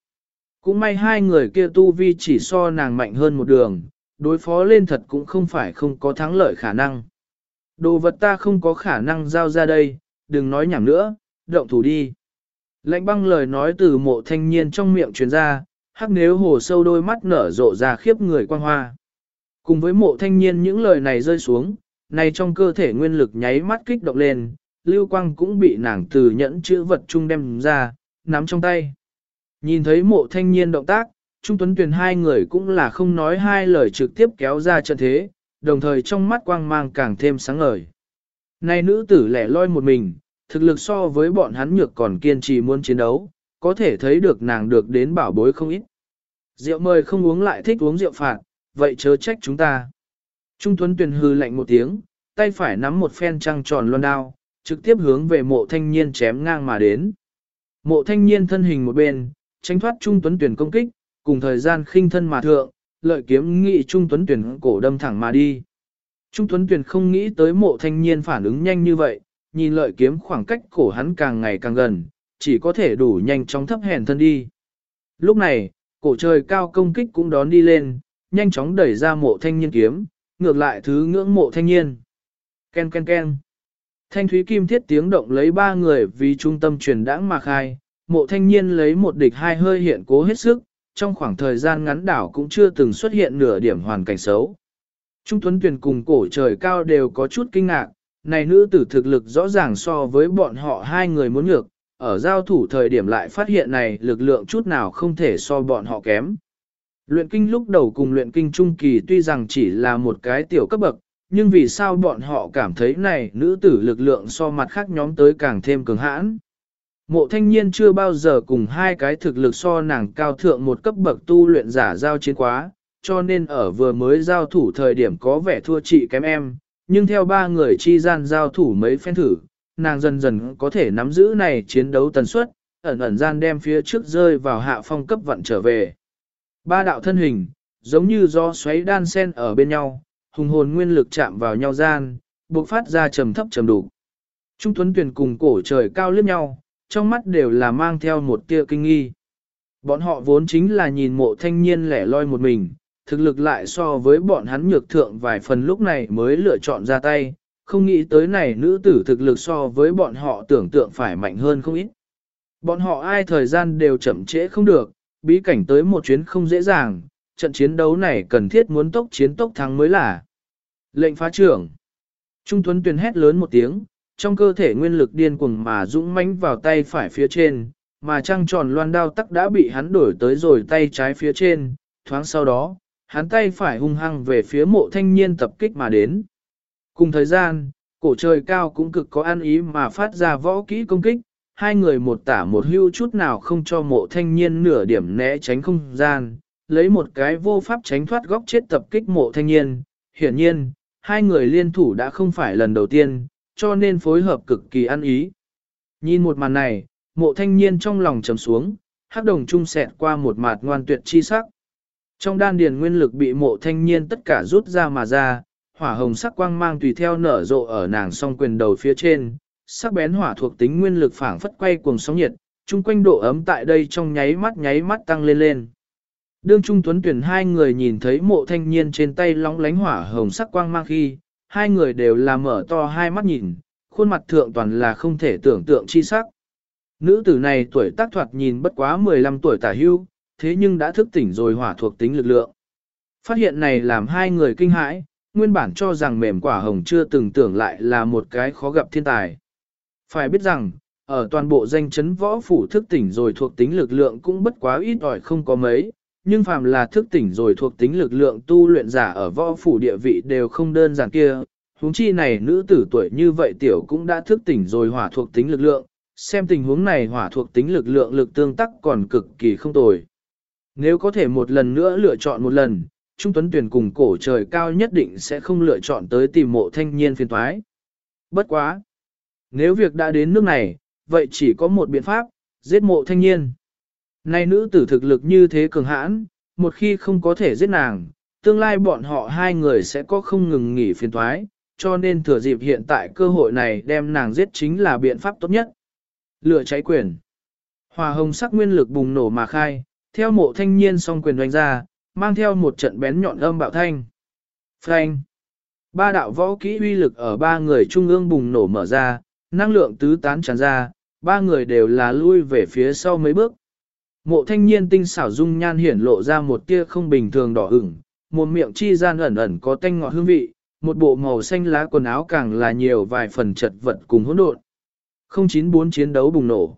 Cũng may hai người kia tu vi chỉ so nàng mạnh hơn một đường, đối phó lên thật cũng không phải không có thắng lợi khả năng. Đồ vật ta không có khả năng giao ra đây, đừng nói nhảm nữa, động thủ đi. Lạnh băng lời nói từ mộ thanh niên trong miệng truyền ra, hắc nếu hồ sâu đôi mắt nở rộ ra khiếp người quang hoa. Cùng với mộ thanh niên những lời này rơi xuống, này trong cơ thể nguyên lực nháy mắt kích động lên, lưu quang cũng bị nàng từ nhẫn chữ vật chung đem ra, nắm trong tay. Nhìn thấy mộ thanh niên động tác, Trung Tuấn Tuyền hai người cũng là không nói hai lời trực tiếp kéo ra trận thế, đồng thời trong mắt quang mang càng thêm sáng ngời. Này nữ tử lẻ loi một mình, thực lực so với bọn hắn nhược còn kiên trì muốn chiến đấu, có thể thấy được nàng được đến bảo bối không ít. Rượu mời không uống lại thích uống rượu phạt, vậy chớ trách chúng ta. Trung Tuấn Tuyền hư lạnh một tiếng, tay phải nắm một phen trăng tròn loan đao, trực tiếp hướng về mộ thanh niên chém ngang mà đến. Mộ thanh niên thân hình một bên, tránh thoát Trung Tuấn Tuyền công kích, cùng thời gian khinh thân mà thượng, lợi kiếm nghị Trung Tuấn Tuyền cổ đâm thẳng mà đi. Trung Tuấn Tuyền không nghĩ tới mộ thanh niên phản ứng nhanh như vậy, nhìn lợi kiếm khoảng cách cổ hắn càng ngày càng gần, chỉ có thể đủ nhanh chóng thấp hèn thân đi. Lúc này, cổ trời cao công kích cũng đón đi lên, nhanh chóng đẩy ra mộ thanh niên kiếm, ngược lại thứ ngưỡng mộ thanh niên. Ken ken ken. Thanh thúy kim thiết tiếng động lấy ba người vì trung tâm truyền đãng mà khai, mộ thanh niên lấy một địch hai hơi hiện cố hết sức, trong khoảng thời gian ngắn đảo cũng chưa từng xuất hiện nửa điểm hoàn cảnh xấu. Trung Tuấn Tuyền cùng cổ trời cao đều có chút kinh ngạc, này nữ tử thực lực rõ ràng so với bọn họ hai người muốn ngược, ở giao thủ thời điểm lại phát hiện này lực lượng chút nào không thể so bọn họ kém. Luyện kinh lúc đầu cùng luyện kinh trung kỳ tuy rằng chỉ là một cái tiểu cấp bậc, nhưng vì sao bọn họ cảm thấy này nữ tử lực lượng so mặt khác nhóm tới càng thêm cường hãn. Mộ thanh niên chưa bao giờ cùng hai cái thực lực so nàng cao thượng một cấp bậc tu luyện giả giao chiến quá, cho nên ở vừa mới giao thủ thời điểm có vẻ thua chị kém em, nhưng theo ba người chi gian giao thủ mấy phen thử, nàng dần dần có thể nắm giữ này chiến đấu tần suất, ẩn ẩn gian đem phía trước rơi vào hạ phong cấp vận trở về. Ba đạo thân hình, giống như do xoáy đan sen ở bên nhau, hùng hồn nguyên lực chạm vào nhau gian, bộc phát ra trầm thấp trầm đủ. Trung Tuấn Tuyền cùng cổ trời cao liếc nhau, trong mắt đều là mang theo một tia kinh nghi. Bọn họ vốn chính là nhìn mộ thanh niên lẻ loi một mình, thực lực lại so với bọn hắn nhược thượng vài phần lúc này mới lựa chọn ra tay, không nghĩ tới này nữ tử thực lực so với bọn họ tưởng tượng phải mạnh hơn không ít. Bọn họ ai thời gian đều chậm trễ không được, bí cảnh tới một chuyến không dễ dàng, trận chiến đấu này cần thiết muốn tốc chiến tốc thắng mới là. Lệnh phá trưởng. Trung Tuấn Tuyền hét lớn một tiếng, trong cơ thể nguyên lực điên cuồng mà dũng mãnh vào tay phải phía trên, mà trăng tròn loan đao tắc đã bị hắn đổi tới rồi tay trái phía trên, thoáng sau đó, hắn tay phải hung hăng về phía mộ thanh niên tập kích mà đến. Cùng thời gian, cổ trời cao cũng cực có an ý mà phát ra võ kỹ công kích, hai người một tả một hưu chút nào không cho mộ thanh niên nửa điểm né tránh không gian, lấy một cái vô pháp tránh thoát góc chết tập kích mộ thanh niên. Hiển nhiên, hai người liên thủ đã không phải lần đầu tiên, cho nên phối hợp cực kỳ ăn ý. Nhìn một màn này, mộ thanh niên trong lòng trầm xuống, hắc đồng trung sẹt qua một mạt ngoan tuyệt chi sắc. Trong đan điền nguyên lực bị mộ thanh niên tất cả rút ra mà ra, hỏa hồng sắc quang mang tùy theo nở rộ ở nàng song quyền đầu phía trên, sắc bén hỏa thuộc tính nguyên lực phảng phất quay cuồng sóng nhiệt, chung quanh độ ấm tại đây trong nháy mắt nháy mắt tăng lên lên. Đương Trung Tuấn tuyển hai người nhìn thấy mộ thanh niên trên tay lóng lánh hỏa hồng sắc quang mang khi, hai người đều là mở to hai mắt nhìn, khuôn mặt thượng toàn là không thể tưởng tượng chi sắc. Nữ tử này tuổi tác thoạt nhìn bất quá 15 tuổi tả hưu, thế nhưng đã thức tỉnh rồi hỏa thuộc tính lực lượng. Phát hiện này làm hai người kinh hãi, nguyên bản cho rằng mềm quả hồng chưa từng tưởng lại là một cái khó gặp thiên tài. Phải biết rằng, ở toàn bộ danh chấn võ phủ thức tỉnh rồi thuộc tính lực lượng cũng bất quá ít ỏi không có mấy, nhưng phàm là thức tỉnh rồi thuộc tính lực lượng tu luyện giả ở võ phủ địa vị đều không đơn giản kia. Huống chi này nữ tử tuổi như vậy tiểu cũng đã thức tỉnh rồi hỏa thuộc tính lực lượng, xem tình huống này hỏa thuộc tính lực lượng lực tương tác còn cực kỳ không tồi. Nếu có thể một lần nữa lựa chọn một lần, Trung Tuấn Tuyền cùng cổ trời cao nhất định sẽ không lựa chọn tới tìm mộ thanh niên phiền thoái. Bất quá! Nếu việc đã đến nước này, vậy chỉ có một biện pháp, giết mộ thanh niên. Nay nữ tử thực lực như thế cường hãn, một khi không có thể giết nàng, tương lai bọn họ hai người sẽ có không ngừng nghỉ phiền thoái, cho nên thừa dịp hiện tại cơ hội này đem nàng giết chính là biện pháp tốt nhất. Lửa cháy quyền. Hòa hồng sắc nguyên lực bùng nổ mà khai, theo mộ thanh niên song quyền đánh ra, mang theo một trận bén nhọn âm bạo thanh. Phanh! Ba đạo võ kỹ uy lực ở ba người trung ương bùng nổ mở ra, năng lượng tứ tán tràn ra, ba người đều là lui về phía sau mấy bước. Mộ thanh niên tinh xảo dung nhan hiển lộ ra một tia không bình thường đỏ ửng, một miệng chi gian ẩn ẩn có tanh ngọt hương vị, một bộ màu xanh lá quần áo càng là nhiều vài phần chật vật cùng hỗn độn. 094 chiến đấu bùng nổ.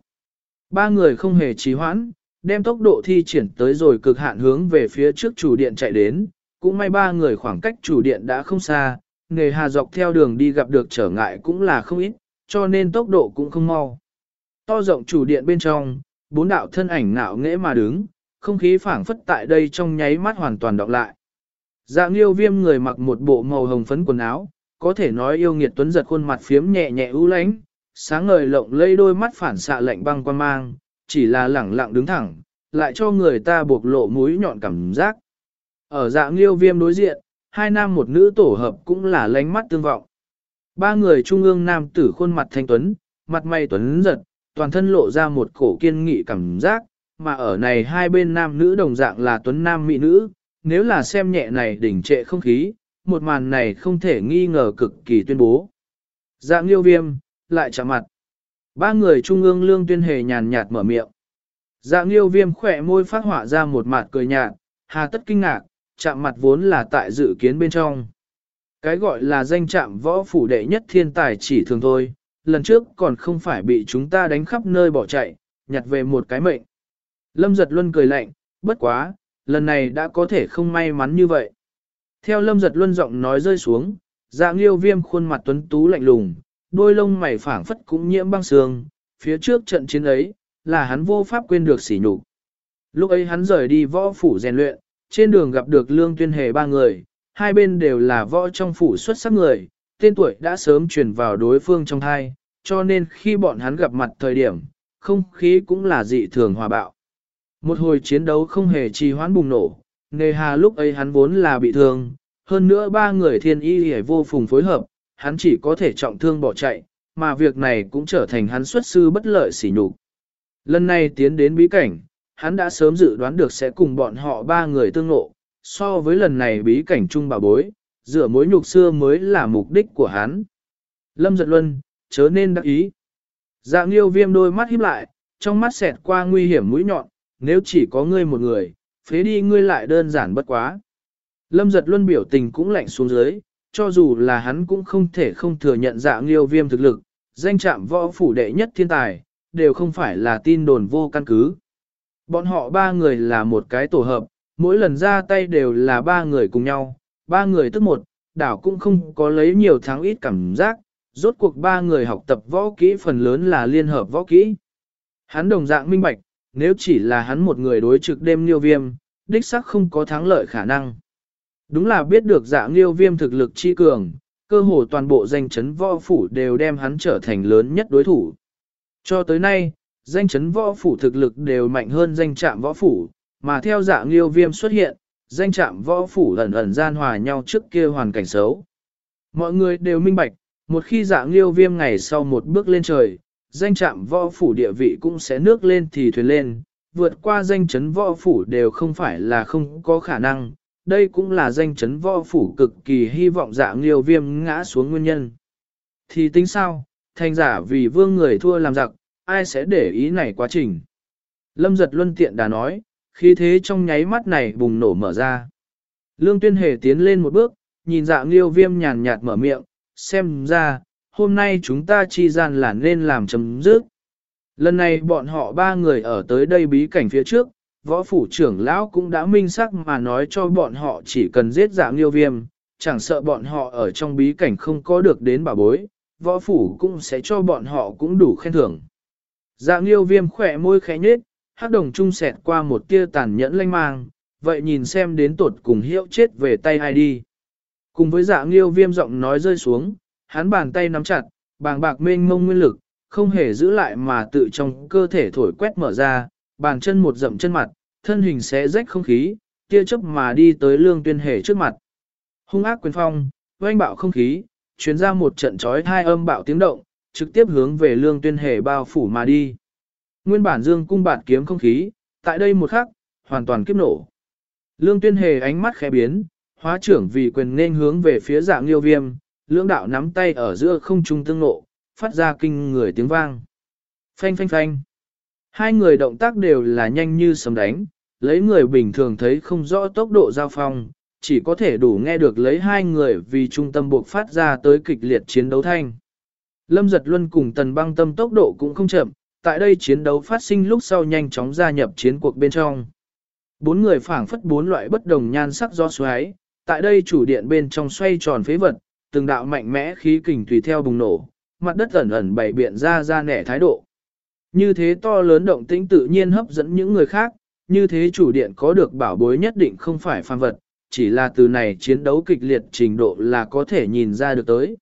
Ba người không hề trì hoãn, đem tốc độ thi triển tới rồi cực hạn hướng về phía trước chủ điện chạy đến, cũng may ba người khoảng cách chủ điện đã không xa, nghề hà dọc theo đường đi gặp được trở ngại cũng là không ít, cho nên tốc độ cũng không mau. To rộng chủ điện bên trong, bốn đạo thân ảnh nạo nghễ mà đứng, không khí phảng phất tại đây trong nháy mắt hoàn toàn đọc lại. Dạng yêu viêm người mặc một bộ màu hồng phấn quần áo, có thể nói yêu nghiệt tuấn giật khuôn mặt phiếm nhẹ nhẹ ưu lánh, sáng ngời lộng lây đôi mắt phản xạ lạnh băng quan mang, chỉ là lẳng lặng đứng thẳng, lại cho người ta buộc lộ mũi nhọn cảm giác. Ở dạng liêu viêm đối diện, hai nam một nữ tổ hợp cũng là lánh mắt tương vọng. Ba người trung ương nam tử khuôn mặt thanh tuấn, mặt mày tuấn giật, toàn thân lộ ra một cổ kiên nghị cảm giác, mà ở này hai bên nam nữ đồng dạng là tuấn nam mỹ nữ, nếu là xem nhẹ này đỉnh trệ không khí, một màn này không thể nghi ngờ cực kỳ tuyên bố. Dạng liêu viêm, lại chạm mặt. Ba người trung ương lương tuyên hề nhàn nhạt mở miệng. Dạng liêu viêm khỏe môi phát họa ra một mặt cười nhạt, hà tất kinh ngạc, chạm mặt vốn là tại dự kiến bên trong. Cái gọi là danh chạm võ phủ đệ nhất thiên tài chỉ thường thôi, lần trước còn không phải bị chúng ta đánh khắp nơi bỏ chạy, nhặt về một cái mệnh. Lâm giật luân cười lạnh, bất quá, lần này đã có thể không may mắn như vậy. Theo lâm giật luân giọng nói rơi xuống, dạng liêu viêm khuôn mặt tuấn tú lạnh lùng, đôi lông mày phảng phất cũng nhiễm băng sương, phía trước trận chiến ấy, là hắn vô pháp quên được sỉ nhục. Lúc ấy hắn rời đi võ phủ rèn luyện, trên đường gặp được lương tuyên hề ba người, hai bên đều là võ trong phủ xuất sắc người, tên tuổi đã sớm truyền vào đối phương trong thai, cho nên khi bọn hắn gặp mặt thời điểm, không khí cũng là dị thường hòa bạo. Một hồi chiến đấu không hề trì hoãn bùng nổ, nề hà lúc ấy hắn vốn là bị thương, hơn nữa ba người thiên y hề vô phùng phối hợp, hắn chỉ có thể trọng thương bỏ chạy, mà việc này cũng trở thành hắn xuất sư bất lợi sỉ nhục. Lần này tiến đến bí cảnh, hắn đã sớm dự đoán được sẽ cùng bọn họ ba người tương ngộ, so với lần này bí cảnh chung bà bối, rửa mối nhục xưa mới là mục đích của hắn. Lâm Dật luân, chớ nên đắc ý. Dạ Nghiêu viêm đôi mắt híp lại, trong mắt xẹt qua nguy hiểm mũi nhọn, nếu chỉ có ngươi một người, phế đi ngươi lại đơn giản bất quá. Lâm Dật luân biểu tình cũng lạnh xuống dưới, cho dù là hắn cũng không thể không thừa nhận dạng nghiêu viêm thực lực, danh trạm võ phủ đệ nhất thiên tài, đều không phải là tin đồn vô căn cứ. Bọn họ ba người là một cái tổ hợp, mỗi lần ra tay đều là ba người cùng nhau, ba người tức một, đảo cũng không có lấy nhiều tháng ít cảm giác, rốt cuộc ba người học tập võ kỹ phần lớn là liên hợp võ kỹ. Hắn đồng dạng minh bạch, nếu chỉ là hắn một người đối trực đêm liêu viêm, đích sắc không có thắng lợi khả năng. Đúng là biết được dạng liêu viêm thực lực chi cường, cơ hồ toàn bộ danh chấn võ phủ đều đem hắn trở thành lớn nhất đối thủ. Cho tới nay, danh chấn võ phủ thực lực đều mạnh hơn danh trạm võ phủ, mà theo dạng liêu viêm xuất hiện, danh trạm võ phủ ẩn ẩn gian hòa nhau trước kia hoàn cảnh xấu. Mọi người đều minh bạch, một khi dạng liêu viêm ngày sau một bước lên trời, danh trạm võ phủ địa vị cũng sẽ nước lên thì thuyền lên, vượt qua danh chấn võ phủ đều không phải là không có khả năng, đây cũng là danh chấn võ phủ cực kỳ hy vọng dạng liêu viêm ngã xuống nguyên nhân. Thì tính sao, thành giả vì vương người thua làm giặc, ai sẽ để ý này quá trình. Lâm giật luân tiện đã nói, khi thế trong nháy mắt này bùng nổ mở ra. Lương tuyên hề tiến lên một bước, nhìn dạng liêu viêm nhàn nhạt mở miệng, xem ra, hôm nay chúng ta chi gian là nên làm chấm dứt. Lần này bọn họ ba người ở tới đây bí cảnh phía trước, võ phủ trưởng lão cũng đã minh sắc mà nói cho bọn họ chỉ cần giết dạng liêu viêm, chẳng sợ bọn họ ở trong bí cảnh không có được đến bà bối, võ phủ cũng sẽ cho bọn họ cũng đủ khen thưởng. Dạng liêu viêm khỏe môi khẽ nhết, hát đồng trung sẹt qua một tia tàn nhẫn lanh mang, vậy nhìn xem đến tột cùng hiệu chết về tay ai đi. Cùng với dạng liêu viêm giọng nói rơi xuống, hắn bàn tay nắm chặt, bàng bạc mênh mông nguyên lực, không hề giữ lại mà tự trong cơ thể thổi quét mở ra, bàn chân một dậm chân mặt, thân hình sẽ rách không khí, tia chớp mà đi tới lương tuyên hề trước mặt. Hung ác quyền phong, oanh bạo không khí, chuyến ra một trận trói hai âm bạo tiếng động, trực tiếp hướng về lương tuyên hề bao phủ mà đi. Nguyên bản dương cung bạt kiếm không khí, tại đây một khắc, hoàn toàn kiếp nổ. Lương tuyên hề ánh mắt khẽ biến, hóa trưởng vì quyền nên hướng về phía dạng liêu viêm, lưỡng đạo nắm tay ở giữa không trung tương nộ, phát ra kinh người tiếng vang. Phanh phanh phanh. Hai người động tác đều là nhanh như sấm đánh, lấy người bình thường thấy không rõ tốc độ giao phong, chỉ có thể đủ nghe được lấy hai người vì trung tâm buộc phát ra tới kịch liệt chiến đấu thanh. Lâm giật luân cùng tần băng tâm tốc độ cũng không chậm, tại đây chiến đấu phát sinh lúc sau nhanh chóng gia nhập chiến cuộc bên trong. Bốn người phảng phất bốn loại bất đồng nhan sắc do xoáy, tại đây chủ điện bên trong xoay tròn phế vật, từng đạo mạnh mẽ khí kình tùy theo bùng nổ, mặt đất ẩn ẩn bày biện ra ra nẻ thái độ. Như thế to lớn động tĩnh tự nhiên hấp dẫn những người khác, như thế chủ điện có được bảo bối nhất định không phải phàm vật, chỉ là từ này chiến đấu kịch liệt trình độ là có thể nhìn ra được tới.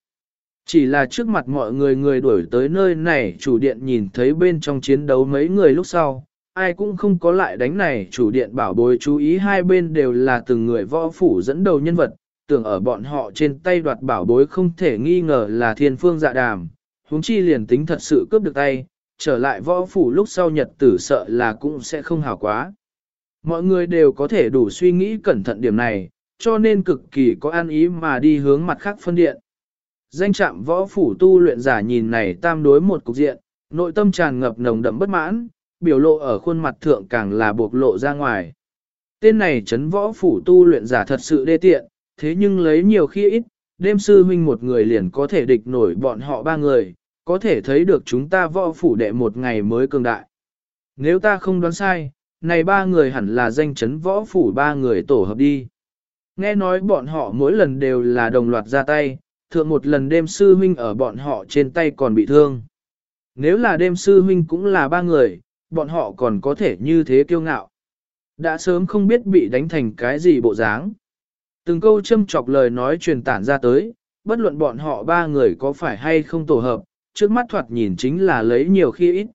Chỉ là trước mặt mọi người người đuổi tới nơi này chủ điện nhìn thấy bên trong chiến đấu mấy người lúc sau, ai cũng không có lại đánh này chủ điện bảo bối chú ý hai bên đều là từng người võ phủ dẫn đầu nhân vật, tưởng ở bọn họ trên tay đoạt bảo bối không thể nghi ngờ là thiên phương dạ đàm, huống chi liền tính thật sự cướp được tay, trở lại võ phủ lúc sau nhật tử sợ là cũng sẽ không hảo quá. Mọi người đều có thể đủ suy nghĩ cẩn thận điểm này, cho nên cực kỳ có an ý mà đi hướng mặt khác phân điện. Danh trạm võ phủ tu luyện giả nhìn này tam đối một cục diện, nội tâm tràn ngập nồng đậm bất mãn, biểu lộ ở khuôn mặt thượng càng là buộc lộ ra ngoài. Tên này chấn võ phủ tu luyện giả thật sự đê tiện, thế nhưng lấy nhiều khi ít, đêm sư huynh một người liền có thể địch nổi bọn họ ba người, có thể thấy được chúng ta võ phủ đệ một ngày mới cường đại. Nếu ta không đoán sai, này ba người hẳn là danh chấn võ phủ ba người tổ hợp đi. Nghe nói bọn họ mỗi lần đều là đồng loạt ra tay, thượng một lần đêm sư huynh ở bọn họ trên tay còn bị thương. Nếu là đêm sư huynh cũng là ba người, bọn họ còn có thể như thế kiêu ngạo. Đã sớm không biết bị đánh thành cái gì bộ dáng. Từng câu châm chọc lời nói truyền tản ra tới, bất luận bọn họ ba người có phải hay không tổ hợp, trước mắt thoạt nhìn chính là lấy nhiều khi ít.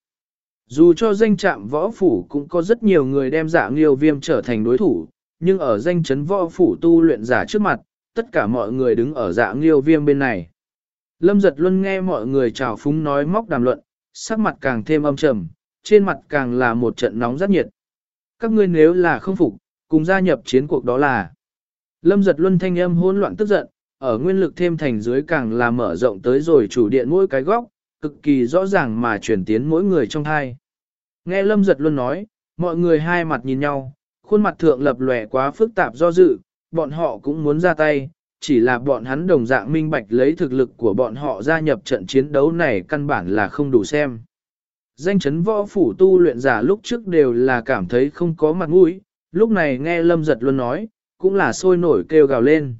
Dù cho danh trạm võ phủ cũng có rất nhiều người đem dạng liêu viêm trở thành đối thủ, nhưng ở danh chấn võ phủ tu luyện giả trước mặt, tất cả mọi người đứng ở dạng liêu viêm bên này. Lâm giật luôn nghe mọi người chào phúng nói móc đàm luận, sắc mặt càng thêm âm trầm, trên mặt càng là một trận nóng rất nhiệt. Các ngươi nếu là không phục, cùng gia nhập chiến cuộc đó là. Lâm giật luân thanh âm hỗn loạn tức giận, ở nguyên lực thêm thành dưới càng là mở rộng tới rồi chủ điện mỗi cái góc, cực kỳ rõ ràng mà chuyển tiến mỗi người trong hai. Nghe Lâm giật luôn nói, mọi người hai mặt nhìn nhau, khuôn mặt thượng lập lòe quá phức tạp do dự, bọn họ cũng muốn ra tay, chỉ là bọn hắn đồng dạng minh bạch lấy thực lực của bọn họ gia nhập trận chiến đấu này căn bản là không đủ xem. Danh chấn võ phủ tu luyện giả lúc trước đều là cảm thấy không có mặt mũi, lúc này nghe Lâm giật luôn nói, cũng là sôi nổi kêu gào lên.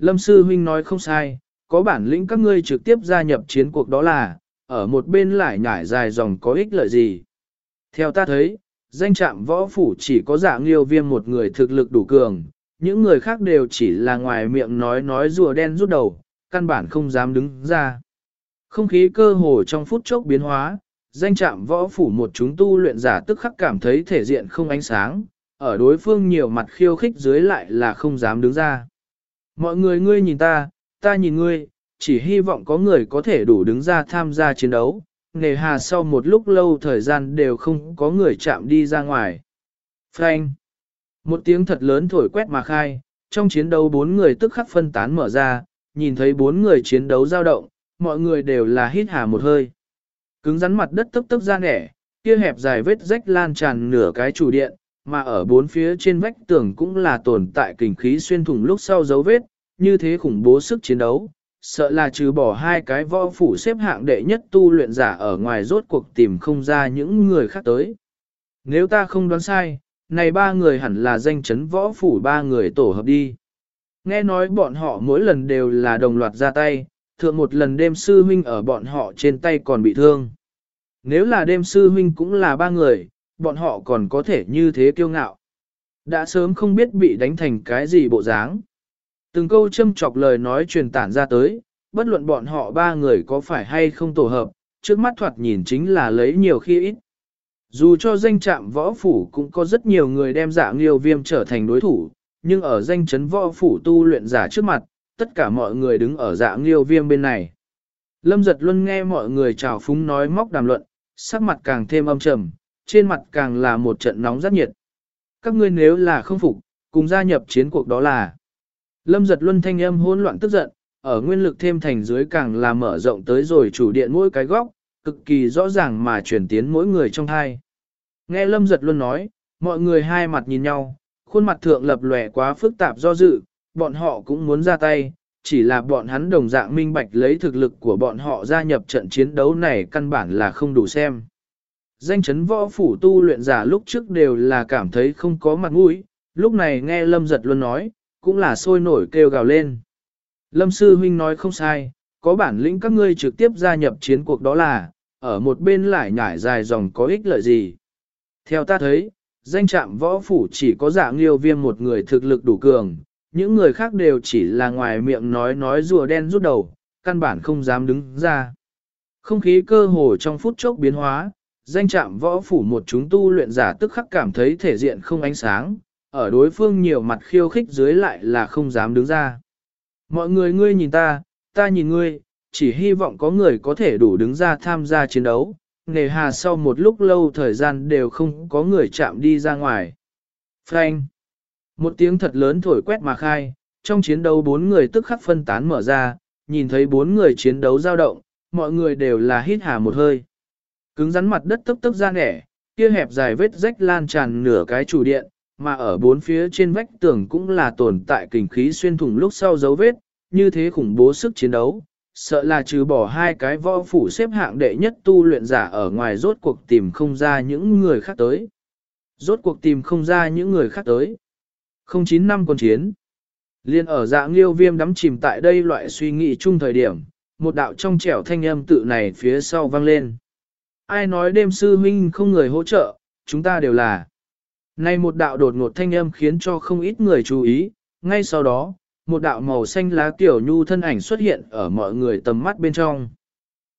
Lâm sư huynh nói không sai, có bản lĩnh các ngươi trực tiếp gia nhập chiến cuộc đó là, ở một bên lại nhải dài dòng có ích lợi gì. Theo ta thấy, danh trạm võ phủ chỉ có dạng liêu viêm một người thực lực đủ cường, những người khác đều chỉ là ngoài miệng nói nói rùa đen rút đầu, căn bản không dám đứng ra. Không khí cơ hồ trong phút chốc biến hóa, danh trạm võ phủ một chúng tu luyện giả tức khắc cảm thấy thể diện không ánh sáng, ở đối phương nhiều mặt khiêu khích dưới lại là không dám đứng ra. Mọi người ngươi nhìn ta, ta nhìn ngươi, chỉ hy vọng có người có thể đủ đứng ra tham gia chiến đấu, nề hà sau một lúc lâu thời gian đều không có người chạm đi ra ngoài. Frank! Một tiếng thật lớn thổi quét mà khai, trong chiến đấu bốn người tức khắc phân tán mở ra, nhìn thấy bốn người chiến đấu dao động, mọi người đều là hít hà một hơi. Cứng rắn mặt đất tức tức ra nẻ, kia hẹp dài vết rách lan tràn nửa cái chủ điện, mà ở bốn phía trên vách tường cũng là tồn tại kình khí xuyên thủng lúc sau dấu vết, như thế khủng bố sức chiến đấu, sợ là trừ bỏ hai cái võ phủ xếp hạng đệ nhất tu luyện giả ở ngoài rốt cuộc tìm không ra những người khác tới. Nếu ta không đoán sai, này ba người hẳn là danh chấn võ phủ ba người tổ hợp đi. Nghe nói bọn họ mỗi lần đều là đồng loạt ra tay, thượng một lần đêm sư huynh ở bọn họ trên tay còn bị thương. Nếu là đêm sư huynh cũng là ba người, bọn họ còn có thể như thế kiêu ngạo. Đã sớm không biết bị đánh thành cái gì bộ dáng. Từng câu châm chọc lời nói truyền tản ra tới, bất luận bọn họ ba người có phải hay không tổ hợp, trước mắt thoạt nhìn chính là lấy nhiều khi ít. Dù cho danh trạm võ phủ cũng có rất nhiều người đem dạng nghiêu viêm trở thành đối thủ, nhưng ở danh chấn võ phủ tu luyện giả trước mặt, tất cả mọi người đứng ở dạng nghiêu viêm bên này. Lâm giật luôn nghe mọi người chào phúng nói móc đàm luận, sắc mặt càng thêm âm trầm, trên mặt càng là một trận nóng rất nhiệt. Các ngươi nếu là không phục, cùng gia nhập chiến cuộc đó là. Lâm giật luân thanh âm hỗn loạn tức giận, ở nguyên lực thêm thành dưới càng là mở rộng tới rồi chủ điện mỗi cái góc, cực kỳ rõ ràng mà chuyển tiến mỗi người trong hai. Nghe Lâm giật luân nói, mọi người hai mặt nhìn nhau, khuôn mặt thượng lập lòe quá phức tạp do dự, bọn họ cũng muốn ra tay, chỉ là bọn hắn đồng dạng minh bạch lấy thực lực của bọn họ gia nhập trận chiến đấu này căn bản là không đủ xem. Danh chấn võ phủ tu luyện giả lúc trước đều là cảm thấy không có mặt mũi, lúc này nghe Lâm giật luôn nói, cũng là sôi nổi kêu gào lên. Lâm sư huynh nói không sai, có bản lĩnh các ngươi trực tiếp gia nhập chiến cuộc đó là, ở một bên lại nhải dài dòng có ích lợi gì. Theo ta thấy, danh trạm võ phủ chỉ có dạng nghiêu viêm một người thực lực đủ cường, những người khác đều chỉ là ngoài miệng nói nói rùa đen rút đầu, căn bản không dám đứng ra. Không khí cơ hồ trong phút chốc biến hóa, danh trạm võ phủ một chúng tu luyện giả tức khắc cảm thấy thể diện không ánh sáng, ở đối phương nhiều mặt khiêu khích dưới lại là không dám đứng ra. Mọi người ngươi nhìn ta, ta nhìn ngươi, chỉ hy vọng có người có thể đủ đứng ra tham gia chiến đấu, Nề hà sau một lúc lâu thời gian đều không có người chạm đi ra ngoài. Frank! Một tiếng thật lớn thổi quét mà khai, trong chiến đấu bốn người tức khắc phân tán mở ra, nhìn thấy bốn người chiến đấu dao động, mọi người đều là hít hà một hơi. Cứng rắn mặt đất tấp tấp ra nẻ, kia hẹp dài vết rách lan tràn nửa cái chủ điện, mà ở bốn phía trên vách tường cũng là tồn tại kình khí xuyên thủng lúc sau dấu vết, như thế khủng bố sức chiến đấu, sợ là trừ bỏ hai cái võ phủ xếp hạng đệ nhất tu luyện giả ở ngoài rốt cuộc tìm không ra những người khác tới. Rốt cuộc tìm không ra những người khác tới. 09 năm con chiến. Liên ở dạng liêu viêm đắm chìm tại đây loại suy nghĩ chung thời điểm, một đạo trong trẻo thanh âm tự này phía sau vang lên. Ai nói đêm sư huynh không người hỗ trợ, chúng ta đều là. Nay một đạo đột ngột thanh âm khiến cho không ít người chú ý, ngay sau đó, một đạo màu xanh lá kiểu nhu thân ảnh xuất hiện ở mọi người tầm mắt bên trong.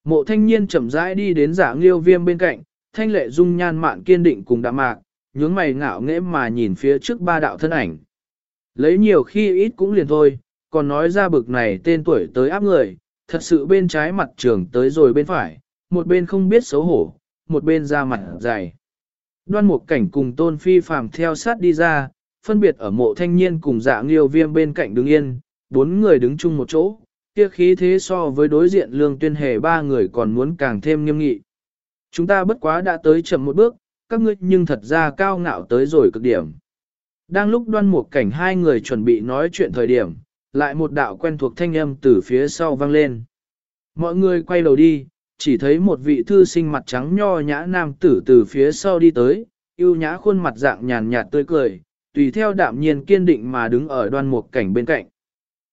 Mộ thanh niên chậm rãi đi đến giả liêu viêm bên cạnh, thanh lệ dung nhan mạn kiên định cùng đạm mạc, nhướng mày ngạo nghễ mà nhìn phía trước ba đạo thân ảnh. Lấy nhiều khi ít cũng liền thôi, còn nói ra bực này tên tuổi tới áp người, thật sự bên trái mặt trường tới rồi bên phải, một bên không biết xấu hổ, một bên ra mặt dày. Đoan một cảnh cùng tôn phi phàm theo sát đi ra, phân biệt ở mộ thanh niên cùng dạ nghiêu viêm bên cạnh đứng yên, bốn người đứng chung một chỗ, kia khí thế so với đối diện lương tuyên hề ba người còn muốn càng thêm nghiêm nghị. Chúng ta bất quá đã tới chậm một bước, các ngươi nhưng thật ra cao ngạo tới rồi cực điểm. Đang lúc đoan một cảnh hai người chuẩn bị nói chuyện thời điểm, lại một đạo quen thuộc thanh âm từ phía sau vang lên. Mọi người quay đầu đi, chỉ thấy một vị thư sinh mặt trắng nho nhã nam tử từ phía sau đi tới, yêu nhã khuôn mặt dạng nhàn nhạt tươi cười, tùy theo đạm nhiên kiên định mà đứng ở đoan một cảnh bên cạnh.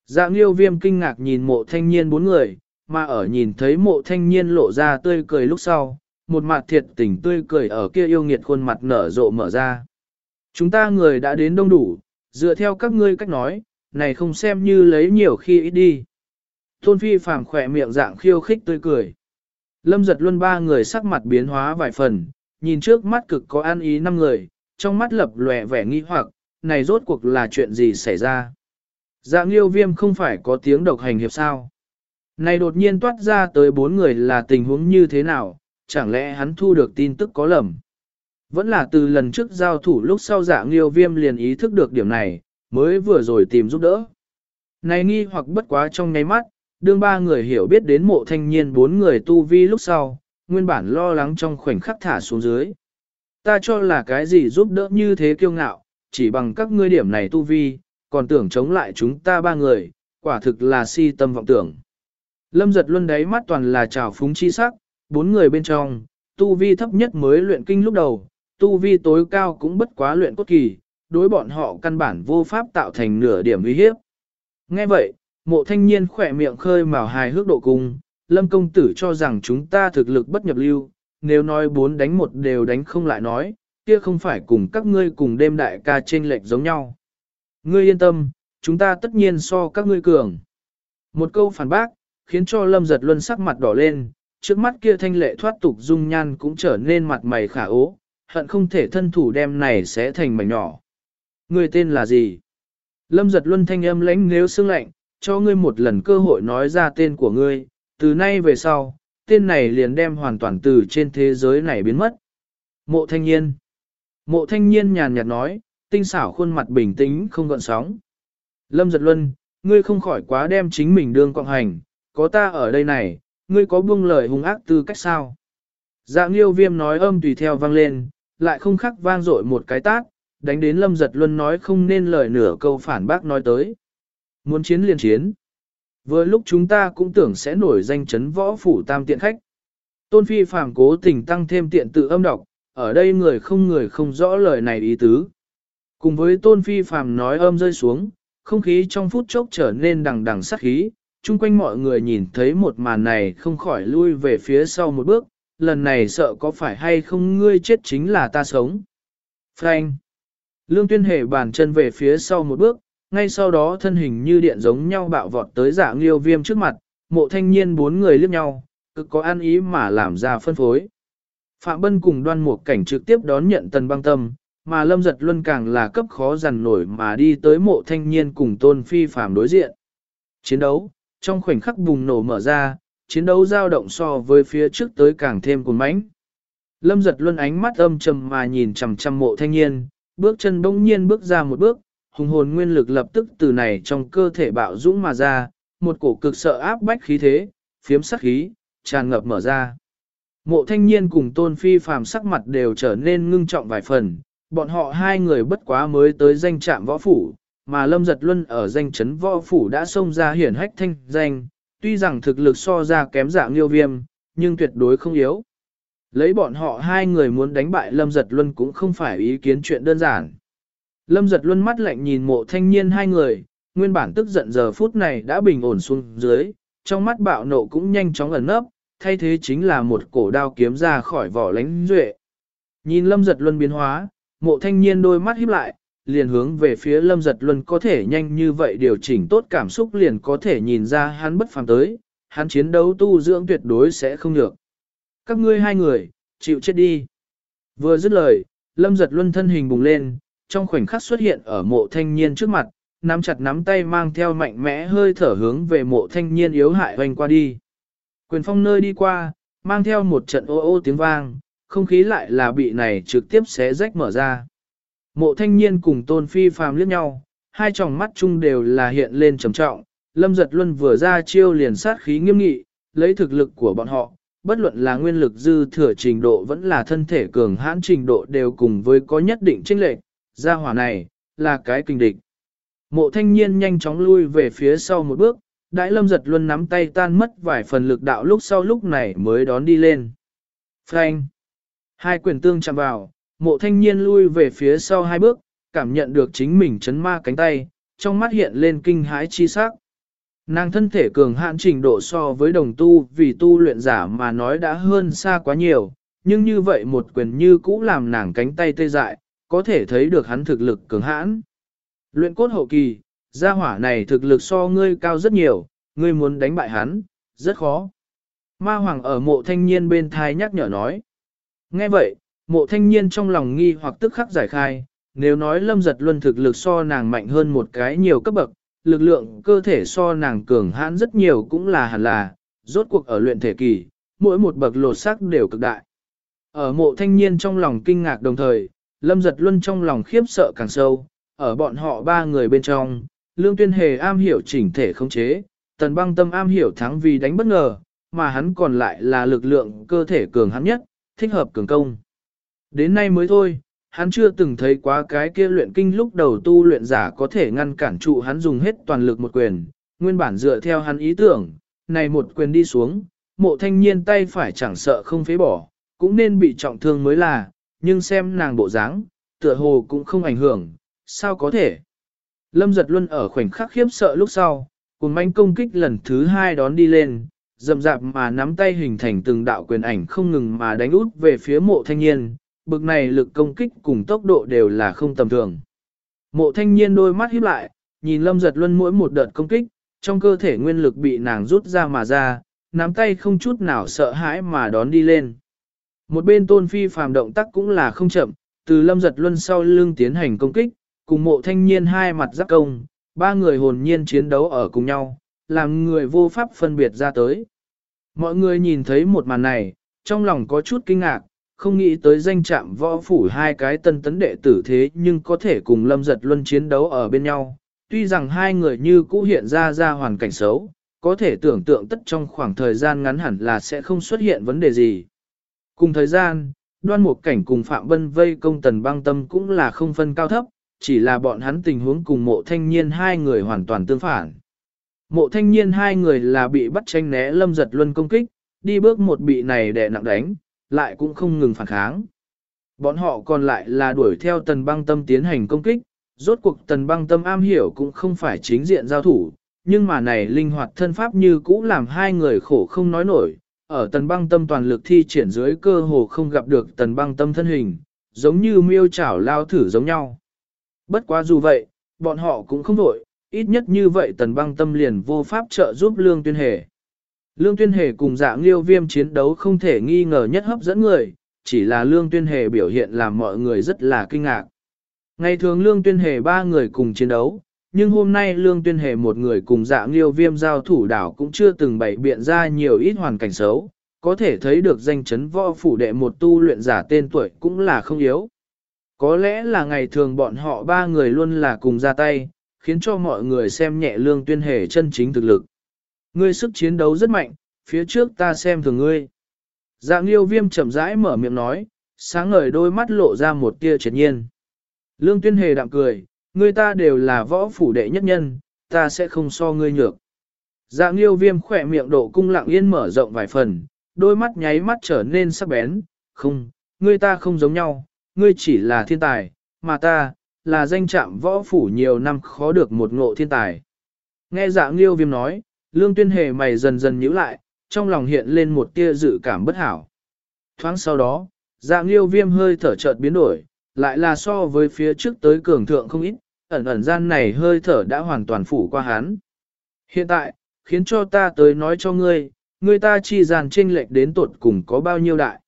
Dạng yêu viêm kinh ngạc nhìn mộ thanh niên bốn người, mà ở nhìn thấy mộ thanh niên lộ ra tươi cười lúc sau, một mặt thiệt tình tươi cười ở kia yêu nghiệt khuôn mặt nở rộ mở ra. Chúng ta người đã đến đông đủ, dựa theo các ngươi cách nói, này không xem như lấy nhiều khi ít đi. Tôn phi phàm khỏe miệng dạng khiêu khích tươi cười. Lâm giật luôn ba người sắc mặt biến hóa vài phần, nhìn trước mắt cực có an ý năm người, trong mắt lập lòe vẻ nghi hoặc, này rốt cuộc là chuyện gì xảy ra. Dạng liêu viêm không phải có tiếng độc hành hiệp sao. Này đột nhiên toát ra tới bốn người là tình huống như thế nào, chẳng lẽ hắn thu được tin tức có lầm. Vẫn là từ lần trước giao thủ lúc sau dạng liêu viêm liền ý thức được điểm này, mới vừa rồi tìm giúp đỡ. Này nghi hoặc bất quá trong nháy mắt, đương ba người hiểu biết đến mộ thanh niên bốn người tu vi lúc sau, nguyên bản lo lắng trong khoảnh khắc thả xuống dưới. Ta cho là cái gì giúp đỡ như thế kiêu ngạo, chỉ bằng các ngươi điểm này tu vi, còn tưởng chống lại chúng ta ba người, quả thực là si tâm vọng tưởng. Lâm giật luôn đáy mắt toàn là trào phúng chi sắc, bốn người bên trong, tu vi thấp nhất mới luyện kinh lúc đầu, tu vi tối cao cũng bất quá luyện cốt kỳ, đối bọn họ căn bản vô pháp tạo thành nửa điểm uy hiếp. Nghe vậy, mộ thanh niên khỏe miệng khơi mào hài hước độ cung, lâm công tử cho rằng chúng ta thực lực bất nhập lưu, nếu nói bốn đánh một đều đánh không lại nói, kia không phải cùng các ngươi cùng đêm đại ca trên lệch giống nhau. Ngươi yên tâm, chúng ta tất nhiên so các ngươi cường. Một câu phản bác, khiến cho lâm giật luân sắc mặt đỏ lên, trước mắt kia thanh lệ thoát tục dung nhan cũng trở nên mặt mày khả ố, hận không thể thân thủ đem này sẽ thành mảnh nhỏ. Ngươi tên là gì? Lâm giật luân thanh âm lãnh nếu xương lạnh, cho ngươi một lần cơ hội nói ra tên của ngươi, từ nay về sau, tên này liền đem hoàn toàn từ trên thế giới này biến mất. Mộ thanh niên. Mộ thanh niên nhàn nhạt nói, tinh xảo khuôn mặt bình tĩnh không gợn sóng. Lâm giật luân, ngươi không khỏi quá đem chính mình đương cộng hành, có ta ở đây này, ngươi có buông lời hung ác tư cách sao? Dạng yêu viêm nói âm tùy theo vang lên, lại không khắc vang dội một cái tát, đánh đến lâm giật luân nói không nên lời nửa câu phản bác nói tới. Muốn chiến liền chiến. Vừa lúc chúng ta cũng tưởng sẽ nổi danh chấn võ phủ tam tiện khách. Tôn Phi phàm cố tình tăng thêm tiện tự âm đọc, ở đây người không người không rõ lời này ý tứ. Cùng với Tôn Phi phàm nói âm rơi xuống, không khí trong phút chốc trở nên đằng đằng sát khí, chung quanh mọi người nhìn thấy một màn này không khỏi lui về phía sau một bước, lần này sợ có phải hay không ngươi chết chính là ta sống. Frank! Lương tuyên hề bàn chân về phía sau một bước, ngay sau đó thân hình như điện giống nhau bạo vọt tới dạ giả liêu viêm trước mặt, mộ thanh niên bốn người liếc nhau, cực có an ý mà làm ra phân phối. Phạm Bân cùng đoan một cảnh trực tiếp đón nhận tần băng tâm, mà lâm giật luân càng là cấp khó dằn nổi mà đi tới mộ thanh niên cùng tôn phi phạm đối diện. Chiến đấu, trong khoảnh khắc bùng nổ mở ra, chiến đấu dao động so với phía trước tới càng thêm cuốn mãnh. Lâm giật luân ánh mắt âm trầm mà nhìn chằm chằm mộ thanh niên, bước chân bỗng nhiên bước ra một bước, hùng hồn nguyên lực lập tức từ này trong cơ thể bạo dũng mà ra, một cổ cực sợ áp bách khí thế, phiếm sắc khí, tràn ngập mở ra. Mộ thanh niên cùng tôn phi phàm sắc mặt đều trở nên ngưng trọng vài phần, bọn họ hai người bất quá mới tới danh trạm võ phủ, mà Lâm Giật Luân ở danh chấn võ phủ đã xông ra hiển hách thanh danh, tuy rằng thực lực so ra kém dạng liêu viêm, nhưng tuyệt đối không yếu. Lấy bọn họ hai người muốn đánh bại Lâm Giật Luân cũng không phải ý kiến chuyện đơn giản. Lâm Giật Luân mắt lạnh nhìn mộ thanh niên hai người, nguyên bản tức giận giờ phút này đã bình ổn xuống dưới, trong mắt bạo nộ cũng nhanh chóng ẩn nấp, thay thế chính là một cổ đao kiếm ra khỏi vỏ lánh duệ. Nhìn Lâm Giật Luân biến hóa, mộ thanh niên đôi mắt híp lại, liền hướng về phía Lâm Giật Luân có thể nhanh như vậy điều chỉnh tốt cảm xúc liền có thể nhìn ra hắn bất phàm tới, hắn chiến đấu tu dưỡng tuyệt đối sẽ không được. Các ngươi hai người, chịu chết đi. Vừa dứt lời, Lâm Giật Luân thân hình bùng lên, trong khoảnh khắc xuất hiện ở mộ thanh niên trước mặt, nắm chặt nắm tay mang theo mạnh mẽ hơi thở hướng về mộ thanh niên yếu hại hoành qua đi. Quyền phong nơi đi qua, mang theo một trận ô ô tiếng vang, không khí lại là bị này trực tiếp xé rách mở ra. Mộ thanh niên cùng tôn phi phàm liếc nhau, hai tròng mắt chung đều là hiện lên trầm trọng, lâm giật luân vừa ra chiêu liền sát khí nghiêm nghị, lấy thực lực của bọn họ, bất luận là nguyên lực dư thừa trình độ vẫn là thân thể cường hãn trình độ đều cùng với có nhất định chênh lệch, gia hỏa này, là cái kinh địch. Mộ thanh niên nhanh chóng lui về phía sau một bước, đại lâm giật luân nắm tay tan mất vài phần lực đạo lúc sau lúc này mới đón đi lên. Frank! Hai quyền tương chạm vào, mộ thanh niên lui về phía sau hai bước, cảm nhận được chính mình chấn ma cánh tay, trong mắt hiện lên kinh hãi chi sắc. Nàng thân thể cường hạn trình độ so với đồng tu vì tu luyện giả mà nói đã hơn xa quá nhiều, nhưng như vậy một quyền như cũ làm nàng cánh tay tê dại, có thể thấy được hắn thực lực cường hãn. Luyện cốt hậu kỳ, gia hỏa này thực lực so ngươi cao rất nhiều, ngươi muốn đánh bại hắn, rất khó. Ma Hoàng ở mộ thanh niên bên thai nhắc nhở nói. Nghe vậy, mộ thanh niên trong lòng nghi hoặc tức khắc giải khai, nếu nói lâm giật luân thực lực so nàng mạnh hơn một cái nhiều cấp bậc, lực lượng cơ thể so nàng cường hãn rất nhiều cũng là hẳn là, rốt cuộc ở luyện thể kỳ, mỗi một bậc lột sắc đều cực đại. Ở mộ thanh niên trong lòng kinh ngạc đồng thời, lâm giật luân trong lòng khiếp sợ càng sâu, ở bọn họ ba người bên trong, lương tuyên hề am hiểu chỉnh thể không chế, tần băng tâm am hiểu thắng vì đánh bất ngờ, mà hắn còn lại là lực lượng cơ thể cường hắn nhất, thích hợp cường công. Đến nay mới thôi, hắn chưa từng thấy quá cái kia luyện kinh lúc đầu tu luyện giả có thể ngăn cản trụ hắn dùng hết toàn lực một quyền, nguyên bản dựa theo hắn ý tưởng, này một quyền đi xuống, mộ thanh niên tay phải chẳng sợ không phế bỏ, cũng nên bị trọng thương mới là, nhưng xem nàng bộ dáng, tựa hồ cũng không ảnh hưởng, sao có thể. Lâm giật luôn ở khoảnh khắc khiếp sợ lúc sau, cùng manh công kích lần thứ hai đón đi lên, dậm dạp mà nắm tay hình thành từng đạo quyền ảnh không ngừng mà đánh út về phía mộ thanh niên, bực này lực công kích cùng tốc độ đều là không tầm thường. Mộ thanh niên đôi mắt híp lại, nhìn lâm giật luân mỗi một đợt công kích, trong cơ thể nguyên lực bị nàng rút ra mà ra, nắm tay không chút nào sợ hãi mà đón đi lên. Một bên tôn phi phàm động tác cũng là không chậm, từ lâm giật luân sau lưng tiến hành công kích, cùng mộ thanh niên hai mặt giáp công, ba người hồn nhiên chiến đấu ở cùng nhau, làm người vô pháp phân biệt ra tới. Mọi người nhìn thấy một màn này, trong lòng có chút kinh ngạc, không nghĩ tới danh trạm võ phủ hai cái tân tấn đệ tử thế nhưng có thể cùng lâm giật luân chiến đấu ở bên nhau. Tuy rằng hai người như cũ hiện ra ra hoàn cảnh xấu, có thể tưởng tượng tất trong khoảng thời gian ngắn hẳn là sẽ không xuất hiện vấn đề gì. Cùng thời gian, đoan một cảnh cùng Phạm vân vây công tần băng tâm cũng là không phân cao thấp, chỉ là bọn hắn tình huống cùng mộ thanh niên hai người hoàn toàn tương phản. Mộ thanh niên hai người là bị bắt tranh né lâm giật luân công kích, đi bước một bị này đè nặng đánh, lại cũng không ngừng phản kháng. Bọn họ còn lại là đuổi theo tần băng tâm tiến hành công kích, rốt cuộc tần băng tâm am hiểu cũng không phải chính diện giao thủ, nhưng mà này linh hoạt thân pháp như cũ làm hai người khổ không nói nổi, ở tần băng tâm toàn lực thi triển dưới cơ hồ không gặp được tần băng tâm thân hình, giống như miêu chảo lao thử giống nhau. Bất quá dù vậy, bọn họ cũng không đổi, ít nhất như vậy tần băng tâm liền vô pháp trợ giúp Lương Tuyên Hề. Lương Tuyên Hề cùng dạng liêu viêm chiến đấu không thể nghi ngờ nhất hấp dẫn người, chỉ là Lương Tuyên Hề biểu hiện làm mọi người rất là kinh ngạc. Ngày thường Lương Tuyên Hề ba người cùng chiến đấu, nhưng hôm nay Lương Tuyên Hề một người cùng dạng liêu viêm giao thủ đảo cũng chưa từng bày biện ra nhiều ít hoàn cảnh xấu, có thể thấy được danh chấn võ phủ đệ một tu luyện giả tên tuổi cũng là không yếu. Có lẽ là ngày thường bọn họ ba người luôn là cùng ra tay, khiến cho mọi người xem nhẹ lương tuyên hề chân chính thực lực. Ngươi sức chiến đấu rất mạnh, phía trước ta xem thường ngươi. Dạng liêu viêm chậm rãi mở miệng nói, sáng ngời đôi mắt lộ ra một tia triệt nhiên. Lương tuyên hề đạm cười, ngươi ta đều là võ phủ đệ nhất nhân, ta sẽ không so ngươi nhược. Dạ liêu viêm khỏe miệng độ cung lặng yên mở rộng vài phần, đôi mắt nháy mắt trở nên sắc bén, không, ngươi ta không giống nhau, ngươi chỉ là thiên tài, mà ta, là danh trạm võ phủ nhiều năm khó được một ngộ thiên tài. Nghe dạ liêu viêm nói, lương tuyên hề mày dần dần nhíu lại, trong lòng hiện lên một tia dự cảm bất hảo. Thoáng sau đó, dạ liêu viêm hơi thở chợt biến đổi, lại là so với phía trước tới cường thượng không ít, ẩn ẩn gian này hơi thở đã hoàn toàn phủ qua hắn. Hiện tại, khiến cho ta tới nói cho ngươi, ngươi ta chi dàn chênh lệch đến tột cùng có bao nhiêu đại.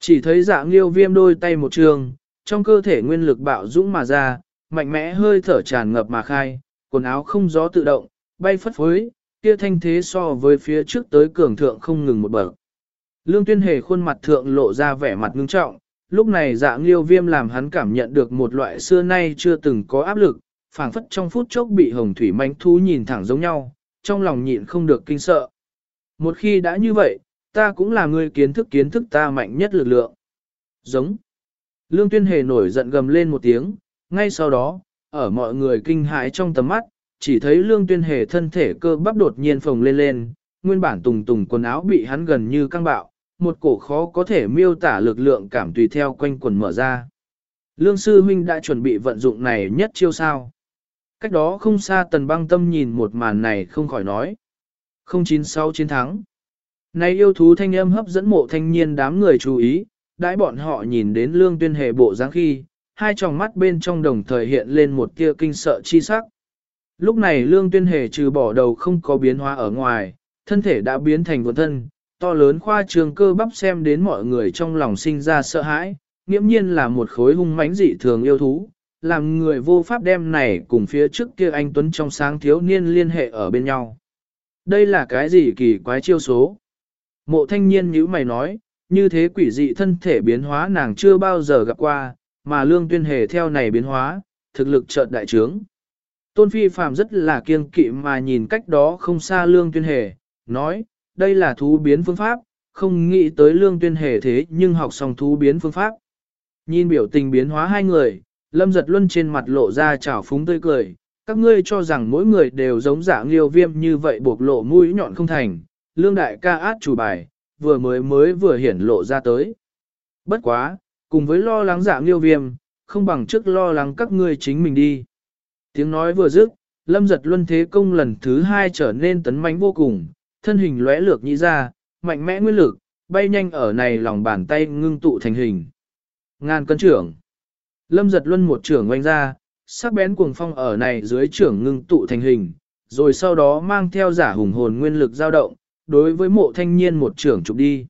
Chỉ thấy dạng liêu viêm đôi tay một trường, trong cơ thể nguyên lực bạo dũng mà ra, mạnh mẽ hơi thở tràn ngập mà khai, quần áo không gió tự động, bay phất phới, kia thanh thế so với phía trước tới cường thượng không ngừng một bậc. Lương tuyên hề khuôn mặt thượng lộ ra vẻ mặt ngưng trọng, lúc này dạng liêu viêm làm hắn cảm nhận được một loại xưa nay chưa từng có áp lực, phảng phất trong phút chốc bị hồng thủy manh thú nhìn thẳng giống nhau, trong lòng nhịn không được kinh sợ. Một khi đã như vậy, ta cũng là người kiến thức kiến thức ta mạnh nhất lực lượng. Giống. Lương tuyên hề nổi giận gầm lên một tiếng, ngay sau đó, ở mọi người kinh hãi trong tầm mắt, chỉ thấy lương tuyên hề thân thể cơ bắp đột nhiên phồng lên lên, nguyên bản tùng tùng quần áo bị hắn gần như căng bạo, một cổ khó có thể miêu tả lực lượng cảm tùy theo quanh quần mở ra. Lương sư huynh đã chuẩn bị vận dụng này nhất chiêu sao. Cách đó không xa tần băng tâm nhìn một màn này không khỏi nói. 096 chiến thắng. Này yêu thú thanh âm hấp dẫn mộ thanh niên đám người chú ý, đãi bọn họ nhìn đến lương tuyên hề bộ dáng khi, hai tròng mắt bên trong đồng thời hiện lên một tia kinh sợ chi sắc. Lúc này lương tuyên hề trừ bỏ đầu không có biến hóa ở ngoài, thân thể đã biến thành vốn thân, to lớn khoa trường cơ bắp xem đến mọi người trong lòng sinh ra sợ hãi, nghiễm nhiên là một khối hung mãnh dị thường yêu thú, làm người vô pháp đem này cùng phía trước kia anh Tuấn trong sáng thiếu niên liên hệ ở bên nhau. Đây là cái gì kỳ quái chiêu số? Mộ thanh niên nhíu mày nói, như thế quỷ dị thân thể biến hóa nàng chưa bao giờ gặp qua, mà lương tuyên hề theo này biến hóa, thực lực chợt đại trướng. Tôn Phi Phạm rất là kiêng kỵ mà nhìn cách đó không xa lương tuyên hề, nói, đây là thú biến phương pháp, không nghĩ tới lương tuyên hề thế nhưng học xong thú biến phương pháp. Nhìn biểu tình biến hóa hai người, lâm giật luân trên mặt lộ ra trào phúng tươi cười, các ngươi cho rằng mỗi người đều giống dạng liêu viêm như vậy buộc lộ mũi nhọn không thành, lương đại ca át chủ bài, vừa mới mới vừa hiển lộ ra tới. Bất quá, cùng với lo lắng dạng liêu viêm, không bằng trước lo lắng các ngươi chính mình đi. Tiếng nói vừa dứt, lâm giật luân thế công lần thứ hai trở nên tấn mãnh vô cùng, thân hình lóe lược nhĩ ra, mạnh mẽ nguyên lực, bay nhanh ở này lòng bàn tay ngưng tụ thành hình. Ngàn cân trưởng. Lâm giật luân một trưởng oanh ra, sắc bén cuồng phong ở này dưới trưởng ngưng tụ thành hình, rồi sau đó mang theo giả hùng hồn nguyên lực dao động, đối với mộ thanh niên một trưởng chụp đi.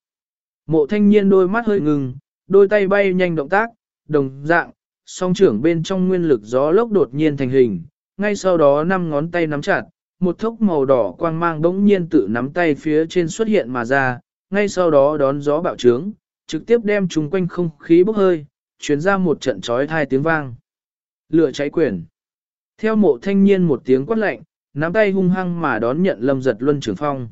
Mộ thanh niên đôi mắt hơi ngừng, đôi tay bay nhanh động tác, đồng dạng, song trưởng bên trong nguyên lực gió lốc đột nhiên thành hình, ngay sau đó năm ngón tay nắm chặt, một thốc màu đỏ quang mang bỗng nhiên tự nắm tay phía trên xuất hiện mà ra, ngay sau đó đón gió bạo trướng, trực tiếp đem chúng quanh không khí bốc hơi, chuyển ra một trận trói thai tiếng vang. Lửa cháy quyển. Theo mộ thanh niên một tiếng quát lạnh, nắm tay hung hăng mà đón nhận lâm giật luân trường phong.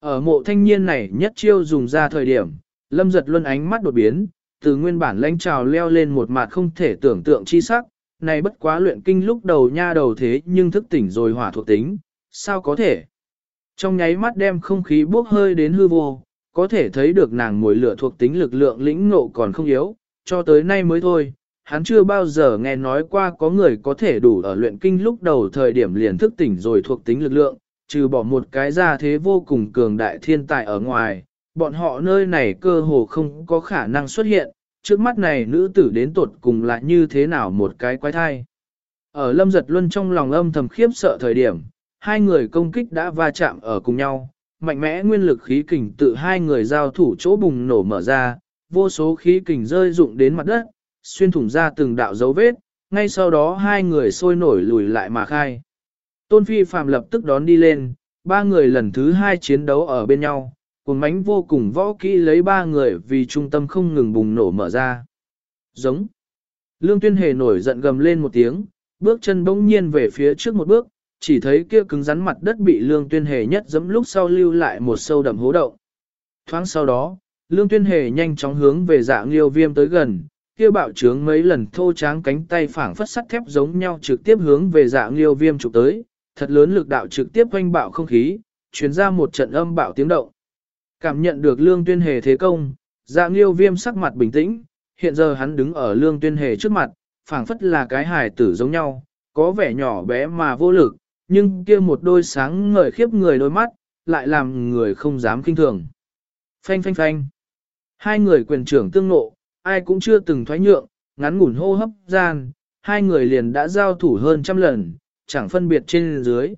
Ở mộ thanh niên này nhất chiêu dùng ra thời điểm, lâm giật luân ánh mắt đột biến, từ nguyên bản lãnh trào leo lên một mặt không thể tưởng tượng chi sắc, này bất quá luyện kinh lúc đầu nha đầu thế nhưng thức tỉnh rồi hỏa thuộc tính, sao có thể? Trong nháy mắt đem không khí bốc hơi đến hư vô, có thể thấy được nàng mùi lửa thuộc tính lực lượng lĩnh ngộ còn không yếu, cho tới nay mới thôi, hắn chưa bao giờ nghe nói qua có người có thể đủ ở luyện kinh lúc đầu thời điểm liền thức tỉnh rồi thuộc tính lực lượng, trừ bỏ một cái ra thế vô cùng cường đại thiên tài ở ngoài, bọn họ nơi này cơ hồ không có khả năng xuất hiện, trước mắt này nữ tử đến tột cùng lại như thế nào một cái quái thai. Ở lâm giật luân trong lòng âm thầm khiếp sợ thời điểm, hai người công kích đã va chạm ở cùng nhau, mạnh mẽ nguyên lực khí kình tự hai người giao thủ chỗ bùng nổ mở ra, vô số khí kình rơi rụng đến mặt đất, xuyên thủng ra từng đạo dấu vết, ngay sau đó hai người sôi nổi lùi lại mà khai. Tôn Phi Phạm lập tức đón đi lên, ba người lần thứ hai chiến đấu ở bên nhau, cùng mánh vô cùng võ kỹ lấy ba người vì trung tâm không ngừng bùng nổ mở ra. Giống. Lương Tuyên Hề nổi giận gầm lên một tiếng, bước chân bỗng nhiên về phía trước một bước, chỉ thấy kia cứng rắn mặt đất bị Lương Tuyên Hề nhất dẫm lúc sau lưu lại một sâu đậm hố động. Thoáng sau đó, Lương Tuyên Hề nhanh chóng hướng về dạ nghiêu viêm tới gần, kia bạo trướng mấy lần thô tráng cánh tay phảng phất sắt thép giống nhau trực tiếp hướng về dạ nghiêu viêm chụp tới, thật lớn lực đạo trực tiếp quanh bạo không khí, truyền ra một trận âm bạo tiếng động. Cảm nhận được lương tuyên hề thế công, dạ nghiêu viêm sắc mặt bình tĩnh, hiện giờ hắn đứng ở lương tuyên hề trước mặt, phảng phất là cái hài tử giống nhau, có vẻ nhỏ bé mà vô lực, nhưng kia một đôi sáng ngời khiếp người đôi mắt, lại làm người không dám kinh thường. Phanh phanh phanh. Hai người quyền trưởng tương nộ, ai cũng chưa từng thoái nhượng, ngắn ngủn hô hấp gian, hai người liền đã giao thủ hơn trăm lần, chẳng phân biệt trên dưới.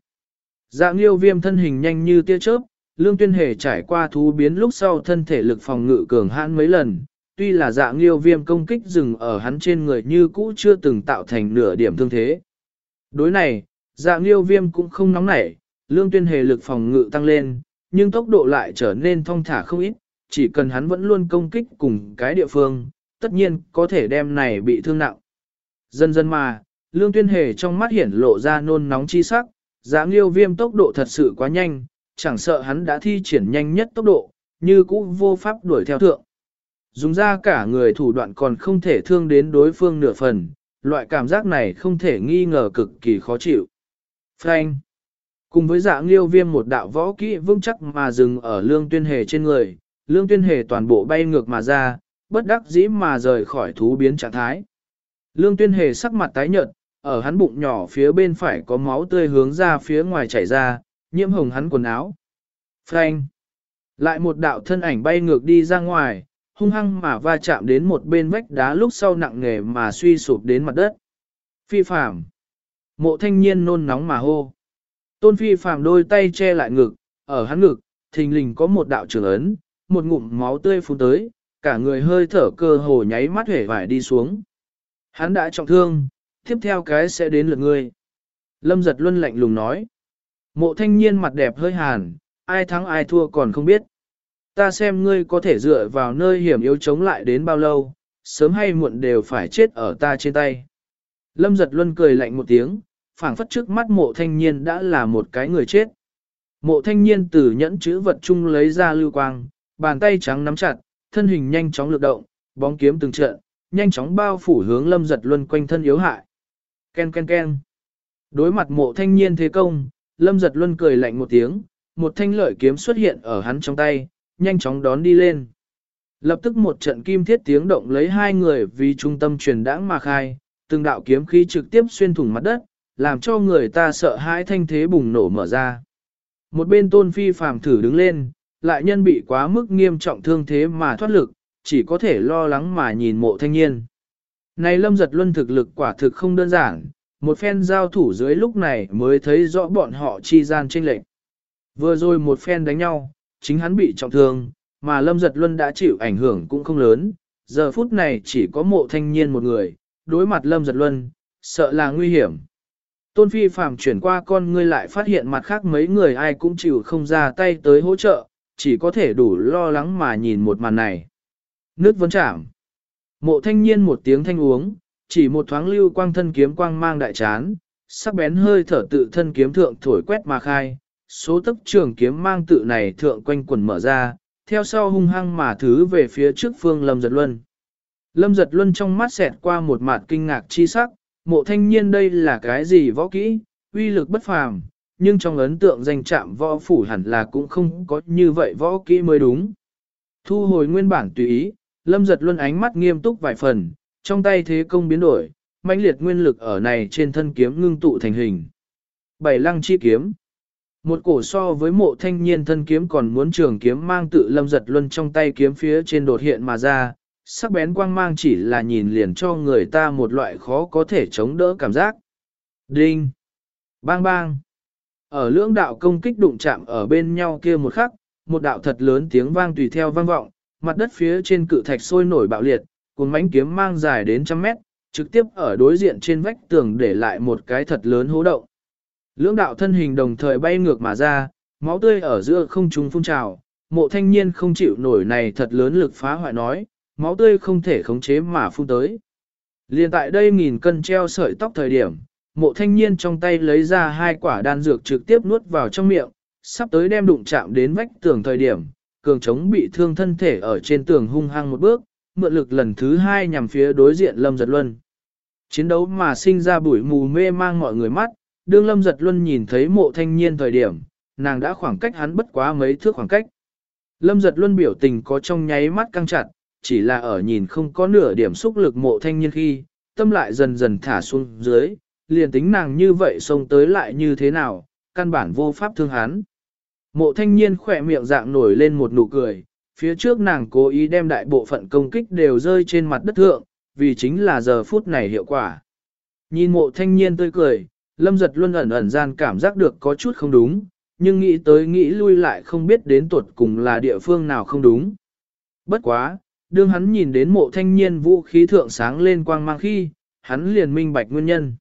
Dạ nghiêu viêm thân hình nhanh như tia chớp, lương tuyên hề trải qua thú biến lúc sau thân thể lực phòng ngự cường hãn mấy lần, tuy là dạ nghiêu viêm công kích dừng ở hắn trên người như cũ chưa từng tạo thành nửa điểm thương thế. Đối này, dạ nghiêu viêm cũng không nóng nảy, lương tuyên hề lực phòng ngự tăng lên, nhưng tốc độ lại trở nên thong thả không ít, chỉ cần hắn vẫn luôn công kích cùng cái địa phương, tất nhiên có thể đem này bị thương nặng. Dần dần mà, lương tuyên hề trong mắt hiển lộ ra nôn nóng chi sắc, dạ nghiêu viêm tốc độ thật sự quá nhanh, chẳng sợ hắn đã thi triển nhanh nhất tốc độ, như cũ vô pháp đuổi theo thượng. Dùng ra cả người thủ đoạn còn không thể thương đến đối phương nửa phần, loại cảm giác này không thể nghi ngờ cực kỳ khó chịu. Frank Cùng với dạ nghiêu viêm một đạo võ kỹ vững chắc mà dừng ở lương tuyên hề trên người, lương tuyên hề toàn bộ bay ngược mà ra, bất đắc dĩ mà rời khỏi thú biến trạng thái. Lương tuyên hề sắc mặt tái nhợt, ở hắn bụng nhỏ phía bên phải có máu tươi hướng ra phía ngoài chảy ra, nhiễm hồng hắn quần áo. Frank! Lại một đạo thân ảnh bay ngược đi ra ngoài, hung hăng mà va chạm đến một bên vách đá lúc sau nặng nghề mà suy sụp đến mặt đất. Phi phạm! Mộ thanh niên nôn nóng mà hô. Tôn phi phàm đôi tay che lại ngực, ở hắn ngực, thình lình có một đạo trường ấn, một ngụm máu tươi phun tới, cả người hơi thở cơ hồ nháy mắt hể vải đi xuống. Hắn đã trọng thương, tiếp theo cái sẽ đến lượt ngươi. Lâm giật luân lạnh lùng nói. Mộ thanh niên mặt đẹp hơi hàn, ai thắng ai thua còn không biết. Ta xem ngươi có thể dựa vào nơi hiểm yếu chống lại đến bao lâu, sớm hay muộn đều phải chết ở ta trên tay. Lâm giật luân cười lạnh một tiếng, phảng phất trước mắt mộ thanh niên đã là một cái người chết. Mộ thanh niên từ nhẫn chữ vật chung lấy ra lưu quang, bàn tay trắng nắm chặt, thân hình nhanh chóng lực động, bóng kiếm từng trận, nhanh chóng bao phủ hướng lâm giật luân quanh thân yếu hại. Ken ken ken. Đối mặt mộ thanh niên thế công, lâm giật luân cười lạnh một tiếng, một thanh lợi kiếm xuất hiện ở hắn trong tay, nhanh chóng đón đi lên. Lập tức một trận kim thiết tiếng động lấy hai người vì trung tâm truyền đãng mà khai, từng đạo kiếm khí trực tiếp xuyên thủng mặt đất, làm cho người ta sợ hãi thanh thế bùng nổ mở ra. Một bên tôn phi phàm thử đứng lên, lại nhân bị quá mức nghiêm trọng thương thế mà thoát lực, chỉ có thể lo lắng mà nhìn mộ thanh niên. Này lâm giật luân thực lực quả thực không đơn giản, một phen giao thủ dưới lúc này mới thấy rõ bọn họ chi gian tranh lệch. Vừa rồi một phen đánh nhau, chính hắn bị trọng thương, mà lâm giật luân đã chịu ảnh hưởng cũng không lớn, giờ phút này chỉ có mộ thanh niên một người, đối mặt lâm giật luân, sợ là nguy hiểm. Tôn Phi Phạm chuyển qua con ngươi lại phát hiện mặt khác mấy người ai cũng chịu không ra tay tới hỗ trợ, chỉ có thể đủ lo lắng mà nhìn một màn này. Nước vấn chạm. Mộ thanh niên một tiếng thanh uống, chỉ một thoáng lưu quang thân kiếm quang mang đại chán, sắc bén hơi thở tự thân kiếm thượng thổi quét mà khai, số tấp trường kiếm mang tự này thượng quanh quần mở ra, theo sau hung hăng mà thứ về phía trước phương Lâm Giật Luân. Lâm Giật Luân trong mắt xẹt qua một mặt kinh ngạc chi sắc, mộ thanh niên đây là cái gì võ kỹ, uy lực bất phàm, nhưng trong ấn tượng danh trạm võ phủ hẳn là cũng không có như vậy võ kỹ mới đúng. Thu hồi nguyên bản tùy ý, Lâm giật luôn ánh mắt nghiêm túc vài phần, trong tay thế công biến đổi, mãnh liệt nguyên lực ở này trên thân kiếm ngưng tụ thành hình. Bảy lăng chi kiếm. Một cổ so với mộ thanh niên thân kiếm còn muốn trường kiếm mang tự lâm giật luân trong tay kiếm phía trên đột hiện mà ra, sắc bén quang mang chỉ là nhìn liền cho người ta một loại khó có thể chống đỡ cảm giác. Đinh! Bang bang! Ở lưỡng đạo công kích đụng chạm ở bên nhau kia một khắc, một đạo thật lớn tiếng vang tùy theo vang vọng, mặt đất phía trên cự thạch sôi nổi bạo liệt, cuốn mánh kiếm mang dài đến trăm mét, trực tiếp ở đối diện trên vách tường để lại một cái thật lớn hố động. Lưỡng đạo thân hình đồng thời bay ngược mà ra, máu tươi ở giữa không trung phun trào, mộ thanh niên không chịu nổi này thật lớn lực phá hoại nói, máu tươi không thể khống chế mà phun tới. Liên tại đây nghìn cân treo sợi tóc thời điểm, mộ thanh niên trong tay lấy ra hai quả đan dược trực tiếp nuốt vào trong miệng, sắp tới đem đụng chạm đến vách tường thời điểm, cường chống bị thương thân thể ở trên tường hung hăng một bước, mượn lực lần thứ hai nhằm phía đối diện Lâm Giật Luân. Chiến đấu mà sinh ra bụi mù mê mang mọi người mắt, đương Lâm Giật Luân nhìn thấy mộ thanh niên thời điểm, nàng đã khoảng cách hắn bất quá mấy thước khoảng cách. Lâm Giật Luân biểu tình có trong nháy mắt căng chặt, chỉ là ở nhìn không có nửa điểm xúc lực mộ thanh niên khi, tâm lại dần dần thả xuống dưới, liền tính nàng như vậy xông tới lại như thế nào, căn bản vô pháp thương hắn. Mộ thanh niên khỏe miệng dạng nổi lên một nụ cười, phía trước nàng cố ý đem đại bộ phận công kích đều rơi trên mặt đất thượng, vì chính là giờ phút này hiệu quả. Nhìn mộ thanh niên tươi cười, lâm giật luôn ẩn ẩn gian cảm giác được có chút không đúng, nhưng nghĩ tới nghĩ lui lại không biết đến tuột cùng là địa phương nào không đúng. Bất quá, đương hắn nhìn đến mộ thanh niên vũ khí thượng sáng lên quang mang khi, hắn liền minh bạch nguyên nhân.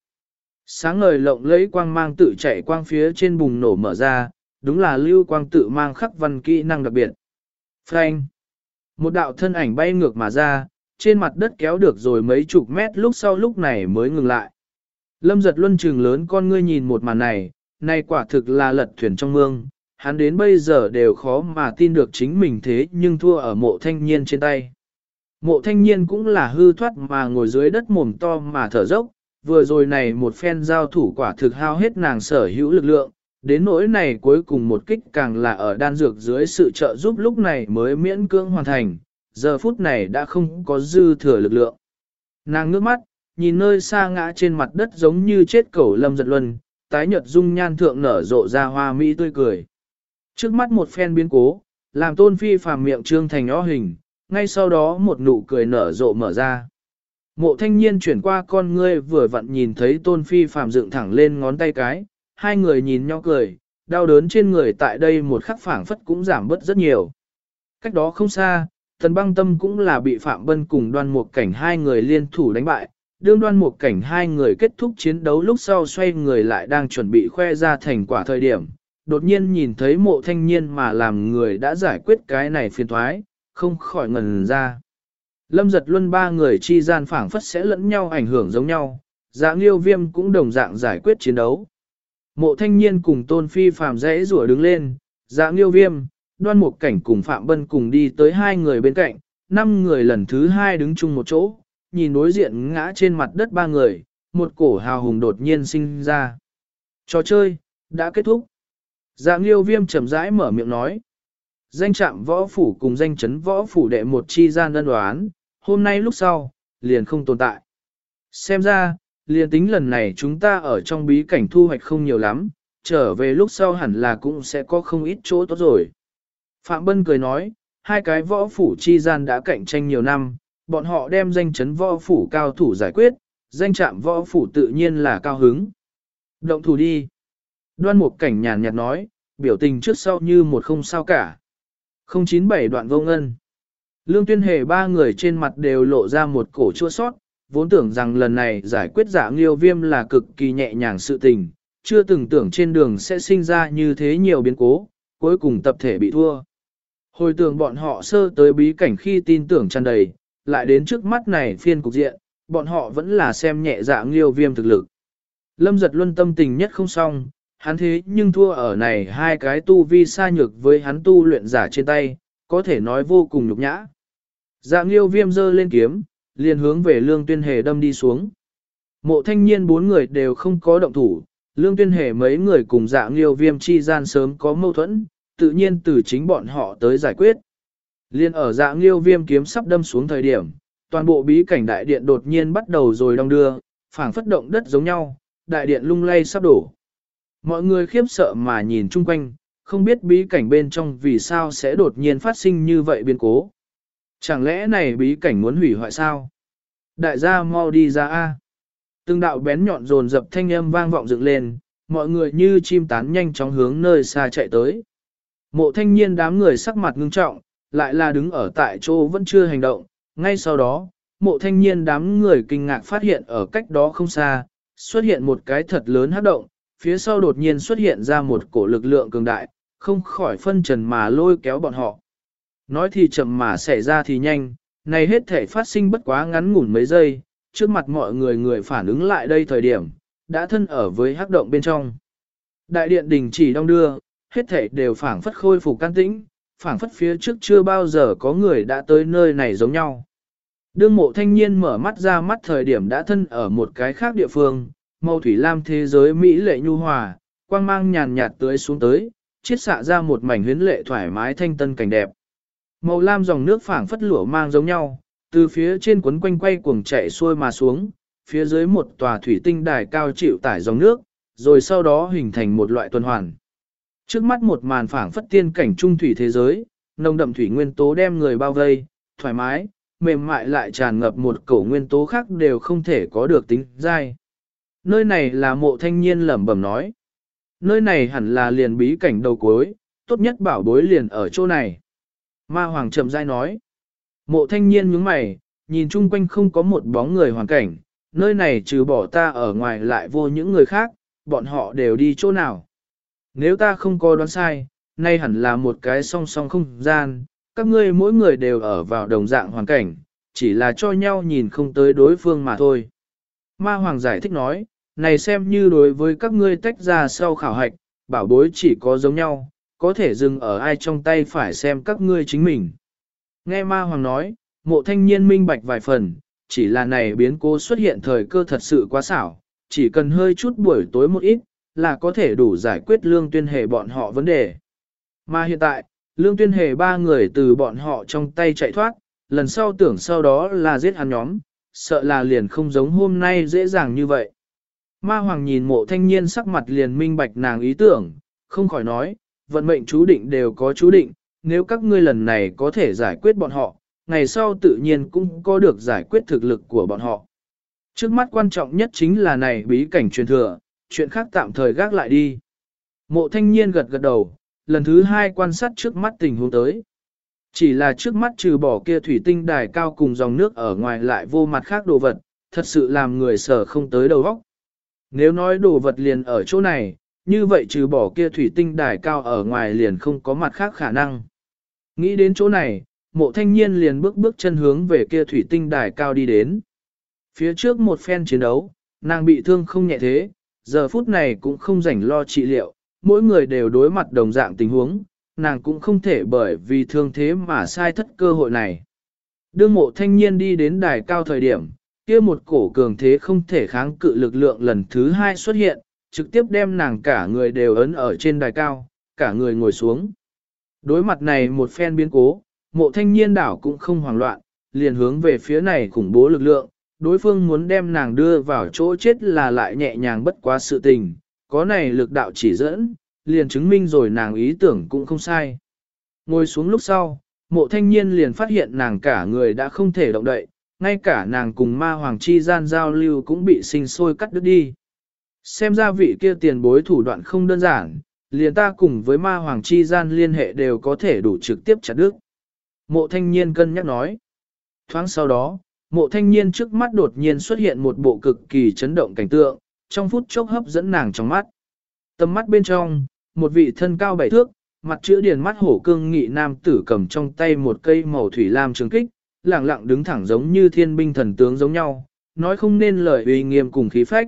Sáng ngời lộng lấy quang mang tự chạy quang phía trên bùng nổ mở ra, đúng là lưu quang tự mang khắc văn kỹ năng đặc biệt. Frank. Một đạo thân ảnh bay ngược mà ra, trên mặt đất kéo được rồi mấy chục mét lúc sau lúc này mới ngừng lại. Lâm giật luân trường lớn con ngươi nhìn một màn này, này quả thực là lật thuyền trong mương, hắn đến bây giờ đều khó mà tin được chính mình thế nhưng thua ở mộ thanh niên trên tay. Mộ thanh niên cũng là hư thoát mà ngồi dưới đất mồm to mà thở dốc, vừa rồi này một phen giao thủ quả thực hao hết nàng sở hữu lực lượng, đến nỗi này cuối cùng một kích càng là ở đan dược dưới sự trợ giúp lúc này mới miễn cưỡng hoàn thành, giờ phút này đã không có dư thừa lực lượng. Nàng ngước mắt, nhìn nơi xa ngã trên mặt đất giống như chết cẩu lâm giật luân, tái nhợt dung nhan thượng nở rộ ra hoa mỹ tươi cười. Trước mắt một phen biến cố, làm tôn phi phàm miệng trương thành o hình, ngay sau đó một nụ cười nở rộ mở ra. Mộ thanh niên chuyển qua con ngươi vừa vặn nhìn thấy tôn phi phàm dựng thẳng lên ngón tay cái, hai người nhìn nhau cười, đau đớn trên người tại đây một khắc phảng phất cũng giảm bớt rất nhiều. Cách đó không xa, thần băng tâm cũng là bị Phạm Bân cùng đoan một cảnh hai người liên thủ đánh bại, đương đoan một cảnh hai người kết thúc chiến đấu lúc sau xoay người lại đang chuẩn bị khoe ra thành quả thời điểm, đột nhiên nhìn thấy mộ thanh niên mà làm người đã giải quyết cái này phiền thoái, không khỏi ngần ra. Lâm giật luân ba người chi gian phảng phất sẽ lẫn nhau ảnh hưởng giống nhau, dạ nghiêu viêm cũng đồng dạng giải quyết chiến đấu. Mộ thanh niên cùng tôn phi phàm rẽ rủa đứng lên, dạ nghiêu viêm, đoan một cảnh cùng Phạm Bân cùng đi tới hai người bên cạnh, năm người lần thứ hai đứng chung một chỗ, nhìn đối diện ngã trên mặt đất ba người, một cổ hào hùng đột nhiên sinh ra. Trò chơi, đã kết thúc. Dạ nghiêu viêm chậm rãi mở miệng nói. Danh trạm võ phủ cùng danh chấn võ phủ đệ một chi gian đơn đoán, hôm nay lúc sau, liền không tồn tại. Xem ra, liền tính lần này chúng ta ở trong bí cảnh thu hoạch không nhiều lắm, trở về lúc sau hẳn là cũng sẽ có không ít chỗ tốt rồi. Phạm Bân cười nói, hai cái võ phủ chi gian đã cạnh tranh nhiều năm, bọn họ đem danh chấn võ phủ cao thủ giải quyết, danh trạm võ phủ tự nhiên là cao hứng. Động thủ đi. Đoan một cảnh nhàn nhạt nói, biểu tình trước sau như một không sao cả. 097 đoạn vô ngân. Lương tuyên hề ba người trên mặt đều lộ ra một cổ chua sót, vốn tưởng rằng lần này giải quyết giả nghiêu viêm là cực kỳ nhẹ nhàng sự tình, chưa từng tưởng trên đường sẽ sinh ra như thế nhiều biến cố, cuối cùng tập thể bị thua. Hồi tưởng bọn họ sơ tới bí cảnh khi tin tưởng tràn đầy, lại đến trước mắt này phiên cục diện, bọn họ vẫn là xem nhẹ dạ nghiêu viêm thực lực. Lâm giật luân tâm tình nhất không xong, hắn thế nhưng thua ở này hai cái tu vi xa nhược với hắn tu luyện giả trên tay, có thể nói vô cùng nhục nhã. Dạ nghiêu viêm dơ lên kiếm, liền hướng về lương tuyên hề đâm đi xuống. Mộ thanh niên bốn người đều không có động thủ, lương tuyên hề mấy người cùng dạ nghiêu viêm chi gian sớm có mâu thuẫn, tự nhiên từ chính bọn họ tới giải quyết. Liên ở dạ nghiêu viêm kiếm sắp đâm xuống thời điểm, toàn bộ bí cảnh đại điện đột nhiên bắt đầu rồi đong đưa, phảng phất động đất giống nhau, đại điện lung lay sắp đổ. Mọi người khiếp sợ mà nhìn chung quanh, không biết bí cảnh bên trong vì sao sẽ đột nhiên phát sinh như vậy biến cố. Chẳng lẽ này bí cảnh muốn hủy hoại sao? Đại gia mau đi ra A. Từng đạo bén nhọn rồn dập thanh âm vang vọng dựng lên, mọi người như chim tán nhanh chóng hướng nơi xa chạy tới. Mộ thanh niên đám người sắc mặt ngưng trọng, lại là đứng ở tại chỗ vẫn chưa hành động. Ngay sau đó, mộ thanh niên đám người kinh ngạc phát hiện ở cách đó không xa, xuất hiện một cái thật lớn hát động, phía sau đột nhiên xuất hiện ra một cổ lực lượng cường đại, không khỏi phân trần mà lôi kéo bọn họ. Nói thì chậm mà xảy ra thì nhanh, này hết thể phát sinh bất quá ngắn ngủn mấy giây, trước mặt mọi người người phản ứng lại đây thời điểm, đã thân ở với hắc động bên trong. Đại điện đình chỉ đong đưa, hết thể đều phảng phất khôi phục can tĩnh, phảng phất phía trước chưa bao giờ có người đã tới nơi này giống nhau. Đương mộ thanh niên mở mắt ra mắt thời điểm đã thân ở một cái khác địa phương, màu thủy lam thế giới Mỹ lệ nhu hòa, quang mang nhàn nhạt tưới xuống tới, chiết xạ ra một mảnh huyến lệ thoải mái thanh tân cảnh đẹp. Màu lam dòng nước phảng phất lửa mang giống nhau, từ phía trên quấn quanh quay cuồng chạy xuôi mà xuống, phía dưới một tòa thủy tinh đài cao chịu tải dòng nước, rồi sau đó hình thành một loại tuần hoàn. Trước mắt một màn phảng phất tiên cảnh trung thủy thế giới, nồng đậm thủy nguyên tố đem người bao vây, thoải mái, mềm mại lại tràn ngập một cổ nguyên tố khác đều không thể có được tính dai. Nơi này là mộ thanh niên lẩm bẩm nói. Nơi này hẳn là liền bí cảnh đầu cuối, tốt nhất bảo bối liền ở chỗ này. Ma Hoàng chậm rãi nói. Mộ thanh niên nhướng mày, nhìn chung quanh không có một bóng người hoàn cảnh, nơi này trừ bỏ ta ở ngoài lại vô những người khác, bọn họ đều đi chỗ nào. Nếu ta không có đoán sai, nay hẳn là một cái song song không gian, các ngươi mỗi người đều ở vào đồng dạng hoàn cảnh, chỉ là cho nhau nhìn không tới đối phương mà thôi. Ma Hoàng giải thích nói, này xem như đối với các ngươi tách ra sau khảo hạch, bảo bối chỉ có giống nhau, có thể dừng ở ai trong tay phải xem các ngươi chính mình. Nghe Ma Hoàng nói, mộ thanh niên minh bạch vài phần, chỉ là này biến cố xuất hiện thời cơ thật sự quá xảo, chỉ cần hơi chút buổi tối một ít, là có thể đủ giải quyết lương tuyên hề bọn họ vấn đề. Mà hiện tại, lương tuyên hề ba người từ bọn họ trong tay chạy thoát, lần sau tưởng sau đó là giết hắn nhóm, sợ là liền không giống hôm nay dễ dàng như vậy. Ma Hoàng nhìn mộ thanh niên sắc mặt liền minh bạch nàng ý tưởng, không khỏi nói, vận mệnh chú định đều có chú định, nếu các ngươi lần này có thể giải quyết bọn họ, ngày sau tự nhiên cũng có được giải quyết thực lực của bọn họ. Trước mắt quan trọng nhất chính là này bí cảnh truyền thừa, chuyện khác tạm thời gác lại đi. Mộ thanh niên gật gật đầu, lần thứ hai quan sát trước mắt tình huống tới. Chỉ là trước mắt trừ bỏ kia thủy tinh đài cao cùng dòng nước ở ngoài lại vô mặt khác đồ vật, thật sự làm người sở không tới đầu óc. Nếu nói đồ vật liền ở chỗ này, như vậy trừ bỏ kia thủy tinh đài cao ở ngoài liền không có mặt khác khả năng. Nghĩ đến chỗ này, mộ thanh niên liền bước bước chân hướng về kia thủy tinh đài cao đi đến. Phía trước một phen chiến đấu, nàng bị thương không nhẹ thế, giờ phút này cũng không rảnh lo trị liệu, mỗi người đều đối mặt đồng dạng tình huống, nàng cũng không thể bởi vì thương thế mà sai thất cơ hội này. Đương mộ thanh niên đi đến đài cao thời điểm, kia một cổ cường thế không thể kháng cự lực lượng lần thứ hai xuất hiện, trực tiếp đem nàng cả người đều ấn ở trên đài cao, cả người ngồi xuống. Đối mặt này một phen biến cố, mộ thanh niên đảo cũng không hoảng loạn, liền hướng về phía này khủng bố lực lượng, đối phương muốn đem nàng đưa vào chỗ chết là lại nhẹ nhàng bất quá sự tình, có này lực đạo chỉ dẫn, liền chứng minh rồi nàng ý tưởng cũng không sai. Ngồi xuống lúc sau, mộ thanh niên liền phát hiện nàng cả người đã không thể động đậy, ngay cả nàng cùng ma hoàng chi gian giao lưu cũng bị sinh sôi cắt đứt đi. Xem ra vị kia tiền bối thủ đoạn không đơn giản, liền ta cùng với ma hoàng chi gian liên hệ đều có thể đủ trực tiếp chặt đứt. Mộ thanh niên cân nhắc nói. Thoáng sau đó, mộ thanh niên trước mắt đột nhiên xuất hiện một bộ cực kỳ chấn động cảnh tượng, trong phút chốc hấp dẫn nàng trong mắt. Tầm mắt bên trong, một vị thân cao bảy thước, mặt chữ điền mắt hổ cương nghị nam tử cầm trong tay một cây màu thủy lam trường kích, lặng lặng đứng thẳng giống như thiên binh thần tướng giống nhau, nói không nên lời uy nghiêm cùng khí phách.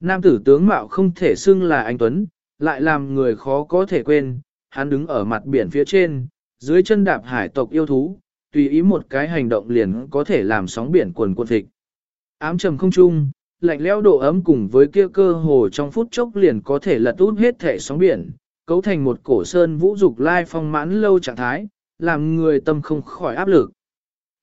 Nam tử tướng mạo không thể xưng là anh Tuấn, lại làm người khó có thể quên, hắn đứng ở mặt biển phía trên, dưới chân đạp hải tộc yêu thú, tùy ý một cái hành động liền có thể làm sóng biển quần quân thịt. Ám trầm không trung, lạnh lẽo độ ấm cùng với kia cơ hồ trong phút chốc liền có thể lật út hết thể sóng biển, cấu thành một cổ sơn vũ dục lai phong mãn lâu trạng thái, làm người tâm không khỏi áp lực.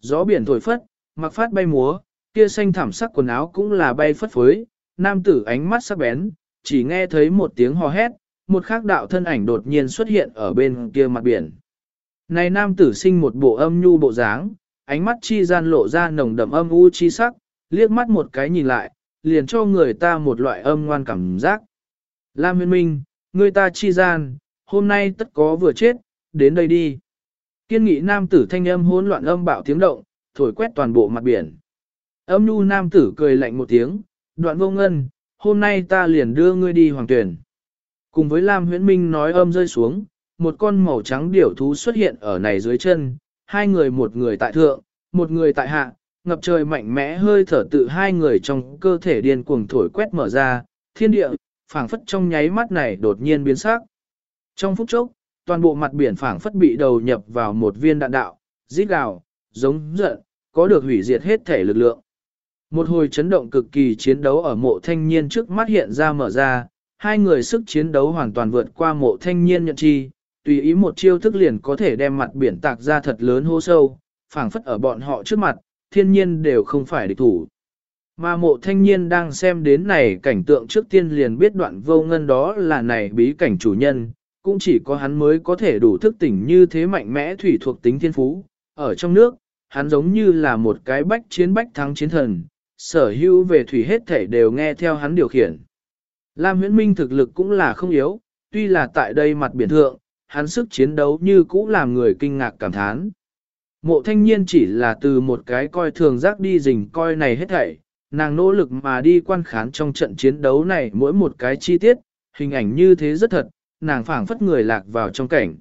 Gió biển thổi phất, mặc phát bay múa, kia xanh thảm sắc quần áo cũng là bay phất phới, nam tử ánh mắt sắc bén, chỉ nghe thấy một tiếng hò hét, một khắc đạo thân ảnh đột nhiên xuất hiện ở bên kia mặt biển. Này nam tử sinh một bộ âm nhu bộ dáng, ánh mắt chi gian lộ ra nồng đậm âm u chi sắc, liếc mắt một cái nhìn lại, liền cho người ta một loại âm ngoan cảm giác. Lam Huyên Minh, người ta chi gian, hôm nay tất có vừa chết, đến đây đi. Kiên nghị nam tử thanh âm hỗn loạn âm bạo tiếng động, thổi quét toàn bộ mặt biển. Âm nhu nam tử cười lạnh một tiếng, đoạn vô ngân, hôm nay ta liền đưa ngươi đi hoàng tuyển. Cùng với Lam Huyễn Minh nói âm rơi xuống, một con màu trắng điểu thú xuất hiện ở này dưới chân, hai người một người tại thượng, một người tại hạ, ngập trời mạnh mẽ hơi thở tự hai người trong cơ thể điên cuồng thổi quét mở ra, thiên địa, phảng phất trong nháy mắt này đột nhiên biến sắc. Trong phút chốc, toàn bộ mặt biển phảng phất bị đầu nhập vào một viên đạn đạo, rít gào, giống giận, có được hủy diệt hết thể lực lượng. Một hồi chấn động cực kỳ chiến đấu ở mộ thanh niên trước mắt hiện ra mở ra, hai người sức chiến đấu hoàn toàn vượt qua mộ thanh niên nhận chi, tùy ý một chiêu thức liền có thể đem mặt biển tạc ra thật lớn hô sâu, phảng phất ở bọn họ trước mặt, thiên nhiên đều không phải địch thủ. Mà mộ thanh niên đang xem đến này cảnh tượng trước tiên liền biết đoạn vô ngân đó là này bí cảnh chủ nhân, cũng chỉ có hắn mới có thể đủ thức tỉnh như thế mạnh mẽ thủy thuộc tính thiên phú. Ở trong nước, hắn giống như là một cái bách chiến bách thắng chiến thần, sở hữu về thủy hết thể đều nghe theo hắn điều khiển. Lam huyễn minh thực lực cũng là không yếu, tuy là tại đây mặt biển thượng, hắn sức chiến đấu như cũ làm người kinh ngạc cảm thán. Mộ thanh niên chỉ là từ một cái coi thường giác đi rình coi này hết thảy, nàng nỗ lực mà đi quan khán trong trận chiến đấu này mỗi một cái chi tiết, hình ảnh như thế rất thật, nàng phảng phất người lạc vào trong cảnh.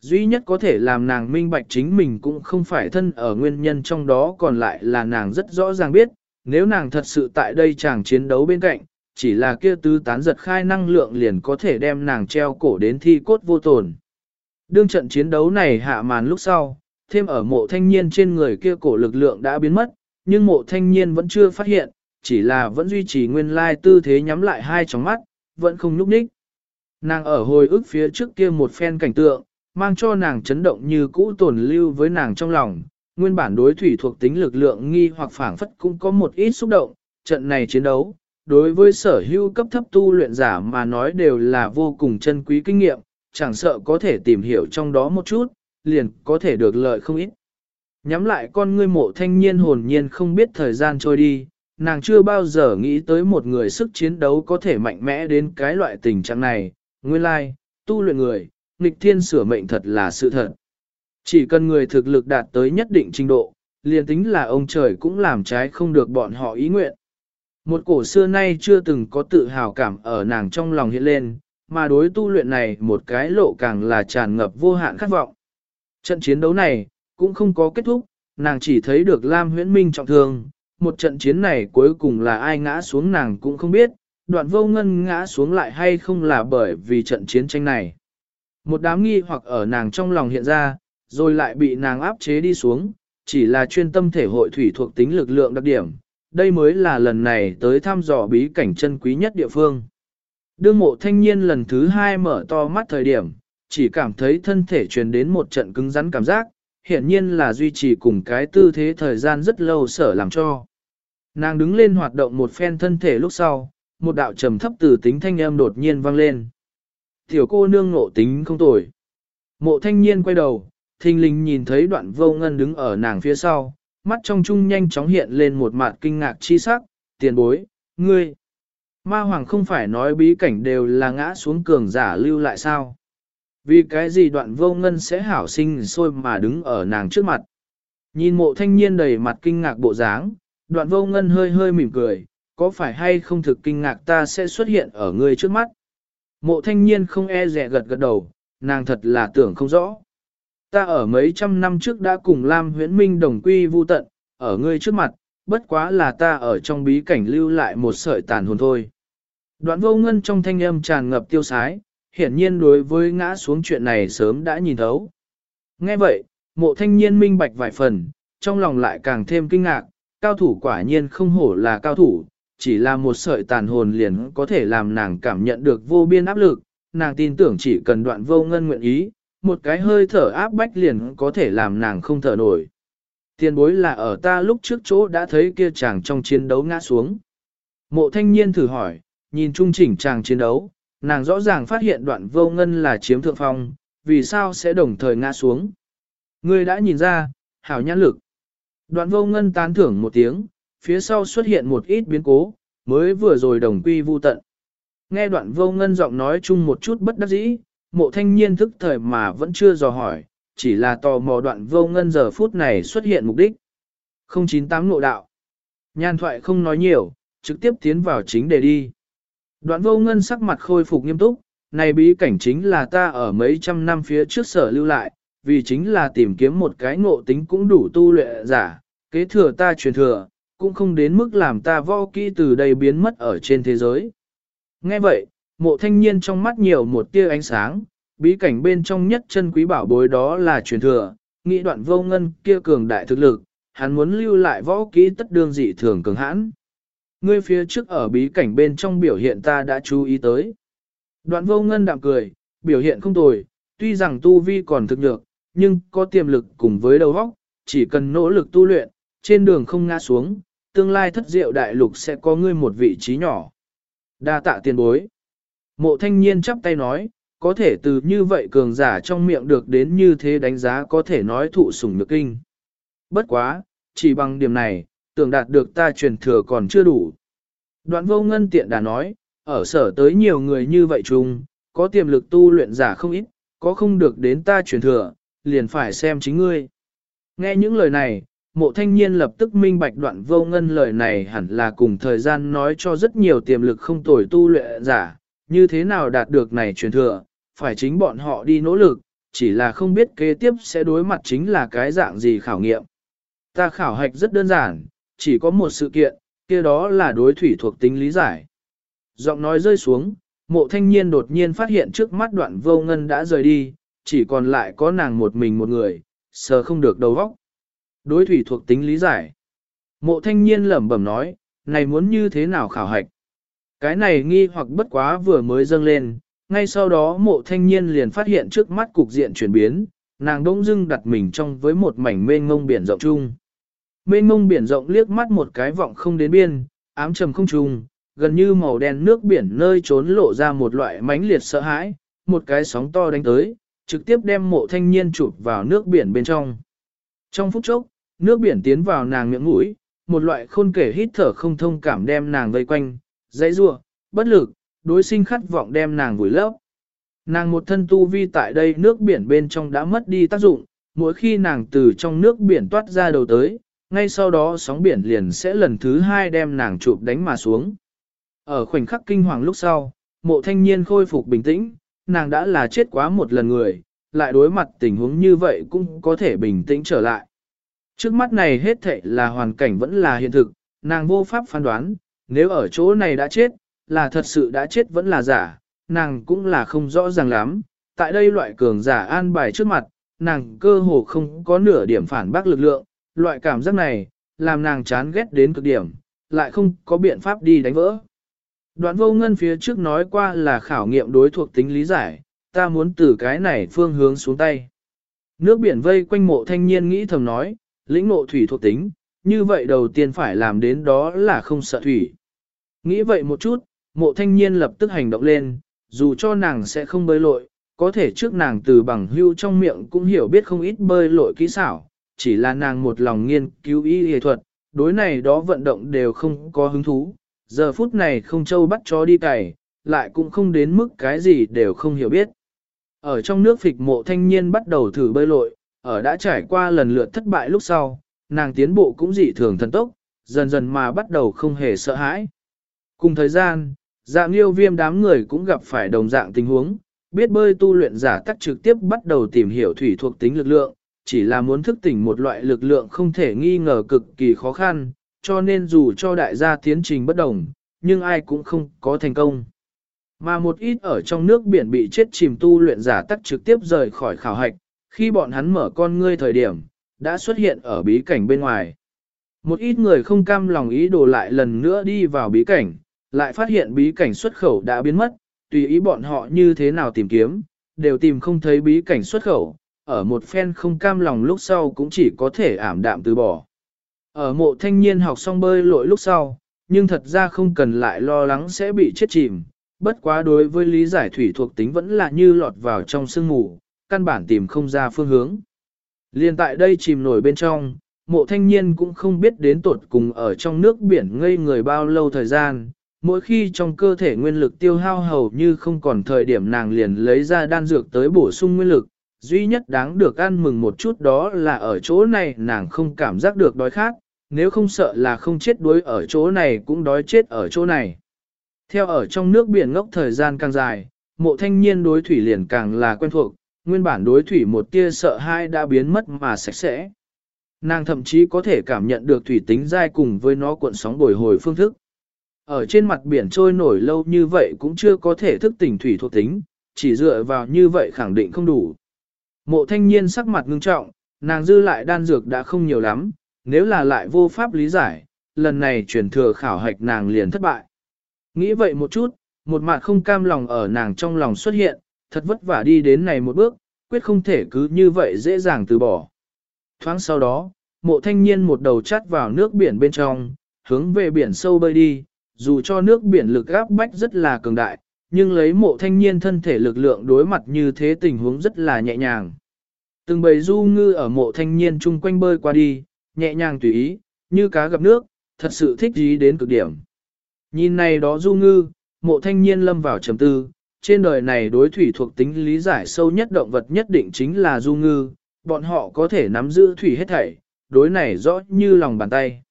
Duy nhất có thể làm nàng minh bạch chính mình cũng không phải thân ở nguyên nhân trong đó còn lại là nàng rất rõ ràng biết, nếu nàng thật sự tại đây chàng chiến đấu bên cạnh, chỉ là kia tứ tán giật khai năng lượng liền có thể đem nàng treo cổ đến thi cốt vô tồn. Đương trận chiến đấu này hạ màn lúc sau, thêm ở mộ thanh niên trên người kia cổ lực lượng đã biến mất, nhưng mộ thanh niên vẫn chưa phát hiện, chỉ là vẫn duy trì nguyên lai tư thế nhắm lại hai tròng mắt, vẫn không nhúc nhích. Nàng ở hồi ức phía trước kia một phen cảnh tượng, mang cho nàng chấn động như cũ tồn lưu với nàng trong lòng, nguyên bản đối thủy thuộc tính lực lượng nghi hoặc phảng phất cũng có một ít xúc động, trận này chiến đấu, đối với sở hữu cấp thấp tu luyện giả mà nói đều là vô cùng chân quý kinh nghiệm, chẳng sợ có thể tìm hiểu trong đó một chút, liền có thể được lợi không ít. Nhắm lại con ngươi mộ thanh niên hồn nhiên không biết thời gian trôi đi, nàng chưa bao giờ nghĩ tới một người sức chiến đấu có thể mạnh mẽ đến cái loại tình trạng này, nguyên lai, tu luyện người, nghịch thiên sửa mệnh thật là sự thật. Chỉ cần người thực lực đạt tới nhất định trình độ, liền tính là ông trời cũng làm trái không được bọn họ ý nguyện. Một cổ xưa nay chưa từng có tự hào cảm ở nàng trong lòng hiện lên, mà đối tu luyện này một cái lộ càng là tràn ngập vô hạn khát vọng. Trận chiến đấu này, cũng không có kết thúc, nàng chỉ thấy được Lam huyễn minh trọng thương, một trận chiến này cuối cùng là ai ngã xuống nàng cũng không biết, đoạn vô ngân ngã xuống lại hay không là bởi vì trận chiến tranh này. Một đám nghi hoặc ở nàng trong lòng hiện ra, rồi lại bị nàng áp chế đi xuống, chỉ là chuyên tâm thể hội thủy thuộc tính lực lượng đặc điểm, đây mới là lần này tới thăm dò bí cảnh chân quý nhất địa phương. Đương mộ thanh niên lần thứ hai mở to mắt thời điểm, chỉ cảm thấy thân thể truyền đến một trận cứng rắn cảm giác, hiển nhiên là duy trì cùng cái tư thế thời gian rất lâu sở làm cho. Nàng đứng lên hoạt động một phen thân thể lúc sau, một đạo trầm thấp từ tính thanh âm đột nhiên vang lên. Tiểu cô nương ngộ tính không tồi. Mộ thanh niên quay đầu, thình lình nhìn thấy đoạn vô ngân đứng ở nàng phía sau, mắt trong trung nhanh chóng hiện lên một mặt kinh ngạc chi sắc, tiền bối, ngươi. Ma hoàng không phải nói bí cảnh đều là ngã xuống cường giả lưu lại sao? Vì cái gì đoạn vô ngân sẽ hảo sinh sôi mà đứng ở nàng trước mặt? Nhìn mộ thanh niên đầy mặt kinh ngạc bộ dáng, đoạn vô ngân hơi hơi mỉm cười, có phải hay không thực kinh ngạc ta sẽ xuất hiện ở ngươi trước mắt? Mộ thanh niên không e rẻ gật gật đầu, nàng thật là tưởng không rõ. Ta ở mấy trăm năm trước đã cùng Lam huyễn minh đồng quy vu tận, ở ngươi trước mặt, bất quá là ta ở trong bí cảnh lưu lại một sợi tàn hồn thôi. Đoạn vô ngân trong thanh âm tràn ngập tiêu sái, hiển nhiên đối với ngã xuống chuyện này sớm đã nhìn thấu. Nghe vậy, mộ thanh niên minh bạch vài phần, trong lòng lại càng thêm kinh ngạc, cao thủ quả nhiên không hổ là cao thủ, chỉ là một sợi tàn hồn liền có thể làm nàng cảm nhận được vô biên áp lực, nàng tin tưởng chỉ cần đoạn vô ngân nguyện ý, một cái hơi thở áp bách liền có thể làm nàng không thở nổi. Tiền bối là ở ta lúc trước chỗ đã thấy kia chàng trong chiến đấu ngã xuống. Mộ thanh niên thử hỏi, nhìn trung chỉnh chàng chiến đấu, nàng rõ ràng phát hiện đoạn vô ngân là chiếm thượng phong, vì sao sẽ đồng thời ngã xuống. Ngươi đã nhìn ra, hảo nhãn lực. Đoạn vô ngân tán thưởng một tiếng, phía sau xuất hiện một ít biến cố, mới vừa rồi đồng quy vu tận. Nghe đoạn vô ngân giọng nói chung một chút bất đắc dĩ, mộ thanh niên thức thời mà vẫn chưa dò hỏi, chỉ là tò mò đoạn vô ngân giờ phút này xuất hiện mục đích. 098 nội đạo. Nhan thoại không nói nhiều, trực tiếp tiến vào chính đề đi. Đoạn vô ngân sắc mặt khôi phục nghiêm túc, này bí cảnh chính là ta ở mấy trăm năm phía trước sở lưu lại, vì chính là tìm kiếm một cái ngộ tính cũng đủ tu luyện giả, kế thừa ta truyền thừa, cũng không đến mức làm ta võ kỹ từ đây biến mất ở trên thế giới. Nghe vậy, mộ thanh niên trong mắt nhiều một tia ánh sáng, bí cảnh bên trong nhất chân quý bảo bối đó là truyền thừa, nghĩ đoạn vô ngân kia cường đại thực lực, hắn muốn lưu lại võ kỹ tất đương dị thường cường hãn. Ngươi phía trước ở bí cảnh bên trong biểu hiện ta đã chú ý tới. Đoạn vô ngân đạm cười, biểu hiện không tồi, tuy rằng tu vi còn thực được, nhưng có tiềm lực cùng với đầu óc, chỉ cần nỗ lực tu luyện, trên đường không ngã xuống, tương lai thất diệu đại lục sẽ có ngươi một vị trí nhỏ. Đa tạ tiền bối. Mộ thanh niên chắp tay nói, có thể từ như vậy cường giả trong miệng được đến như thế đánh giá có thể nói thụ sủng nhược kinh. Bất quá, chỉ bằng điểm này, tưởng đạt được ta truyền thừa còn chưa đủ. Đoạn vô ngân tiện đã nói, ở sở tới nhiều người như vậy chung, có tiềm lực tu luyện giả không ít, có không được đến ta truyền thừa, liền phải xem chính ngươi. Nghe những lời này, mộ thanh niên lập tức minh bạch đoạn vô ngân lời này hẳn là cùng thời gian nói cho rất nhiều tiềm lực không tồi tu luyện giả, như thế nào đạt được này truyền thừa, phải chính bọn họ đi nỗ lực, chỉ là không biết kế tiếp sẽ đối mặt chính là cái dạng gì khảo nghiệm. Ta khảo hạch rất đơn giản, chỉ có một sự kiện, kia đó là đối thủy thuộc tính lý giải. Giọng nói rơi xuống, mộ thanh niên đột nhiên phát hiện trước mắt đoạn vô ngân đã rời đi, chỉ còn lại có nàng một mình một người, sờ không được đầu óc. Đối thủy thuộc tính lý giải. Mộ thanh niên lẩm bẩm nói, này muốn như thế nào khảo hạch? Cái này nghi hoặc bất quá vừa mới dâng lên, ngay sau đó mộ thanh niên liền phát hiện trước mắt cục diện chuyển biến, nàng đông dưng đặt mình trong với một mảnh mênh ngông biển rộng chung. Mênh ngông biển rộng liếc mắt một cái vọng không đến biên, ám trầm không trùng, gần như màu đen nước biển nơi trốn lộ ra một loại mãnh liệt sợ hãi, một cái sóng to đánh tới, trực tiếp đem mộ thanh niên chụp vào nước biển bên trong. Trong phút chốc, nước biển tiến vào nàng miệng mũi, một loại khôn kể hít thở không thông cảm đem nàng vây quanh, dãy rua, bất lực, đối sinh khát vọng đem nàng vùi lấp. Nàng một thân tu vi tại đây nước biển bên trong đã mất đi tác dụng, mỗi khi nàng từ trong nước biển toát ra đầu tới, ngay sau đó sóng biển liền sẽ lần thứ hai đem nàng chụp đánh mà xuống. Ở khoảnh khắc kinh hoàng lúc sau, mộ thanh niên khôi phục bình tĩnh, nàng đã là chết quá một lần người, lại đối mặt tình huống như vậy cũng có thể bình tĩnh trở lại. Trước mắt này hết thệ là hoàn cảnh vẫn là hiện thực, nàng vô pháp phán đoán, nếu ở chỗ này đã chết, là thật sự đã chết vẫn là giả, nàng cũng là không rõ ràng lắm. Tại đây loại cường giả an bài trước mặt, nàng cơ hồ không có nửa điểm phản bác lực lượng, loại cảm giác này, làm nàng chán ghét đến cực điểm, lại không có biện pháp đi đánh vỡ. Đoạn vô ngân phía trước nói qua là khảo nghiệm đối thuộc tính lý giải, ta muốn từ cái này phương hướng xuống tay. Nước biển vây quanh mộ thanh niên nghĩ thầm nói, lĩnh ngộ thủy thuộc tính, như vậy đầu tiên phải làm đến đó là không sợ thủy. Nghĩ vậy một chút, mộ thanh niên lập tức hành động lên, dù cho nàng sẽ không bơi lội, có thể trước nàng từ bằng hưu trong miệng cũng hiểu biết không ít bơi lội kỹ xảo, chỉ là nàng một lòng nghiên cứu y y thuật, đối này đó vận động đều không có hứng thú, giờ phút này không châu bắt chó đi cày, lại cũng không đến mức cái gì đều không hiểu biết. Ở trong nước phịch mộ thanh niên bắt đầu thử bơi lội, ở đã trải qua lần lượt thất bại lúc sau, nàng tiến bộ cũng dị thường thần tốc, dần dần mà bắt đầu không hề sợ hãi. Cùng thời gian, dạng yêu viêm đám người cũng gặp phải đồng dạng tình huống, biết bơi tu luyện giả tắc trực tiếp bắt đầu tìm hiểu thủy thuộc tính lực lượng, chỉ là muốn thức tỉnh một loại lực lượng không thể nghi ngờ cực kỳ khó khăn, cho nên dù cho đại gia tiến trình bất đồng, nhưng ai cũng không có thành công. Mà một ít ở trong nước biển bị chết chìm tu luyện giả tắc trực tiếp rời khỏi khảo hạch, khi bọn hắn mở con ngươi thời điểm, đã xuất hiện ở bí cảnh bên ngoài. Một ít người không cam lòng ý đồ lại lần nữa đi vào bí cảnh, lại phát hiện bí cảnh xuất khẩu đã biến mất, tùy ý bọn họ như thế nào tìm kiếm, đều tìm không thấy bí cảnh xuất khẩu, ở một phen không cam lòng lúc sau cũng chỉ có thể ảm đạm từ bỏ. Ở mộ thanh niên học xong bơi lội lúc sau, nhưng thật ra không cần lại lo lắng sẽ bị chết chìm, bất quá đối với lý giải thủy thuộc tính vẫn là như lọt vào trong sương mù, căn bản tìm không ra phương hướng. Liên tại đây chìm nổi bên trong, mộ thanh niên cũng không biết đến tột cùng ở trong nước biển ngây người bao lâu thời gian. Mỗi khi trong cơ thể nguyên lực tiêu hao hầu như không còn thời điểm nàng liền lấy ra đan dược tới bổ sung nguyên lực, duy nhất đáng được ăn mừng một chút đó là ở chỗ này nàng không cảm giác được đói khát, nếu không sợ là không chết đuối ở chỗ này cũng đói chết ở chỗ này. Theo ở trong nước biển ngốc thời gian càng dài, mộ thanh niên đối thủy liền càng là quen thuộc, nguyên bản đối thủy một tia sợ hai đã biến mất mà sạch sẽ. Nàng thậm chí có thể cảm nhận được thủy tính dai cùng với nó cuộn sóng bồi hồi phương thức. Ở trên mặt biển trôi nổi lâu như vậy cũng chưa có thể thức tỉnh thủy thuộc tính, chỉ dựa vào như vậy khẳng định không đủ. Mộ thanh niên sắc mặt ngưng trọng, nàng dư lại đan dược đã không nhiều lắm, nếu là lại vô pháp lý giải, lần này truyền thừa khảo hạch nàng liền thất bại. Nghĩ vậy một chút, một mặt không cam lòng ở nàng trong lòng xuất hiện, thật vất vả đi đến này một bước, quyết không thể cứ như vậy dễ dàng từ bỏ. Thoáng sau đó, mộ thanh niên một đầu chắt vào nước biển bên trong, hướng về biển sâu bơi đi, dù cho nước biển lực áp bách rất là cường đại, nhưng lấy mộ thanh niên thân thể lực lượng đối mặt như thế tình huống rất là nhẹ nhàng. Từng bầy du ngư ở mộ thanh niên chung quanh bơi qua đi, nhẹ nhàng tùy ý, như cá gặp nước, thật sự thích ý đến cực điểm. Nhìn này đó du ngư, mộ thanh niên lâm vào trầm tư, trên đời này đối thủy thuộc tính lý giải sâu nhất động vật nhất định chính là du ngư, bọn họ có thể nắm giữ thủy hết thảy, đối này rõ như lòng bàn tay.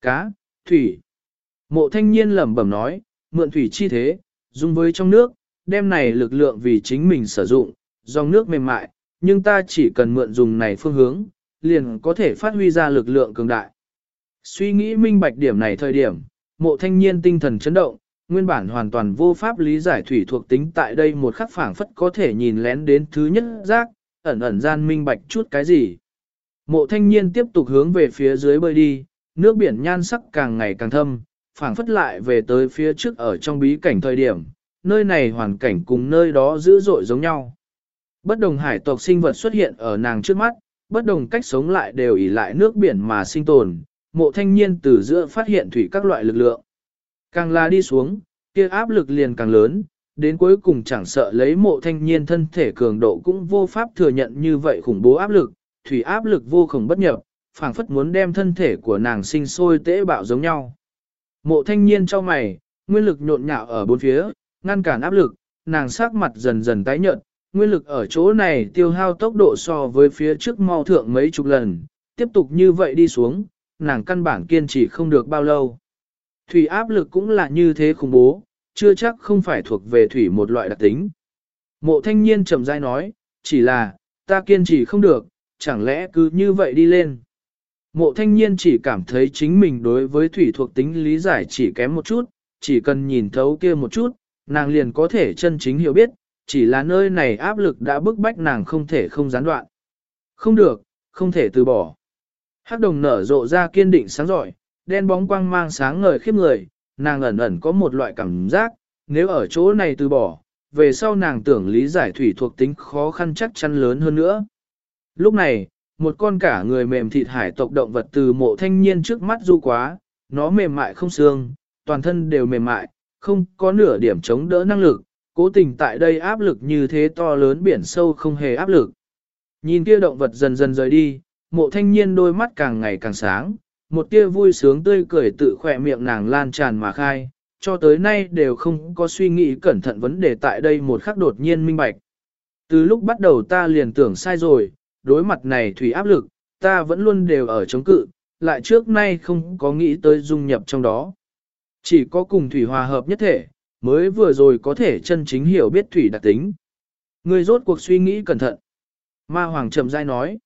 Cá, thủy. Mộ thanh niên lẩm bẩm nói, mượn thủy chi thế, dùng với trong nước, đem này lực lượng vì chính mình sử dụng, dòng nước mềm mại, nhưng ta chỉ cần mượn dùng này phương hướng, liền có thể phát huy ra lực lượng cường đại. Suy nghĩ minh bạch điểm này thời điểm, mộ thanh niên tinh thần chấn động, nguyên bản hoàn toàn vô pháp lý giải thủy thuộc tính tại đây một khắc phảng phất có thể nhìn lén đến thứ nhất giác, ẩn ẩn gian minh bạch chút cái gì. Mộ thanh niên tiếp tục hướng về phía dưới bơi đi, nước biển nhan sắc càng ngày càng thâm, phảng phất lại về tới phía trước ở trong bí cảnh thời điểm, nơi này hoàn cảnh cùng nơi đó dữ dội giống nhau. Bất đồng hải tộc sinh vật xuất hiện ở nàng trước mắt, bất đồng cách sống lại đều ỉ lại nước biển mà sinh tồn, mộ thanh niên từ giữa phát hiện thủy các loại lực lượng. Càng là đi xuống, kia áp lực liền càng lớn, đến cuối cùng chẳng sợ lấy mộ thanh niên thân thể cường độ cũng vô pháp thừa nhận như vậy khủng bố áp lực, thủy áp lực vô cùng bất nhập, phảng phất muốn đem thân thể của nàng sinh sôi tễ bạo giống nhau. Mộ thanh niên cho mày, nguyên lực nhộn nhạo ở bốn phía, ngăn cản áp lực, nàng sắc mặt dần dần tái nhợt, nguyên lực ở chỗ này tiêu hao tốc độ so với phía trước mau thượng mấy chục lần, tiếp tục như vậy đi xuống, nàng căn bản kiên trì không được bao lâu. Thủy áp lực cũng là như thế khủng bố, chưa chắc không phải thuộc về thủy một loại đặc tính. Mộ thanh niên trầm dai nói, chỉ là, ta kiên trì không được, chẳng lẽ cứ như vậy đi lên. Mộ thanh niên chỉ cảm thấy chính mình đối với thủy thuộc tính lý giải chỉ kém một chút, chỉ cần nhìn thấu kia một chút, nàng liền có thể chân chính hiểu biết, chỉ là nơi này áp lực đã bức bách nàng không thể không gián đoạn. Không được, không thể từ bỏ. Hắc đồng nở rộ ra kiên định sáng giỏi, đen bóng quang mang sáng ngời khiếp người, nàng ẩn ẩn có một loại cảm giác, nếu ở chỗ này từ bỏ, về sau nàng tưởng lý giải thủy thuộc tính khó khăn chắc chắn lớn hơn nữa. Lúc này, một con cả người mềm thịt hải tộc động vật từ mộ thanh niên trước mắt du quá, nó mềm mại không xương, toàn thân đều mềm mại, không có nửa điểm chống đỡ năng lực, cố tình tại đây áp lực như thế to lớn biển sâu không hề áp lực. Nhìn kia động vật dần dần rời đi, mộ thanh niên đôi mắt càng ngày càng sáng, một tia vui sướng tươi cười tự khỏe miệng nàng lan tràn mà khai, cho tới nay đều không có suy nghĩ cẩn thận vấn đề tại đây một khắc đột nhiên minh bạch. Từ lúc bắt đầu ta liền tưởng sai rồi, đối mặt này thủy áp lực, ta vẫn luôn đều ở chống cự, lại trước nay không có nghĩ tới dung nhập trong đó. Chỉ có cùng thủy hòa hợp nhất thể, mới vừa rồi có thể chân chính hiểu biết thủy đặc tính. Người rốt cuộc suy nghĩ cẩn thận. Ma Hoàng trầm dai nói.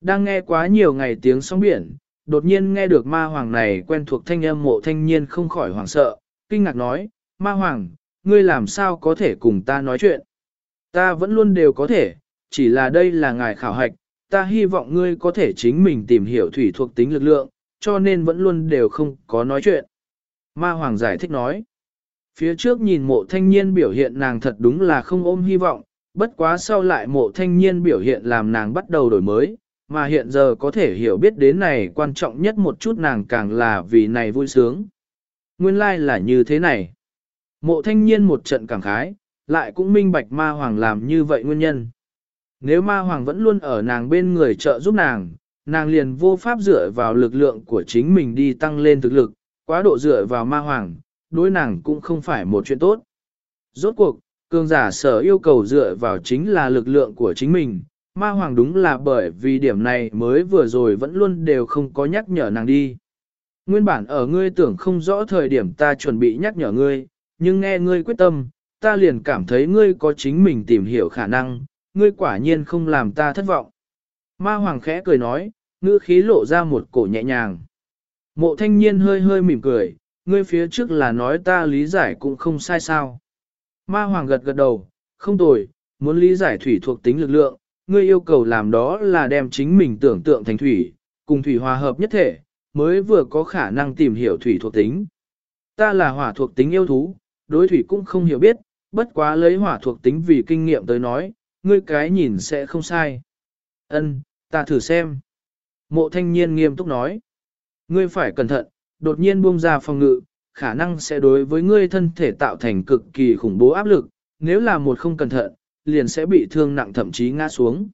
Đang nghe quá nhiều ngày tiếng sóng biển, đột nhiên nghe được ma hoàng này quen thuộc thanh âm mộ thanh niên không khỏi hoảng sợ, kinh ngạc nói, ma hoàng, ngươi làm sao có thể cùng ta nói chuyện? Ta vẫn luôn đều có thể, chỉ là đây là ngài khảo hạch, ta hy vọng ngươi có thể chính mình tìm hiểu thủy thuộc tính lực lượng, cho nên vẫn luôn đều không có nói chuyện. Ma hoàng giải thích nói, phía trước nhìn mộ thanh niên biểu hiện nàng thật đúng là không ôm hy vọng, bất quá sau lại mộ thanh niên biểu hiện làm nàng bắt đầu đổi mới, mà hiện giờ có thể hiểu biết đến này quan trọng nhất một chút nàng càng là vì này vui sướng. Nguyên lai like là như thế này. Mộ thanh niên một trận cảm khái, lại cũng minh bạch ma hoàng làm như vậy nguyên nhân. Nếu ma hoàng vẫn luôn ở nàng bên người trợ giúp nàng, nàng liền vô pháp dựa vào lực lượng của chính mình đi tăng lên thực lực, quá độ dựa vào ma hoàng, đối nàng cũng không phải một chuyện tốt. Rốt cuộc, cường giả sở yêu cầu dựa vào chính là lực lượng của chính mình, ma hoàng đúng là bởi vì điểm này mới vừa rồi vẫn luôn đều không có nhắc nhở nàng đi. Nguyên bản ở ngươi tưởng không rõ thời điểm ta chuẩn bị nhắc nhở ngươi, nhưng nghe ngươi quyết tâm, ta liền cảm thấy ngươi có chính mình tìm hiểu khả năng, ngươi quả nhiên không làm ta thất vọng. Ma hoàng khẽ cười nói, ngữ khí lộ ra một cổ nhẹ nhàng. Mộ thanh niên hơi hơi mỉm cười, ngươi phía trước là nói ta lý giải cũng không sai sao. Ma hoàng gật gật đầu, không tồi, muốn lý giải thủy thuộc tính lực lượng, ngươi yêu cầu làm đó là đem chính mình tưởng tượng thành thủy, cùng thủy hòa hợp nhất thể, mới vừa có khả năng tìm hiểu thủy thuộc tính. Ta là hỏa thuộc tính yêu thú, đối thủy cũng không hiểu biết, bất quá lấy hỏa thuộc tính vì kinh nghiệm tới nói, ngươi cái nhìn sẽ không sai. Ân, ta thử xem. Mộ thanh niên nghiêm túc nói. Ngươi phải cẩn thận, đột nhiên buông ra phòng ngự, khả năng sẽ đối với ngươi thân thể tạo thành cực kỳ khủng bố áp lực, nếu là một không cẩn thận, liền sẽ bị thương nặng thậm chí ngã xuống.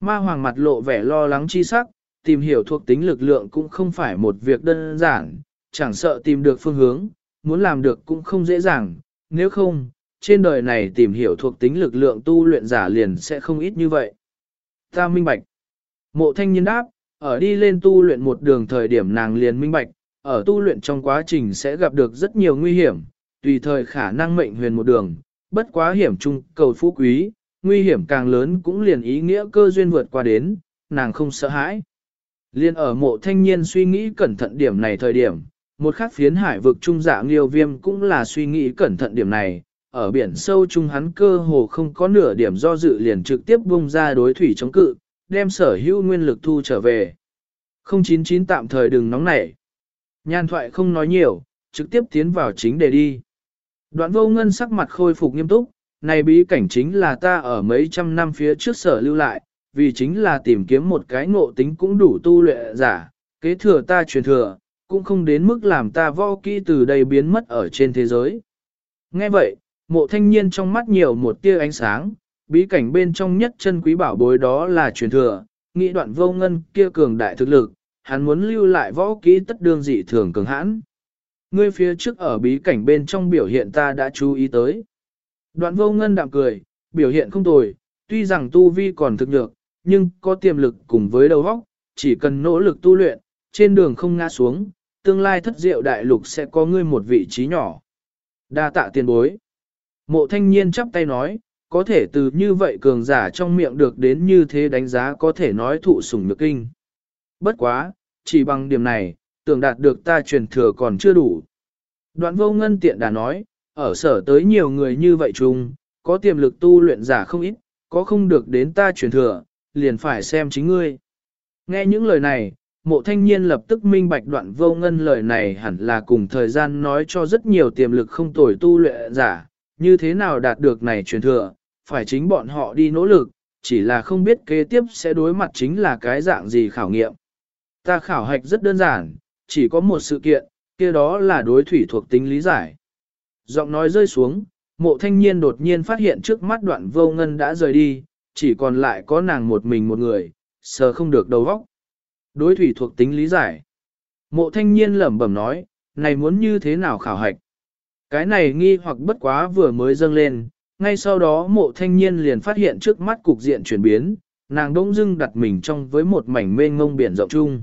Ma hoàng mặt lộ vẻ lo lắng chi sắc, tìm hiểu thuộc tính lực lượng cũng không phải một việc đơn giản, chẳng sợ tìm được phương hướng, muốn làm được cũng không dễ dàng, nếu không, trên đời này tìm hiểu thuộc tính lực lượng tu luyện giả liền sẽ không ít như vậy. Ta minh bạch. Mộ thanh nhân đáp, ở đi lên tu luyện một đường thời điểm nàng liền minh bạch, ở tu luyện trong quá trình sẽ gặp được rất nhiều nguy hiểm, tùy thời khả năng mệnh huyền một đường, bất quá hiểm trung cầu phú quý, nguy hiểm càng lớn cũng liền ý nghĩa cơ duyên vượt qua đến, nàng không sợ hãi. Liên ở mộ thanh niên suy nghĩ cẩn thận điểm này thời điểm, một khắc phiến hải vực trung dạ nghiêu viêm cũng là suy nghĩ cẩn thận điểm này, ở biển sâu trung hắn cơ hồ không có nửa điểm do dự liền trực tiếp bung ra đối thủy chống cự, đem sở hữu nguyên lực thu trở về. 099 tạm thời đừng nóng nảy. Nhan thoại không nói nhiều, trực tiếp tiến vào chính đề đi. Đoạn vô ngân sắc mặt khôi phục nghiêm túc, này bí cảnh chính là ta ở mấy trăm năm phía trước sở lưu lại, vì chính là tìm kiếm một cái ngộ tính cũng đủ tu luyện giả, kế thừa ta truyền thừa, cũng không đến mức làm ta võ kỹ từ đây biến mất ở trên thế giới. Nghe vậy, mộ thanh niên trong mắt nhiều một tia ánh sáng, bí cảnh bên trong nhất chân quý bảo bối đó là truyền thừa, nghĩ đoạn vô ngân kia cường đại thực lực, hắn muốn lưu lại võ kỹ tất đương dị thường cường hãn. Ngươi phía trước ở bí cảnh bên trong biểu hiện ta đã chú ý tới. Đoạn vô ngân đạm cười, biểu hiện không tồi, tuy rằng tu vi còn thực nhược, nhưng có tiềm lực cùng với đầu óc, chỉ cần nỗ lực tu luyện, trên đường không ngã xuống, tương lai thất diệu đại lục sẽ có ngươi một vị trí nhỏ. Đa tạ tiền bối. Mộ thanh niên chắp tay nói, có thể từ như vậy cường giả trong miệng được đến như thế đánh giá có thể nói thụ sủng nhược kinh. Bất quá, chỉ bằng điểm này, tưởng đạt được ta truyền thừa còn chưa đủ. Đoạn vô ngân tiện đã nói, ở sở tới nhiều người như vậy chung, có tiềm lực tu luyện giả không ít, có không được đến ta truyền thừa, liền phải xem chính ngươi. Nghe những lời này, mộ thanh niên lập tức minh bạch đoạn vô ngân lời này hẳn là cùng thời gian nói cho rất nhiều tiềm lực không tồi tu luyện giả, như thế nào đạt được này truyền thừa, phải chính bọn họ đi nỗ lực, chỉ là không biết kế tiếp sẽ đối mặt chính là cái dạng gì khảo nghiệm. Ta khảo hạch rất đơn giản, chỉ có một sự kiện, kia đó là đối thủy thuộc tính lý giải. Giọng nói rơi xuống, mộ thanh niên đột nhiên phát hiện trước mắt đoạn vô ngân đã rời đi, chỉ còn lại có nàng một mình một người, sờ không được đầu vóc. Đối thủy thuộc tính lý giải. Mộ thanh niên lẩm bẩm nói, này muốn như thế nào khảo hạch? Cái này nghi hoặc bất quá vừa mới dâng lên, ngay sau đó mộ thanh niên liền phát hiện trước mắt cục diện chuyển biến, nàng đông dưng đặt mình trong với một mảnh mênh ngông biển rộng chung.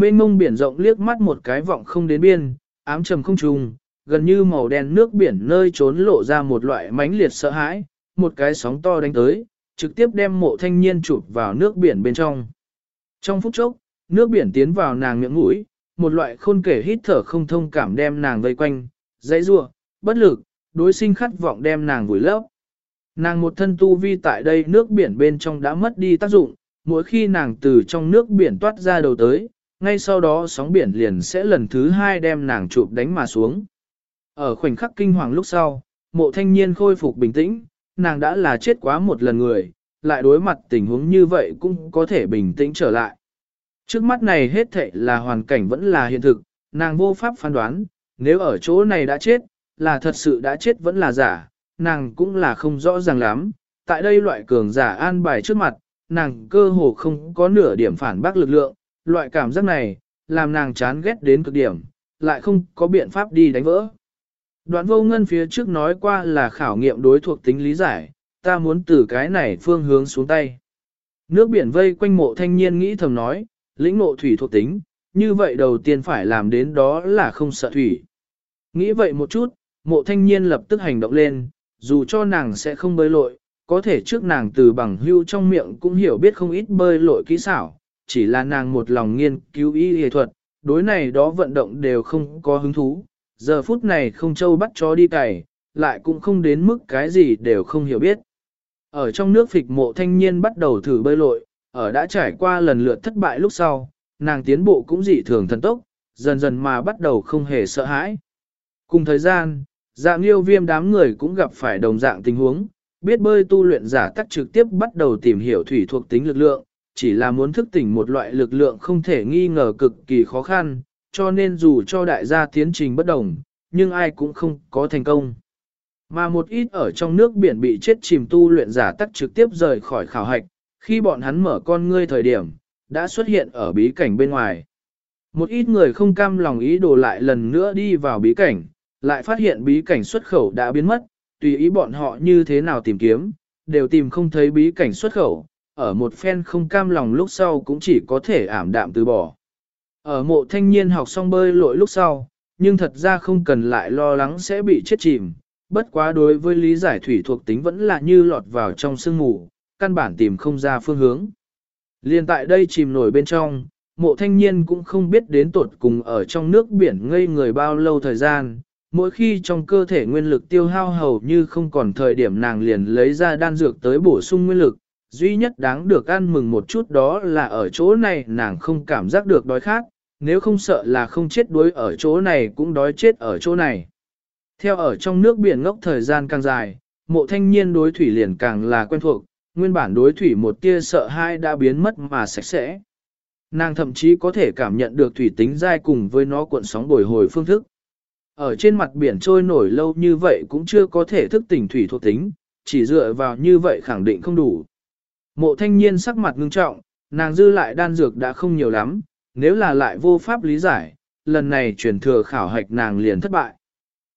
Mênh mông biển rộng liếc mắt một cái vọng không đến biên, ám trầm không trùng, gần như màu đen nước biển nơi trốn lộ ra một loại mãnh liệt sợ hãi, một cái sóng to đánh tới, trực tiếp đem mộ thanh niên chụp vào nước biển bên trong. Trong phút chốc, nước biển tiến vào nàng miệng mũi, một loại khôn kể hít thở không thông cảm đem nàng vây quanh, dãy rua, bất lực, đối sinh khát vọng đem nàng vùi lấp. Nàng một thân tu vi tại đây nước biển bên trong đã mất đi tác dụng, mỗi khi nàng từ trong nước biển toát ra đầu tới, ngay sau đó sóng biển liền sẽ lần thứ hai đem nàng chụp đánh mà xuống. Ở khoảnh khắc kinh hoàng lúc sau, mộ thanh niên khôi phục bình tĩnh, nàng đã là chết quá một lần người, lại đối mặt tình huống như vậy cũng có thể bình tĩnh trở lại. Trước mắt này hết thệ là hoàn cảnh vẫn là hiện thực, nàng vô pháp phán đoán, nếu ở chỗ này đã chết, là thật sự đã chết vẫn là giả, nàng cũng là không rõ ràng lắm. Tại đây loại cường giả an bài trước mặt, nàng cơ hồ không có nửa điểm phản bác lực lượng, loại cảm giác này, làm nàng chán ghét đến cực điểm, lại không có biện pháp đi đánh vỡ. Đoạn vô ngân phía trước nói qua là khảo nghiệm đối thuộc tính lý giải, ta muốn từ cái này phương hướng xuống tay. Nước biển vây quanh mộ thanh niên nghĩ thầm nói, lĩnh ngộ thủy thuộc tính, như vậy đầu tiên phải làm đến đó là không sợ thủy. Nghĩ vậy một chút, mộ thanh niên lập tức hành động lên, dù cho nàng sẽ không bơi lội, có thể trước nàng từ bằng hưu trong miệng cũng hiểu biết không ít bơi lội kỹ xảo, chỉ là nàng một lòng nghiên cứu y y thuật, đối này đó vận động đều không có hứng thú, giờ phút này không châu bắt chó đi cày, lại cũng không đến mức cái gì đều không hiểu biết. Ở trong nước phịch mộ thanh niên bắt đầu thử bơi lội, ở đã trải qua lần lượt thất bại lúc sau, nàng tiến bộ cũng dị thường thần tốc, dần dần mà bắt đầu không hề sợ hãi. Cùng thời gian, dạng yêu viêm đám người cũng gặp phải đồng dạng tình huống, biết bơi tu luyện giả tắc trực tiếp bắt đầu tìm hiểu thủy thuộc tính lực lượng, chỉ là muốn thức tỉnh một loại lực lượng không thể nghi ngờ cực kỳ khó khăn, cho nên dù cho đại gia tiến trình bất đồng, nhưng ai cũng không có thành công. Mà một ít ở trong nước biển bị chết chìm tu luyện giả tắc trực tiếp rời khỏi khảo hạch, khi bọn hắn mở con ngươi thời điểm, đã xuất hiện ở bí cảnh bên ngoài. Một ít người không cam lòng ý đồ lại lần nữa đi vào bí cảnh, lại phát hiện bí cảnh xuất khẩu đã biến mất, tùy ý bọn họ như thế nào tìm kiếm, đều tìm không thấy bí cảnh xuất khẩu, ở một phen không cam lòng lúc sau cũng chỉ có thể ảm đạm từ bỏ. Ở mộ thanh niên học xong bơi lội lúc sau, nhưng thật ra không cần lại lo lắng sẽ bị chết chìm, bất quá đối với lý giải thủy thuộc tính vẫn là như lọt vào trong sương mù, căn bản tìm không ra phương hướng. Liên tại đây chìm nổi bên trong, mộ thanh niên cũng không biết đến tột cùng ở trong nước biển ngây người bao lâu thời gian, mỗi khi trong cơ thể nguyên lực tiêu hao hầu như không còn thời điểm nàng liền lấy ra đan dược tới bổ sung nguyên lực, duy nhất đáng được ăn mừng một chút đó là ở chỗ này nàng không cảm giác được đói khát, nếu không sợ là không chết đuối ở chỗ này cũng đói chết ở chỗ này. Theo ở trong nước biển ngốc thời gian càng dài, mộ thanh niên đối thủy liền càng là quen thuộc, nguyên bản đối thủy một tia sợ hai đã biến mất mà sạch sẽ. Nàng thậm chí có thể cảm nhận được thủy tính dai cùng với nó cuộn sóng bồi hồi phương thức. Ở trên mặt biển trôi nổi lâu như vậy cũng chưa có thể thức tỉnh thủy thuộc tính, chỉ dựa vào như vậy khẳng định không đủ. Mộ thanh niên sắc mặt ngưng trọng, nàng dư lại đan dược đã không nhiều lắm, nếu là lại vô pháp lý giải, lần này truyền thừa khảo hạch nàng liền thất bại.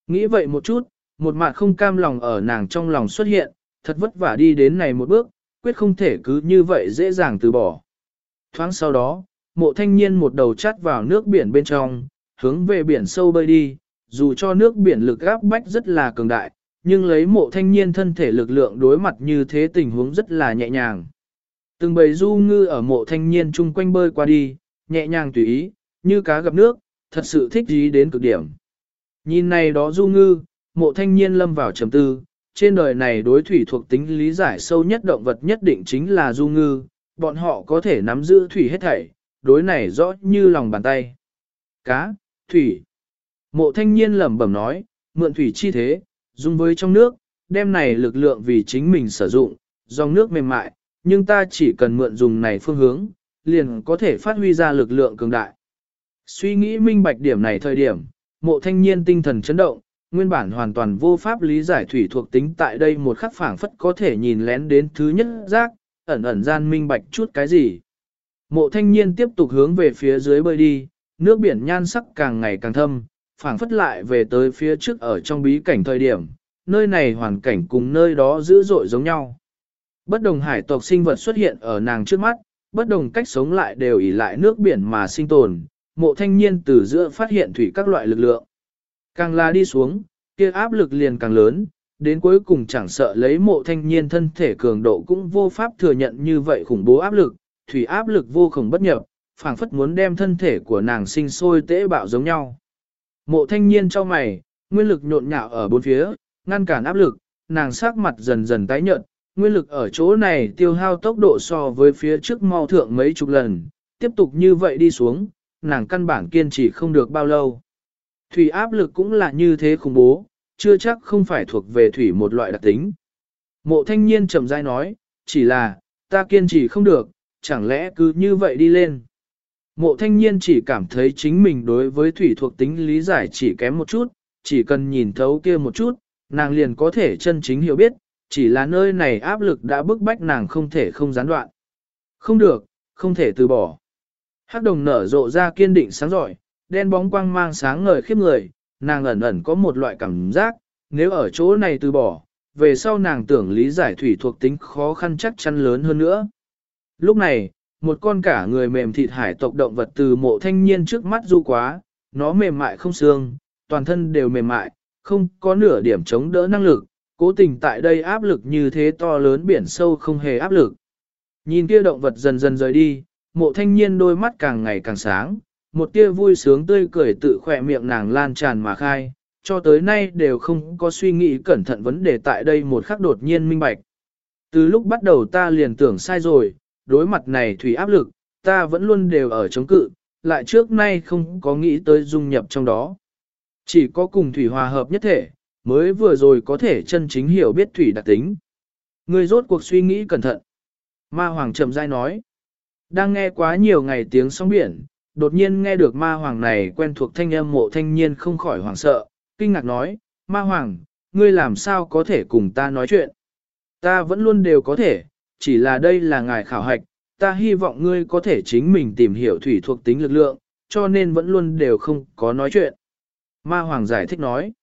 Nghĩ vậy một chút, một mặt không cam lòng ở nàng trong lòng xuất hiện, thật vất vả đi đến này một bước, quyết không thể cứ như vậy dễ dàng từ bỏ. Thoáng sau đó, mộ thanh niên một đầu chát vào nước biển bên trong, hướng về biển sâu bơi đi, dù cho nước biển lực áp bách rất là cường đại, nhưng lấy mộ thanh niên thân thể lực lượng đối mặt như thế tình huống rất là nhẹ nhàng. Từng bầy du ngư ở mộ thanh niên chung quanh bơi qua đi, nhẹ nhàng tùy ý, như cá gặp nước, thật sự thích ý đến cực điểm. Nhìn này đó du ngư, mộ thanh niên lâm vào trầm tư, trên đời này đối thủy thuộc tính lý giải sâu nhất động vật nhất định chính là du ngư, bọn họ có thể nắm giữ thủy hết thảy, đối này rõ như lòng bàn tay. Cá, thủy. Mộ thanh niên lẩm bẩm nói, mượn thủy chi thế, dung với trong nước, đem này lực lượng vì chính mình sử dụng, dòng nước mềm mại, nhưng ta chỉ cần mượn dùng này phương hướng, liền có thể phát huy ra lực lượng cường đại. Suy nghĩ minh bạch điểm này thời điểm, mộ thanh niên tinh thần chấn động, nguyên bản hoàn toàn vô pháp lý giải thủy thuộc tính tại đây một khắc phảng phất có thể nhìn lén đến thứ nhất giác, ẩn ẩn gian minh bạch chút cái gì. Mộ thanh niên tiếp tục hướng về phía dưới bơi đi, nước biển nhan sắc càng ngày càng thâm, phảng phất lại về tới phía trước ở trong bí cảnh thời điểm, nơi này hoàn cảnh cùng nơi đó dữ dội giống nhau. Bất đồng hải tộc sinh vật xuất hiện ở nàng trước mắt, bất đồng cách sống lại đều ỉ lại nước biển mà sinh tồn, mộ thanh niên từ giữa phát hiện thủy các loại lực lượng. Càng là đi xuống, kia áp lực liền càng lớn, đến cuối cùng chẳng sợ lấy mộ thanh niên thân thể cường độ cũng vô pháp thừa nhận như vậy khủng bố áp lực, thủy áp lực vô cùng bất nhập, phảng phất muốn đem thân thể của nàng sinh sôi tễ bạo giống nhau. Mộ thanh niên cho mày, nguyên lực nhộn nhạo ở bốn phía, ngăn cản áp lực, nàng sắc mặt dần dần tái nhợt, nguyên lực ở chỗ này tiêu hao tốc độ so với phía trước mau thượng mấy chục lần, tiếp tục như vậy đi xuống, nàng căn bản kiên trì không được bao lâu. Thủy áp lực cũng là như thế khủng bố, chưa chắc không phải thuộc về thủy một loại đặc tính. Mộ thanh niên chậm rãi nói, chỉ là, ta kiên trì không được, chẳng lẽ cứ như vậy đi lên. Mộ thanh niên chỉ cảm thấy chính mình đối với thủy thuộc tính lý giải chỉ kém một chút, chỉ cần nhìn thấu kia một chút, nàng liền có thể chân chính hiểu biết, chỉ là nơi này áp lực đã bức bách nàng không thể không gián đoạn. Không được, không thể từ bỏ. Hắc đồng nở rộ ra kiên định sáng giỏi, đen bóng quang mang sáng ngời khiếp người, nàng ẩn ẩn có một loại cảm giác, nếu ở chỗ này từ bỏ, về sau nàng tưởng lý giải thủy thuộc tính khó khăn chắc chắn lớn hơn nữa. Lúc này, một con cả người mềm thịt hải tộc động vật từ mộ thanh niên trước mắt du quá, nó mềm mại không xương, toàn thân đều mềm mại, không có nửa điểm chống đỡ năng lực, cố tình tại đây áp lực như thế to lớn biển sâu không hề áp lực. Nhìn kia động vật dần dần rời đi, mộ thanh niên đôi mắt càng ngày càng sáng, một tia vui sướng tươi cười tự khỏe miệng nàng lan tràn mà khai, cho tới nay đều không có suy nghĩ cẩn thận vấn đề tại đây một khắc đột nhiên minh bạch. Từ lúc bắt đầu ta liền tưởng sai rồi, đối mặt này thủy áp lực, ta vẫn luôn đều ở chống cự, lại trước nay không có nghĩ tới dung nhập trong đó. Chỉ có cùng thủy hòa hợp nhất thể, mới vừa rồi có thể chân chính hiểu biết thủy đặc tính. Người rốt cuộc suy nghĩ cẩn thận. Ma Hoàng chậm rãi nói. Đang nghe quá nhiều ngày tiếng sóng biển, đột nhiên nghe được ma hoàng này quen thuộc thanh âm mộ thanh niên không khỏi hoảng sợ, kinh ngạc nói, ma hoàng, ngươi làm sao có thể cùng ta nói chuyện? Ta vẫn luôn đều có thể, chỉ là đây là ngài khảo hạch, ta hy vọng ngươi có thể chính mình tìm hiểu thủy thuộc tính lực lượng, cho nên vẫn luôn đều không có nói chuyện. Ma hoàng giải thích nói,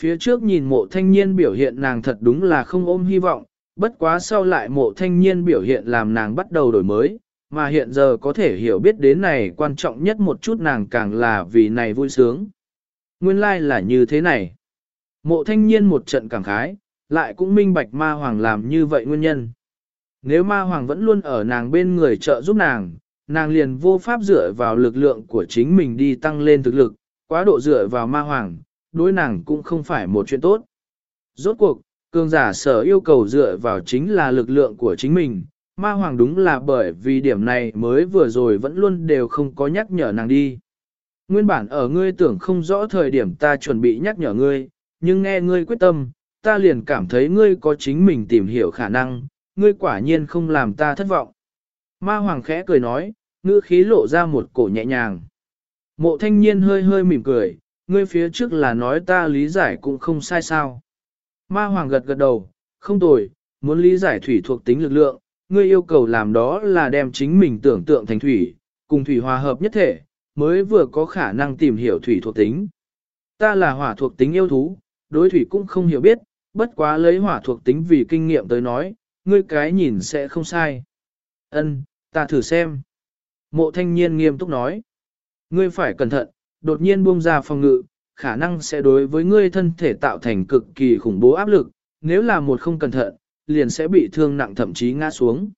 phía trước nhìn mộ thanh niên biểu hiện nàng thật đúng là không ôm hy vọng, bất quá sau lại mộ thanh niên biểu hiện làm nàng bắt đầu đổi mới, mà hiện giờ có thể hiểu biết đến này quan trọng nhất một chút nàng càng là vì này vui sướng. Nguyên lai like là như thế này. Mộ thanh niên một trận cảm khái, lại cũng minh bạch ma hoàng làm như vậy nguyên nhân. Nếu ma hoàng vẫn luôn ở nàng bên người trợ giúp nàng, nàng liền vô pháp dựa vào lực lượng của chính mình đi tăng lên thực lực, quá độ dựa vào ma hoàng, đối nàng cũng không phải một chuyện tốt. Rốt cuộc, cường giả sở yêu cầu dựa vào chính là lực lượng của chính mình, ma hoàng đúng là bởi vì điểm này mới vừa rồi vẫn luôn đều không có nhắc nhở nàng đi. Nguyên bản ở ngươi tưởng không rõ thời điểm ta chuẩn bị nhắc nhở ngươi, nhưng nghe ngươi quyết tâm, ta liền cảm thấy ngươi có chính mình tìm hiểu khả năng, ngươi quả nhiên không làm ta thất vọng. Ma hoàng khẽ cười nói, ngữ khí lộ ra một cổ nhẹ nhàng. Mộ thanh niên hơi hơi mỉm cười, ngươi phía trước là nói ta lý giải cũng không sai sao. Ma hoàng gật gật đầu, không tồi, muốn lý giải thủy thuộc tính lực lượng, ngươi yêu cầu làm đó là đem chính mình tưởng tượng thành thủy, cùng thủy hòa hợp nhất thể, mới vừa có khả năng tìm hiểu thủy thuộc tính. Ta là hỏa thuộc tính yêu thú, đối thủy cũng không hiểu biết, bất quá lấy hỏa thuộc tính vì kinh nghiệm tới nói, ngươi cái nhìn sẽ không sai. Ân, ta thử xem. Mộ thanh niên nghiêm túc nói. Ngươi phải cẩn thận, đột nhiên buông ra phòng ngự, khả năng sẽ đối với ngươi thân thể tạo thành cực kỳ khủng bố áp lực, nếu là một không cẩn thận, liền sẽ bị thương nặng thậm chí ngã xuống.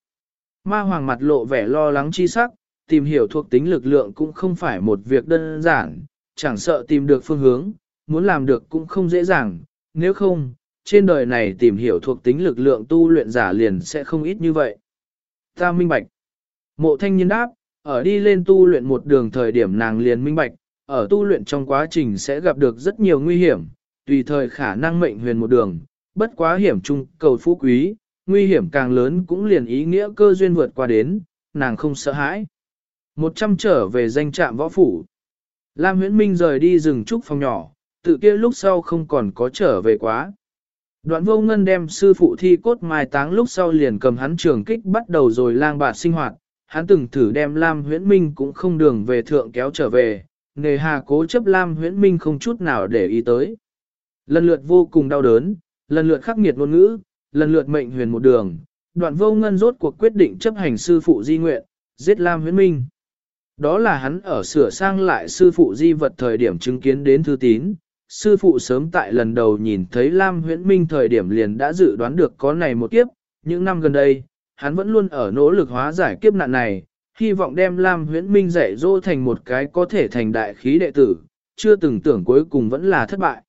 Ma hoàng mặt lộ vẻ lo lắng chi sắc, tìm hiểu thuộc tính lực lượng cũng không phải một việc đơn giản, chẳng sợ tìm được phương hướng, muốn làm được cũng không dễ dàng, nếu không, trên đời này tìm hiểu thuộc tính lực lượng tu luyện giả liền sẽ không ít như vậy. Ta minh bạch. Mộ thanh niên đáp, ở đi lên tu luyện một đường thời điểm nàng liền minh bạch, ở tu luyện trong quá trình sẽ gặp được rất nhiều nguy hiểm, tùy thời khả năng mệnh huyền một đường, bất quá hiểm chung cầu phú quý, nguy hiểm càng lớn cũng liền ý nghĩa cơ duyên vượt qua đến, nàng không sợ hãi. Một trăm trở về danh trạm võ phủ. Lam huyễn minh rời đi rừng trúc phòng nhỏ, tự kia lúc sau không còn có trở về quá. Đoạn vô ngân đem sư phụ thi cốt mai táng lúc sau liền cầm hắn trường kích bắt đầu rồi lang bạt sinh hoạt, hắn từng thử đem Lam huyễn minh cũng không đường về thượng kéo trở về, nề hà cố chấp Lam huyễn minh không chút nào để ý tới. Lần lượt vô cùng đau đớn, lần lượt khắc nghiệt ngôn ngữ, lần lượt mệnh huyền một đường, đoạn vô ngân rốt cuộc quyết định chấp hành sư phụ di nguyện, giết Lam huyễn minh. Đó là hắn ở sửa sang lại sư phụ di vật thời điểm chứng kiến đến thư tín. Sư phụ sớm tại lần đầu nhìn thấy Lam huyễn minh thời điểm liền đã dự đoán được có này một kiếp, những năm gần đây, hắn vẫn luôn ở nỗ lực hóa giải kiếp nạn này, hy vọng đem Lam huyễn minh dạy dỗ thành một cái có thể thành đại khí đệ tử, chưa từng tưởng cuối cùng vẫn là thất bại.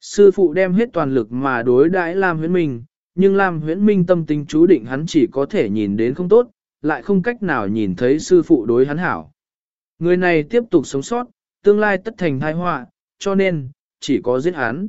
Sư phụ đem hết toàn lực mà đối đãi Lam huyễn minh, nhưng Lam huyễn minh tâm tính chú định hắn chỉ có thể nhìn đến không tốt, lại không cách nào nhìn thấy sư phụ đối hắn hảo. Người này tiếp tục sống sót, tương lai tất thành tai họa, cho nên, chỉ có giết hắn.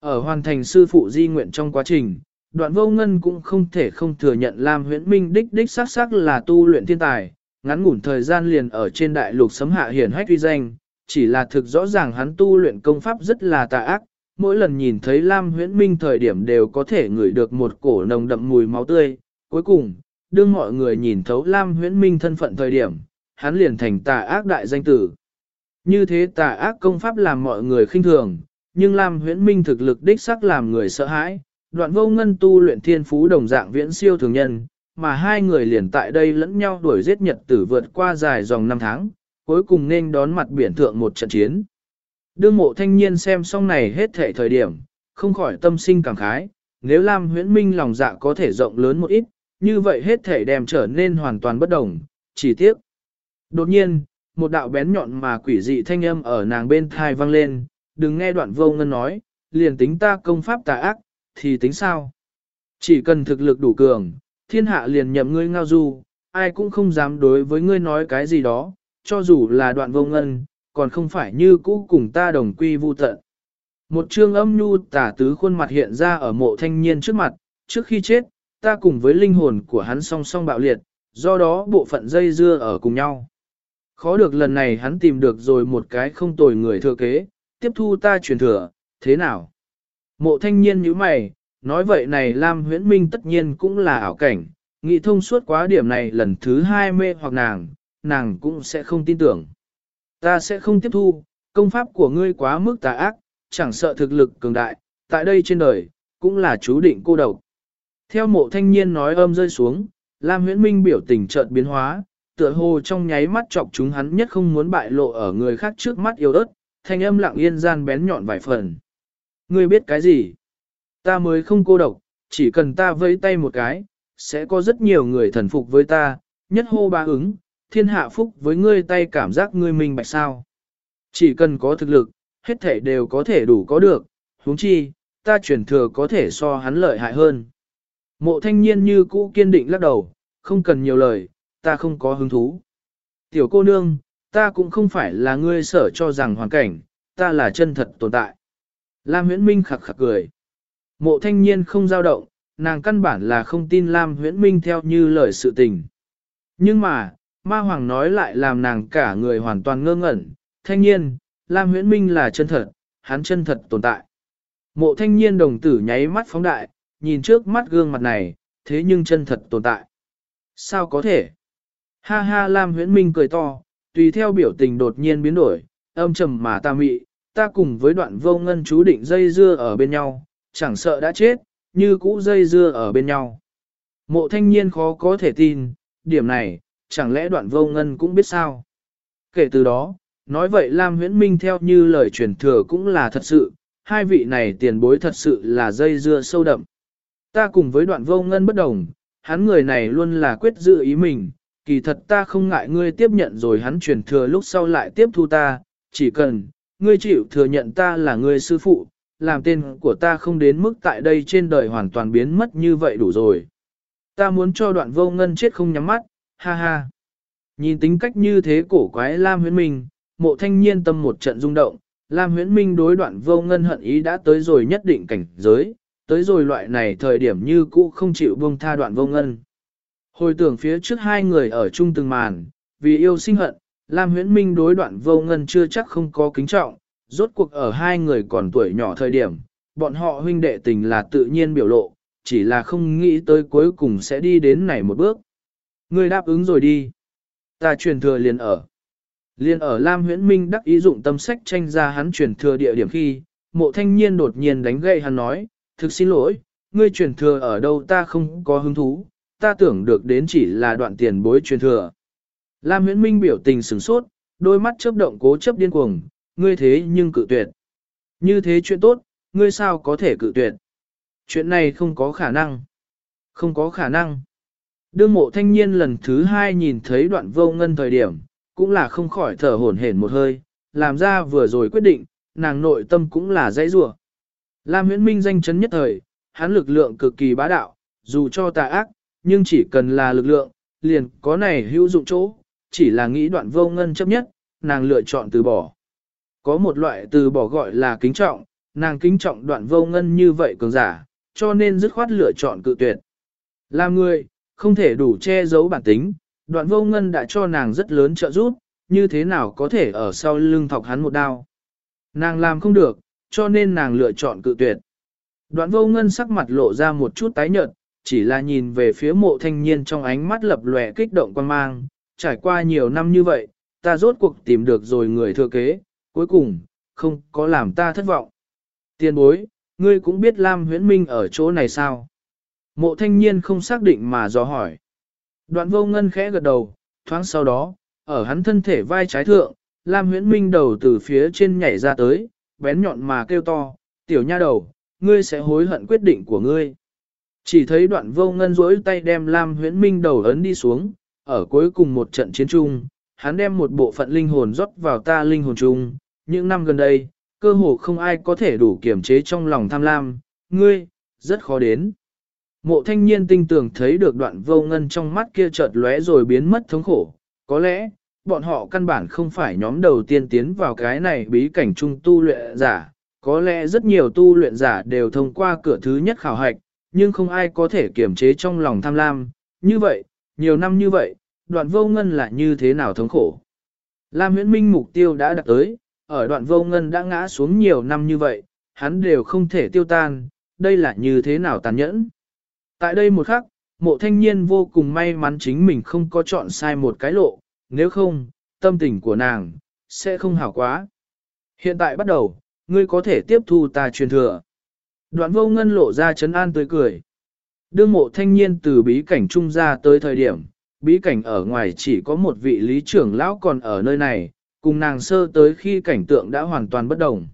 Ở hoàn thành sư phụ di nguyện trong quá trình, đoạn vô ngân cũng không thể không thừa nhận Lam huyễn minh đích đích xác xác là tu luyện thiên tài, ngắn ngủn thời gian liền ở trên đại lục sấm hạ hiển hách uy danh, chỉ là thực rõ ràng hắn tu luyện công pháp rất là tà ác, mỗi lần nhìn thấy Lam huyễn minh thời điểm đều có thể ngửi được một cổ nồng đậm mùi máu tươi, cuối cùng, đương mọi người nhìn thấu Lam huyễn minh thân phận thời điểm, hắn liền thành tà ác đại danh tử. Như thế tà ác công pháp làm mọi người khinh thường, nhưng Lam huyễn minh thực lực đích sắc làm người sợ hãi, đoạn vô ngân tu luyện thiên phú đồng dạng viễn siêu thường nhân, mà hai người liền tại đây lẫn nhau đuổi giết nhật tử vượt qua dài dòng năm tháng, cuối cùng nên đón mặt biển thượng một trận chiến. Đương mộ thanh niên xem xong này hết thể thời điểm, không khỏi tâm sinh cảm khái, nếu Lam huyễn minh lòng dạ có thể rộng lớn một ít, như vậy hết thể đem trở nên hoàn toàn bất đồng, chỉ tiếc. Đột nhiên, một đạo bén nhọn mà quỷ dị thanh âm ở nàng bên thai vang lên, đừng nghe đoạn vô ngân nói, liền tính ta công pháp tà ác, thì tính sao? Chỉ cần thực lực đủ cường, thiên hạ liền nhậm ngươi ngao du, ai cũng không dám đối với ngươi nói cái gì đó, cho dù là đoạn vô ngân, còn không phải như cũ cùng ta đồng quy vu tận. Một trương âm nhu tả tứ khuôn mặt hiện ra ở mộ thanh niên trước mặt, trước khi chết, ta cùng với linh hồn của hắn song song bạo liệt, do đó bộ phận dây dưa ở cùng nhau. Khó được lần này hắn tìm được rồi một cái không tồi người thừa kế, tiếp thu ta truyền thừa, thế nào? Mộ thanh niên như mày, nói vậy này Lam huyễn minh tất nhiên cũng là ảo cảnh, nghĩ thông suốt quá điểm này lần thứ hai mê hoặc nàng, nàng cũng sẽ không tin tưởng. Ta sẽ không tiếp thu, công pháp của ngươi quá mức tà ác, chẳng sợ thực lực cường đại, tại đây trên đời, cũng là chú định cô độc. Theo mộ thanh niên nói âm rơi xuống, Lam huyễn minh biểu tình chợt biến hóa, tựa hồ trong nháy mắt chọc chúng hắn nhất không muốn bại lộ ở người khác trước mắt yêu ớt, thanh âm lặng yên gian bén nhọn vài phần. Ngươi biết cái gì? Ta mới không cô độc, chỉ cần ta vẫy tay một cái, sẽ có rất nhiều người thần phục với ta, nhất hô ba ứng, thiên hạ phúc với ngươi tay cảm giác ngươi mình bạch sao. Chỉ cần có thực lực, hết thể đều có thể đủ có được, huống chi, ta chuyển thừa có thể so hắn lợi hại hơn. Mộ thanh niên như cũ kiên định lắc đầu, không cần nhiều lời, ta không có hứng thú. Tiểu cô nương, ta cũng không phải là ngươi sở cho rằng hoàn cảnh, ta là chân thật tồn tại. Lam huyễn minh khặc khặc cười. Mộ thanh niên không dao động, nàng căn bản là không tin Lam huyễn minh theo như lời sự tình. Nhưng mà, ma hoàng nói lại làm nàng cả người hoàn toàn ngơ ngẩn, thanh niên, Lam huyễn minh là chân thật, hắn chân thật tồn tại. Mộ thanh niên đồng tử nháy mắt phóng đại, nhìn trước mắt gương mặt này, thế nhưng chân thật tồn tại. Sao có thể? Ha ha Lam huyễn minh cười to, tùy theo biểu tình đột nhiên biến đổi, âm trầm mà ta mị, ta cùng với đoạn vô ngân chú định dây dưa ở bên nhau, chẳng sợ đã chết, như cũ dây dưa ở bên nhau. Mộ thanh niên khó có thể tin, điểm này, chẳng lẽ đoạn vô ngân cũng biết sao? Kể từ đó, nói vậy Lam huyễn minh theo như lời truyền thừa cũng là thật sự, hai vị này tiền bối thật sự là dây dưa sâu đậm. Ta cùng với đoạn vô ngân bất đồng, hắn người này luôn là quyết giữ ý mình, kỳ thật ta không ngại ngươi tiếp nhận rồi hắn truyền thừa lúc sau lại tiếp thu ta, chỉ cần, ngươi chịu thừa nhận ta là ngươi sư phụ, làm tên của ta không đến mức tại đây trên đời hoàn toàn biến mất như vậy đủ rồi. Ta muốn cho đoạn vô ngân chết không nhắm mắt, ha ha. Nhìn tính cách như thế cổ quái Lam huyễn minh, mộ thanh niên tâm một trận rung động, Lam huyễn minh đối đoạn vô ngân hận ý đã tới rồi nhất định cảnh giới, tới rồi loại này thời điểm như cũ không chịu buông tha đoạn vô ngân. Hồi tưởng phía trước hai người ở chung từng màn, vì yêu sinh hận, Lam huyễn minh đối đoạn vô ngân chưa chắc không có kính trọng, rốt cuộc ở hai người còn tuổi nhỏ thời điểm, bọn họ huynh đệ tình là tự nhiên biểu lộ, chỉ là không nghĩ tới cuối cùng sẽ đi đến này một bước. Người đáp ứng rồi đi. Ta truyền thừa liền ở. Liên ở Lam huyễn minh đắc ý dụng tâm sách tranh ra hắn truyền thừa địa điểm khi, mộ thanh niên đột nhiên đánh gậy hắn nói, thực xin lỗi, ngươi truyền thừa ở đâu ta không có hứng thú, ta tưởng được đến chỉ là đoạn tiền bối truyền thừa. Lam huyễn minh biểu tình sửng sốt, đôi mắt chớp động cố chấp điên cuồng, ngươi thế nhưng cự tuyệt. Như thế chuyện tốt, ngươi sao có thể cự tuyệt? Chuyện này không có khả năng. Không có khả năng. Đương mộ thanh niên lần thứ hai nhìn thấy đoạn vô ngân thời điểm, cũng là không khỏi thở hổn hển một hơi, làm ra vừa rồi quyết định, nàng nội tâm cũng là dãy rủa. Lam huyễn minh danh chấn nhất thời, hắn lực lượng cực kỳ bá đạo, dù cho tà ác, nhưng chỉ cần là lực lượng, liền có này hữu dụng chỗ, chỉ là nghĩ đoạn vô ngân chấp nhất, nàng lựa chọn từ bỏ. Có một loại từ bỏ gọi là kính trọng, nàng kính trọng đoạn vô ngân như vậy cường giả, cho nên dứt khoát lựa chọn cự tuyệt. Làm người, không thể đủ che giấu bản tính, đoạn vô ngân đã cho nàng rất lớn trợ giúp, như thế nào có thể ở sau lưng thọc hắn một đao. Nàng làm không được, cho nên nàng lựa chọn cự tuyệt. Đoạn vô ngân sắc mặt lộ ra một chút tái nhợt, chỉ là nhìn về phía mộ thanh niên trong ánh mắt lập lòe kích động quan mang, trải qua nhiều năm như vậy, ta rốt cuộc tìm được rồi người thừa kế, cuối cùng, không có làm ta thất vọng. Tiên bối, ngươi cũng biết Lam Huyễn Minh ở chỗ này sao? Mộ thanh niên không xác định mà dò hỏi. Đoạn vô ngân khẽ gật đầu, thoáng sau đó, ở hắn thân thể vai trái thượng, Lam Huyễn Minh đầu từ phía trên nhảy ra tới, bén nhọn mà kêu to, tiểu nha đầu, ngươi sẽ hối hận quyết định của ngươi. Chỉ thấy đoạn vô ngân rỗi tay đem Lam Huyễn Minh đầu ấn đi xuống, ở cuối cùng một trận chiến chung, hắn đem một bộ phận linh hồn rót vào ta linh hồn chung. Những năm gần đây, cơ hồ không ai có thể đủ kiểm chế trong lòng tham lam, ngươi, rất khó đến. Mộ thanh niên tinh tường thấy được đoạn vô ngân trong mắt kia chợt lóe rồi biến mất thống khổ. Có lẽ, bọn họ căn bản không phải nhóm đầu tiên tiến vào cái này bí cảnh trung tu luyện giả. Có lẽ rất nhiều tu luyện giả đều thông qua cửa thứ nhất khảo hạch, nhưng không ai có thể kiểm chế trong lòng tham lam. Như vậy, nhiều năm như vậy, đoạn vô ngân là như thế nào thống khổ. Lam huyễn minh mục tiêu đã đạt tới, ở đoạn vô ngân đã ngã xuống nhiều năm như vậy, hắn đều không thể tiêu tan, đây là như thế nào tàn nhẫn. Tại đây một khắc, mộ thanh niên vô cùng may mắn chính mình không có chọn sai một cái lộ, nếu không, tâm tình của nàng, sẽ không hảo quá. Hiện tại bắt đầu, ngươi có thể tiếp thu ta truyền thừa. Đoạn vô ngân lộ ra chấn an tươi cười. Đương mộ thanh niên từ bí cảnh trung ra tới thời điểm, bí cảnh ở ngoài chỉ có một vị lý trưởng lão còn ở nơi này, cùng nàng sơ tới khi cảnh tượng đã hoàn toàn bất đồng.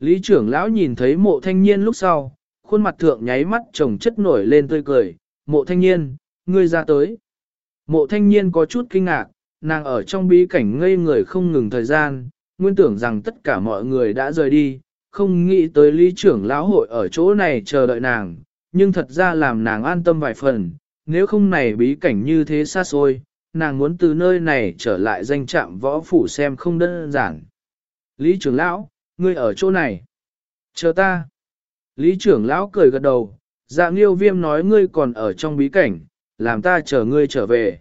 Lý trưởng lão nhìn thấy mộ thanh niên lúc sau, khuôn mặt thượng nháy mắt trồng chất nổi lên tươi cười, mộ thanh niên, ngươi ra tới. Mộ thanh niên có chút kinh ngạc, nàng ở trong bí cảnh ngây người không ngừng thời gian, nguyên tưởng rằng tất cả mọi người đã rời đi, không nghĩ tới lý trưởng lão hội ở chỗ này chờ đợi nàng, nhưng thật ra làm nàng an tâm vài phần, nếu không này bí cảnh như thế xa xôi, nàng muốn từ nơi này trở lại danh trạm võ phủ xem không đơn giản. Lý trưởng lão, ngươi ở chỗ này. Chờ ta. Lý trưởng lão cười gật đầu, dạ nghiêu viêm nói ngươi còn ở trong bí cảnh, làm ta chờ ngươi trở về.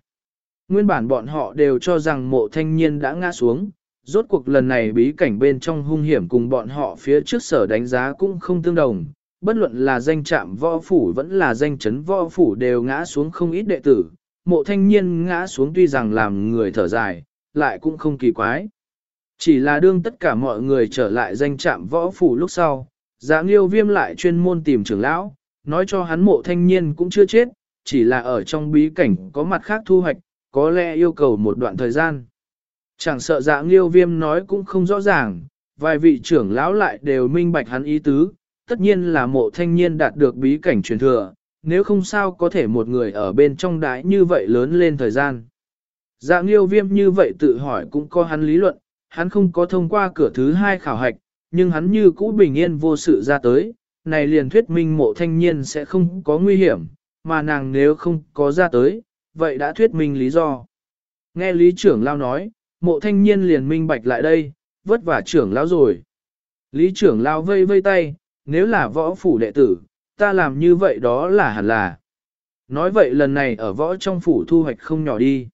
Nguyên bản bọn họ đều cho rằng mộ thanh niên đã ngã xuống, rốt cuộc lần này bí cảnh bên trong hung hiểm cùng bọn họ phía trước sở đánh giá cũng không tương đồng, bất luận là danh trạm võ phủ vẫn là danh chấn võ phủ đều ngã xuống không ít đệ tử, mộ thanh niên ngã xuống tuy rằng làm người thở dài, lại cũng không kỳ quái. Chỉ là đương tất cả mọi người trở lại danh trạm võ phủ lúc sau, dạ nghiêu viêm lại chuyên môn tìm trưởng lão, nói cho hắn mộ thanh niên cũng chưa chết, chỉ là ở trong bí cảnh có mặt khác thu hoạch, có lẽ yêu cầu một đoạn thời gian. Chẳng sợ dạ nghiêu viêm nói cũng không rõ ràng, vài vị trưởng lão lại đều minh bạch hắn ý tứ, tất nhiên là mộ thanh niên đạt được bí cảnh truyền thừa, nếu không sao có thể một người ở bên trong đái như vậy lớn lên thời gian. Dạ nghiêu viêm như vậy tự hỏi cũng có hắn lý luận, hắn không có thông qua cửa thứ hai khảo hạch, nhưng hắn như cũ bình yên vô sự ra tới, này liền thuyết minh mộ thanh niên sẽ không có nguy hiểm, mà nàng nếu không có ra tới, vậy đã thuyết minh lý do. Nghe lý trưởng lao nói, mộ thanh niên liền minh bạch lại đây, vất vả trưởng lão rồi. Lý trưởng lão vây vây tay, nếu là võ phủ đệ tử, ta làm như vậy đó là hẳn là. Nói vậy lần này ở võ trong phủ thu hoạch không nhỏ đi.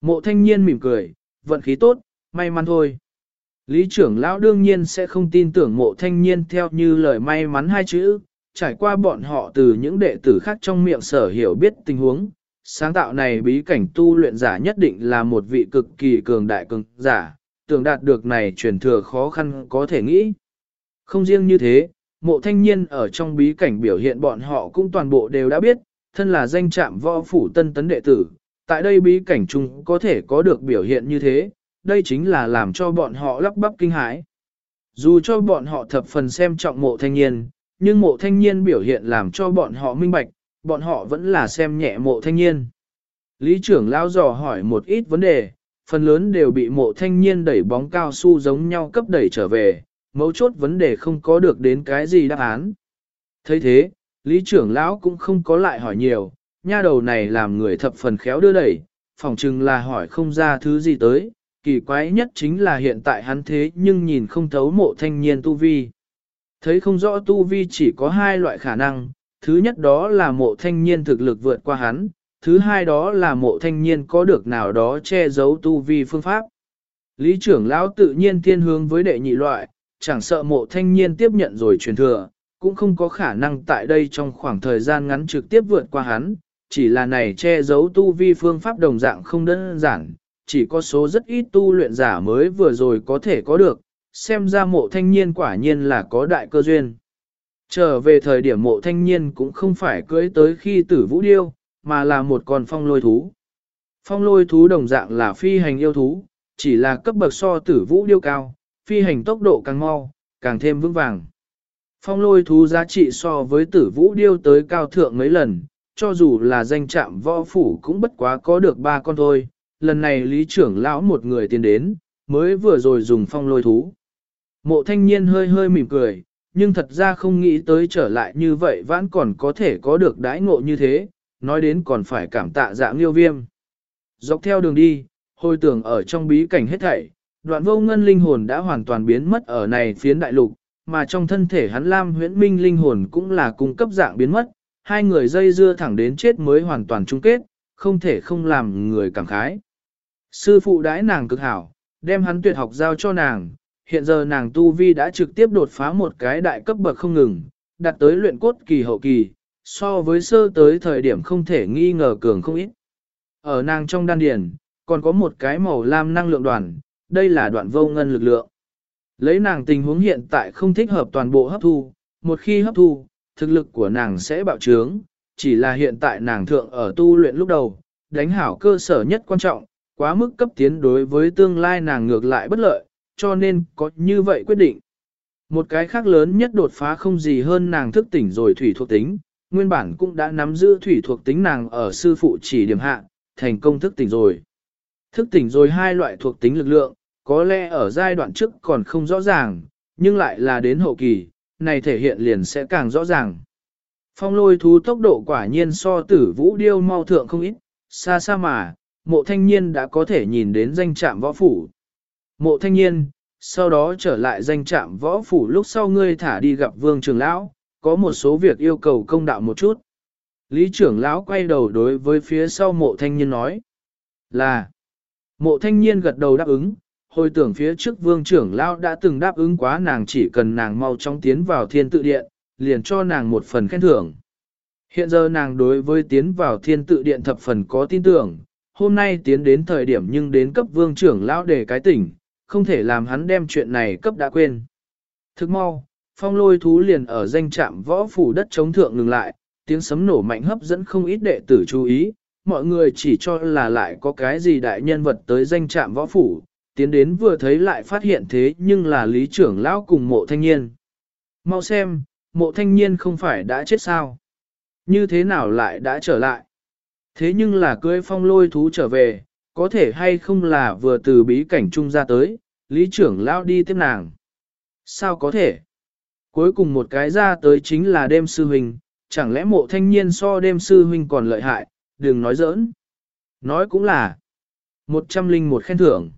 Mộ thanh niên mỉm cười, vận khí tốt, may mắn thôi. Lý trưởng lão đương nhiên sẽ không tin tưởng mộ thanh niên theo như lời may mắn hai chữ, trải qua bọn họ từ những đệ tử khác trong miệng sở hiểu biết tình huống. Sáng tạo này bí cảnh tu luyện giả nhất định là một vị cực kỳ cường đại cường giả, tưởng đạt được này truyền thừa khó khăn có thể nghĩ. Không riêng như thế, mộ thanh niên ở trong bí cảnh biểu hiện bọn họ cũng toàn bộ đều đã biết, thân là danh trạm võ phủ tân tấn đệ tử, tại đây bí cảnh chung có thể có được biểu hiện như thế, đây chính là làm cho bọn họ lắp bắp kinh hãi. Dù cho bọn họ thập phần xem trọng mộ thanh niên, nhưng mộ thanh niên biểu hiện làm cho bọn họ minh bạch, bọn họ vẫn là xem nhẹ mộ thanh niên. Lý trưởng lao dò hỏi một ít vấn đề, phần lớn đều bị mộ thanh niên đẩy bóng cao su giống nhau cấp đẩy trở về, mấu chốt vấn đề không có được đến cái gì đáp án. thấy thế, lý trưởng lão cũng không có lại hỏi nhiều, nha đầu này làm người thập phần khéo đưa đẩy, phỏng chừng là hỏi không ra thứ gì tới, kỳ quái nhất chính là hiện tại hắn thế nhưng nhìn không thấu mộ thanh niên tu vi. Thấy không rõ tu vi chỉ có hai loại khả năng, thứ nhất đó là mộ thanh niên thực lực vượt qua hắn, thứ hai đó là mộ thanh niên có được nào đó che giấu tu vi phương pháp. Lý trưởng lão tự nhiên thiên hướng với đệ nhị loại, chẳng sợ mộ thanh niên tiếp nhận rồi truyền thừa, cũng không có khả năng tại đây trong khoảng thời gian ngắn trực tiếp vượt qua hắn, chỉ là này che giấu tu vi phương pháp đồng dạng không đơn giản, chỉ có số rất ít tu luyện giả mới vừa rồi có thể có được, xem ra mộ thanh niên quả nhiên là có đại cơ duyên. Trở về thời điểm mộ thanh niên cũng không phải cưới tới khi tử vũ điêu, mà là một con phong lôi thú. Phong lôi thú đồng dạng là phi hành yêu thú, chỉ là cấp bậc so tử vũ điêu cao, phi hành tốc độ càng mau, càng thêm vững vàng. Phong lôi thú giá trị so với tử vũ điêu tới cao thượng mấy lần, cho dù là danh trạm võ phủ cũng bất quá có được ba con thôi. Lần này lý trưởng lão một người tiến đến, mới vừa rồi dùng phong lôi thú. Mộ thanh niên hơi hơi mỉm cười, nhưng thật ra không nghĩ tới trở lại như vậy vẫn còn có thể có được đãi ngộ như thế, nói đến còn phải cảm tạ dạng liêu viêm. Dọc theo đường đi, hồi tưởng ở trong bí cảnh hết thảy, đoạn vô ngân linh hồn đã hoàn toàn biến mất ở này phiến đại lục, mà trong thân thể hắn Lam huyễn minh linh hồn cũng là cung cấp dạng biến mất, hai người dây dưa thẳng đến chết mới hoàn toàn chung kết, không thể không làm người cảm khái. Sư phụ đãi nàng cực hảo, đem hắn tuyệt học giao cho nàng, hiện giờ nàng tu vi đã trực tiếp đột phá một cái đại cấp bậc không ngừng, đạt tới luyện cốt kỳ hậu kỳ, so với sơ tới thời điểm không thể nghi ngờ cường không ít. Ở nàng trong đan điền, còn có một cái màu lam năng lượng đoàn, đây là đoạn vô ngân lực lượng. Lấy nàng tình huống hiện tại không thích hợp toàn bộ hấp thu, một khi hấp thu, thực lực của nàng sẽ bạo trướng, chỉ là hiện tại nàng thượng ở tu luyện lúc đầu, đánh hảo cơ sở nhất quan trọng, quá mức cấp tiến đối với tương lai nàng ngược lại bất lợi, cho nên có như vậy quyết định. Một cái khác lớn nhất đột phá không gì hơn nàng thức tỉnh rồi thủy thuộc tính, nguyên bản cũng đã nắm giữ thủy thuộc tính nàng ở sư phụ chỉ điểm hạ, thành công thức tỉnh rồi. Thức tỉnh rồi hai loại thuộc tính lực lượng, có lẽ ở giai đoạn trước còn không rõ ràng, nhưng lại là đến hậu kỳ, này thể hiện liền sẽ càng rõ ràng. Phong lôi thú tốc độ quả nhiên so tử vũ điêu mau thượng không ít, xa xa mà, mộ thanh niên đã có thể nhìn đến danh trạm võ phủ. Mộ thanh niên, sau đó trở lại danh trạm võ phủ lúc sau ngươi thả đi gặp vương trường lão, có một số việc yêu cầu công đạo một chút. Lý trưởng lão quay đầu đối với phía sau mộ thanh niên nói là mộ thanh niên gật đầu đáp ứng, hồi tưởng phía trước vương trưởng lão đã từng đáp ứng quá nàng chỉ cần nàng mau chóng tiến vào thiên tự điện, liền cho nàng một phần khen thưởng. Hiện giờ nàng đối với tiến vào thiên tự điện thập phần có tin tưởng, hôm nay tiến đến thời điểm nhưng đến cấp vương trưởng lão để cái tỉnh, không thể làm hắn đem chuyện này cấp đã quên. Thức mau, phong lôi thú liền ở danh trạm võ phủ đất chống thượng ngừng lại, tiếng sấm nổ mạnh hấp dẫn không ít đệ tử chú ý, mọi người chỉ cho là lại có cái gì đại nhân vật tới danh trạm võ phủ, tiến đến vừa thấy lại phát hiện thế nhưng là lý trưởng lão cùng mộ thanh niên. Mau xem, mộ thanh niên không phải đã chết sao? Như thế nào lại đã trở lại? Thế nhưng là cưới phong lôi thú trở về, có thể hay không là vừa từ bí cảnh trung ra tới, lý trưởng lão đi tiếp nàng. Sao có thể? Cuối cùng một cái ra tới chính là đêm sư huynh, chẳng lẽ mộ thanh niên so đêm sư huynh còn lợi hại, đừng nói giỡn. Nói cũng là, một trăm linh một khen thưởng.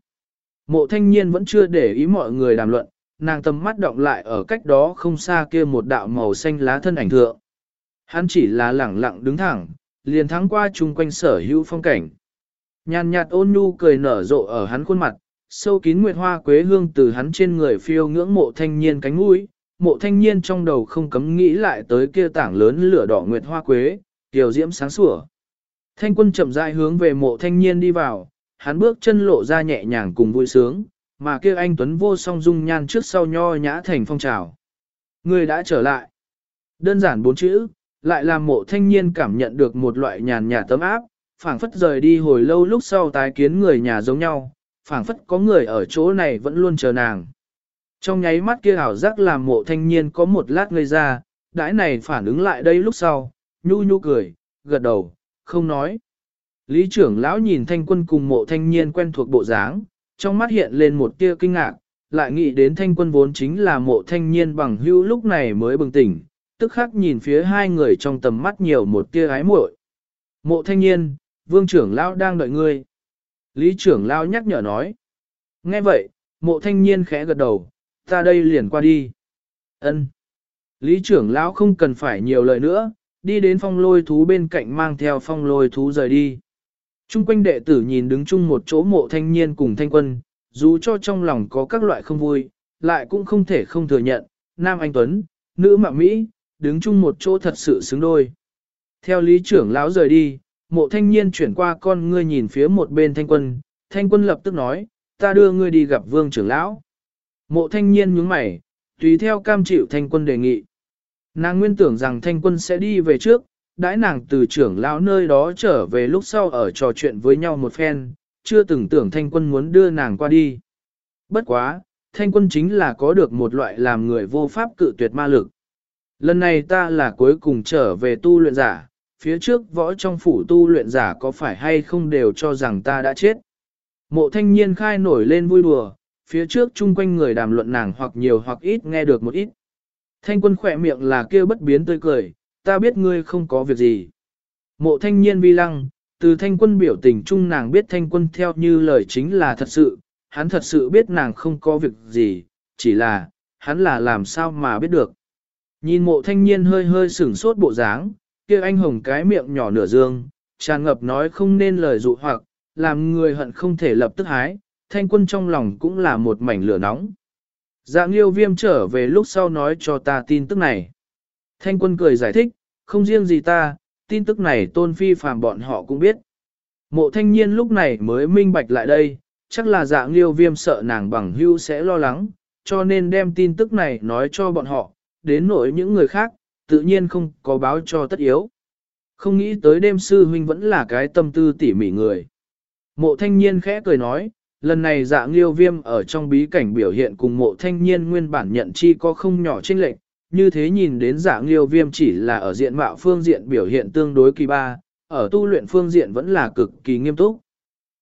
Mộ thanh niên vẫn chưa để ý mọi người đàm luận, nàng tầm mắt động lại ở cách đó không xa kia một đạo màu xanh lá thân ảnh thượng. Hắn chỉ là lẳng lặng đứng thẳng, liền thắng qua chung quanh sở hữu phong cảnh. Nhàn nhạt ôn nhu cười nở rộ ở hắn khuôn mặt, sâu kín nguyệt hoa quế hương từ hắn trên người phiêu ngưỡng mộ thanh niên cánh mũi, mộ thanh niên trong đầu không cấm nghĩ lại tới kia tảng lớn lửa đỏ nguyệt hoa quế, tiểu diễm sáng sủa. Thanh quân chậm rãi hướng về mộ thanh niên đi vào, hắn bước chân lộ ra nhẹ nhàng cùng vui sướng, mà kia anh Tuấn vô song dung nhan trước sau nho nhã thành phong trào. Người đã trở lại. Đơn giản bốn chữ, lại làm mộ thanh niên cảm nhận được một loại nhàn nhạt tấm áp, phảng phất rời đi hồi lâu lúc sau tái kiến người nhà giống nhau, phảng phất có người ở chỗ này vẫn luôn chờ nàng. Trong nháy mắt kia ảo giác làm mộ thanh niên có một lát ngây ra, đãi này phản ứng lại đây lúc sau, nhu nhu cười, gật đầu, không nói. Lý trưởng lão nhìn thanh quân cùng mộ thanh niên quen thuộc bộ dáng, trong mắt hiện lên một tia kinh ngạc, lại nghĩ đến thanh quân vốn chính là mộ thanh niên bằng hữu lúc này mới bừng tỉnh, tức khắc nhìn phía hai người trong tầm mắt nhiều một tia ái muội. Mộ thanh niên, vương trưởng lão đang đợi ngươi. Lý trưởng lão nhắc nhở nói. Nghe vậy, mộ thanh niên khẽ gật đầu, ta đây liền qua đi. Ân. Lý trưởng lão không cần phải nhiều lời nữa, đi đến phong lôi thú bên cạnh mang theo phong lôi thú rời đi. Trung quanh đệ tử nhìn đứng chung một chỗ mộ thanh niên cùng thanh quân, dù cho trong lòng có các loại không vui, lại cũng không thể không thừa nhận, Nam Anh Tuấn, nữ mạng Mỹ, đứng chung một chỗ thật sự xứng đôi. Theo lý trưởng lão rời đi, mộ thanh niên chuyển qua con ngươi nhìn phía một bên thanh quân, thanh quân lập tức nói, ta đưa ngươi đi gặp vương trưởng lão. Mộ thanh niên nhướng mày, tùy theo cam chịu thanh quân đề nghị. Nàng nguyên tưởng rằng thanh quân sẽ đi về trước, đãi nàng từ trưởng lão nơi đó trở về lúc sau ở trò chuyện với nhau một phen, chưa từng tưởng thanh quân muốn đưa nàng qua đi. Bất quá, thanh quân chính là có được một loại làm người vô pháp cự tuyệt ma lực. Lần này ta là cuối cùng trở về tu luyện giả, phía trước võ trong phủ tu luyện giả có phải hay không đều cho rằng ta đã chết. Mộ thanh niên khai nổi lên vui đùa, phía trước chung quanh người đàm luận nàng hoặc nhiều hoặc ít nghe được một ít. Thanh quân khỏe miệng là kêu bất biến tươi cười, ta biết ngươi không có việc gì. Mộ thanh niên vi lăng, từ thanh quân biểu tình chung nàng biết thanh quân theo như lời chính là thật sự, hắn thật sự biết nàng không có việc gì, chỉ là, hắn là làm sao mà biết được. Nhìn mộ thanh niên hơi hơi sửng sốt bộ dáng, kia anh hồng cái miệng nhỏ nửa dương, tràn ngập nói không nên lời dụ hoặc, làm người hận không thể lập tức hái, thanh quân trong lòng cũng là một mảnh lửa nóng. Dạng nghiêu viêm trở về lúc sau nói cho ta tin tức này. Thanh quân cười giải thích, không riêng gì ta, tin tức này tôn phi phàm bọn họ cũng biết. Mộ thanh niên lúc này mới minh bạch lại đây, chắc là dạng liêu viêm sợ nàng bằng hưu sẽ lo lắng, cho nên đem tin tức này nói cho bọn họ, đến nỗi những người khác, tự nhiên không có báo cho tất yếu. Không nghĩ tới đêm sư huynh vẫn là cái tâm tư tỉ mỉ người. Mộ thanh niên khẽ cười nói, lần này dạ nghiêu viêm ở trong bí cảnh biểu hiện cùng mộ thanh niên nguyên bản nhận chi có không nhỏ chênh lệch, như thế nhìn đến dạ nghiêu viêm chỉ là ở diện mạo phương diện biểu hiện tương đối kỳ ba, ở tu luyện phương diện vẫn là cực kỳ nghiêm túc.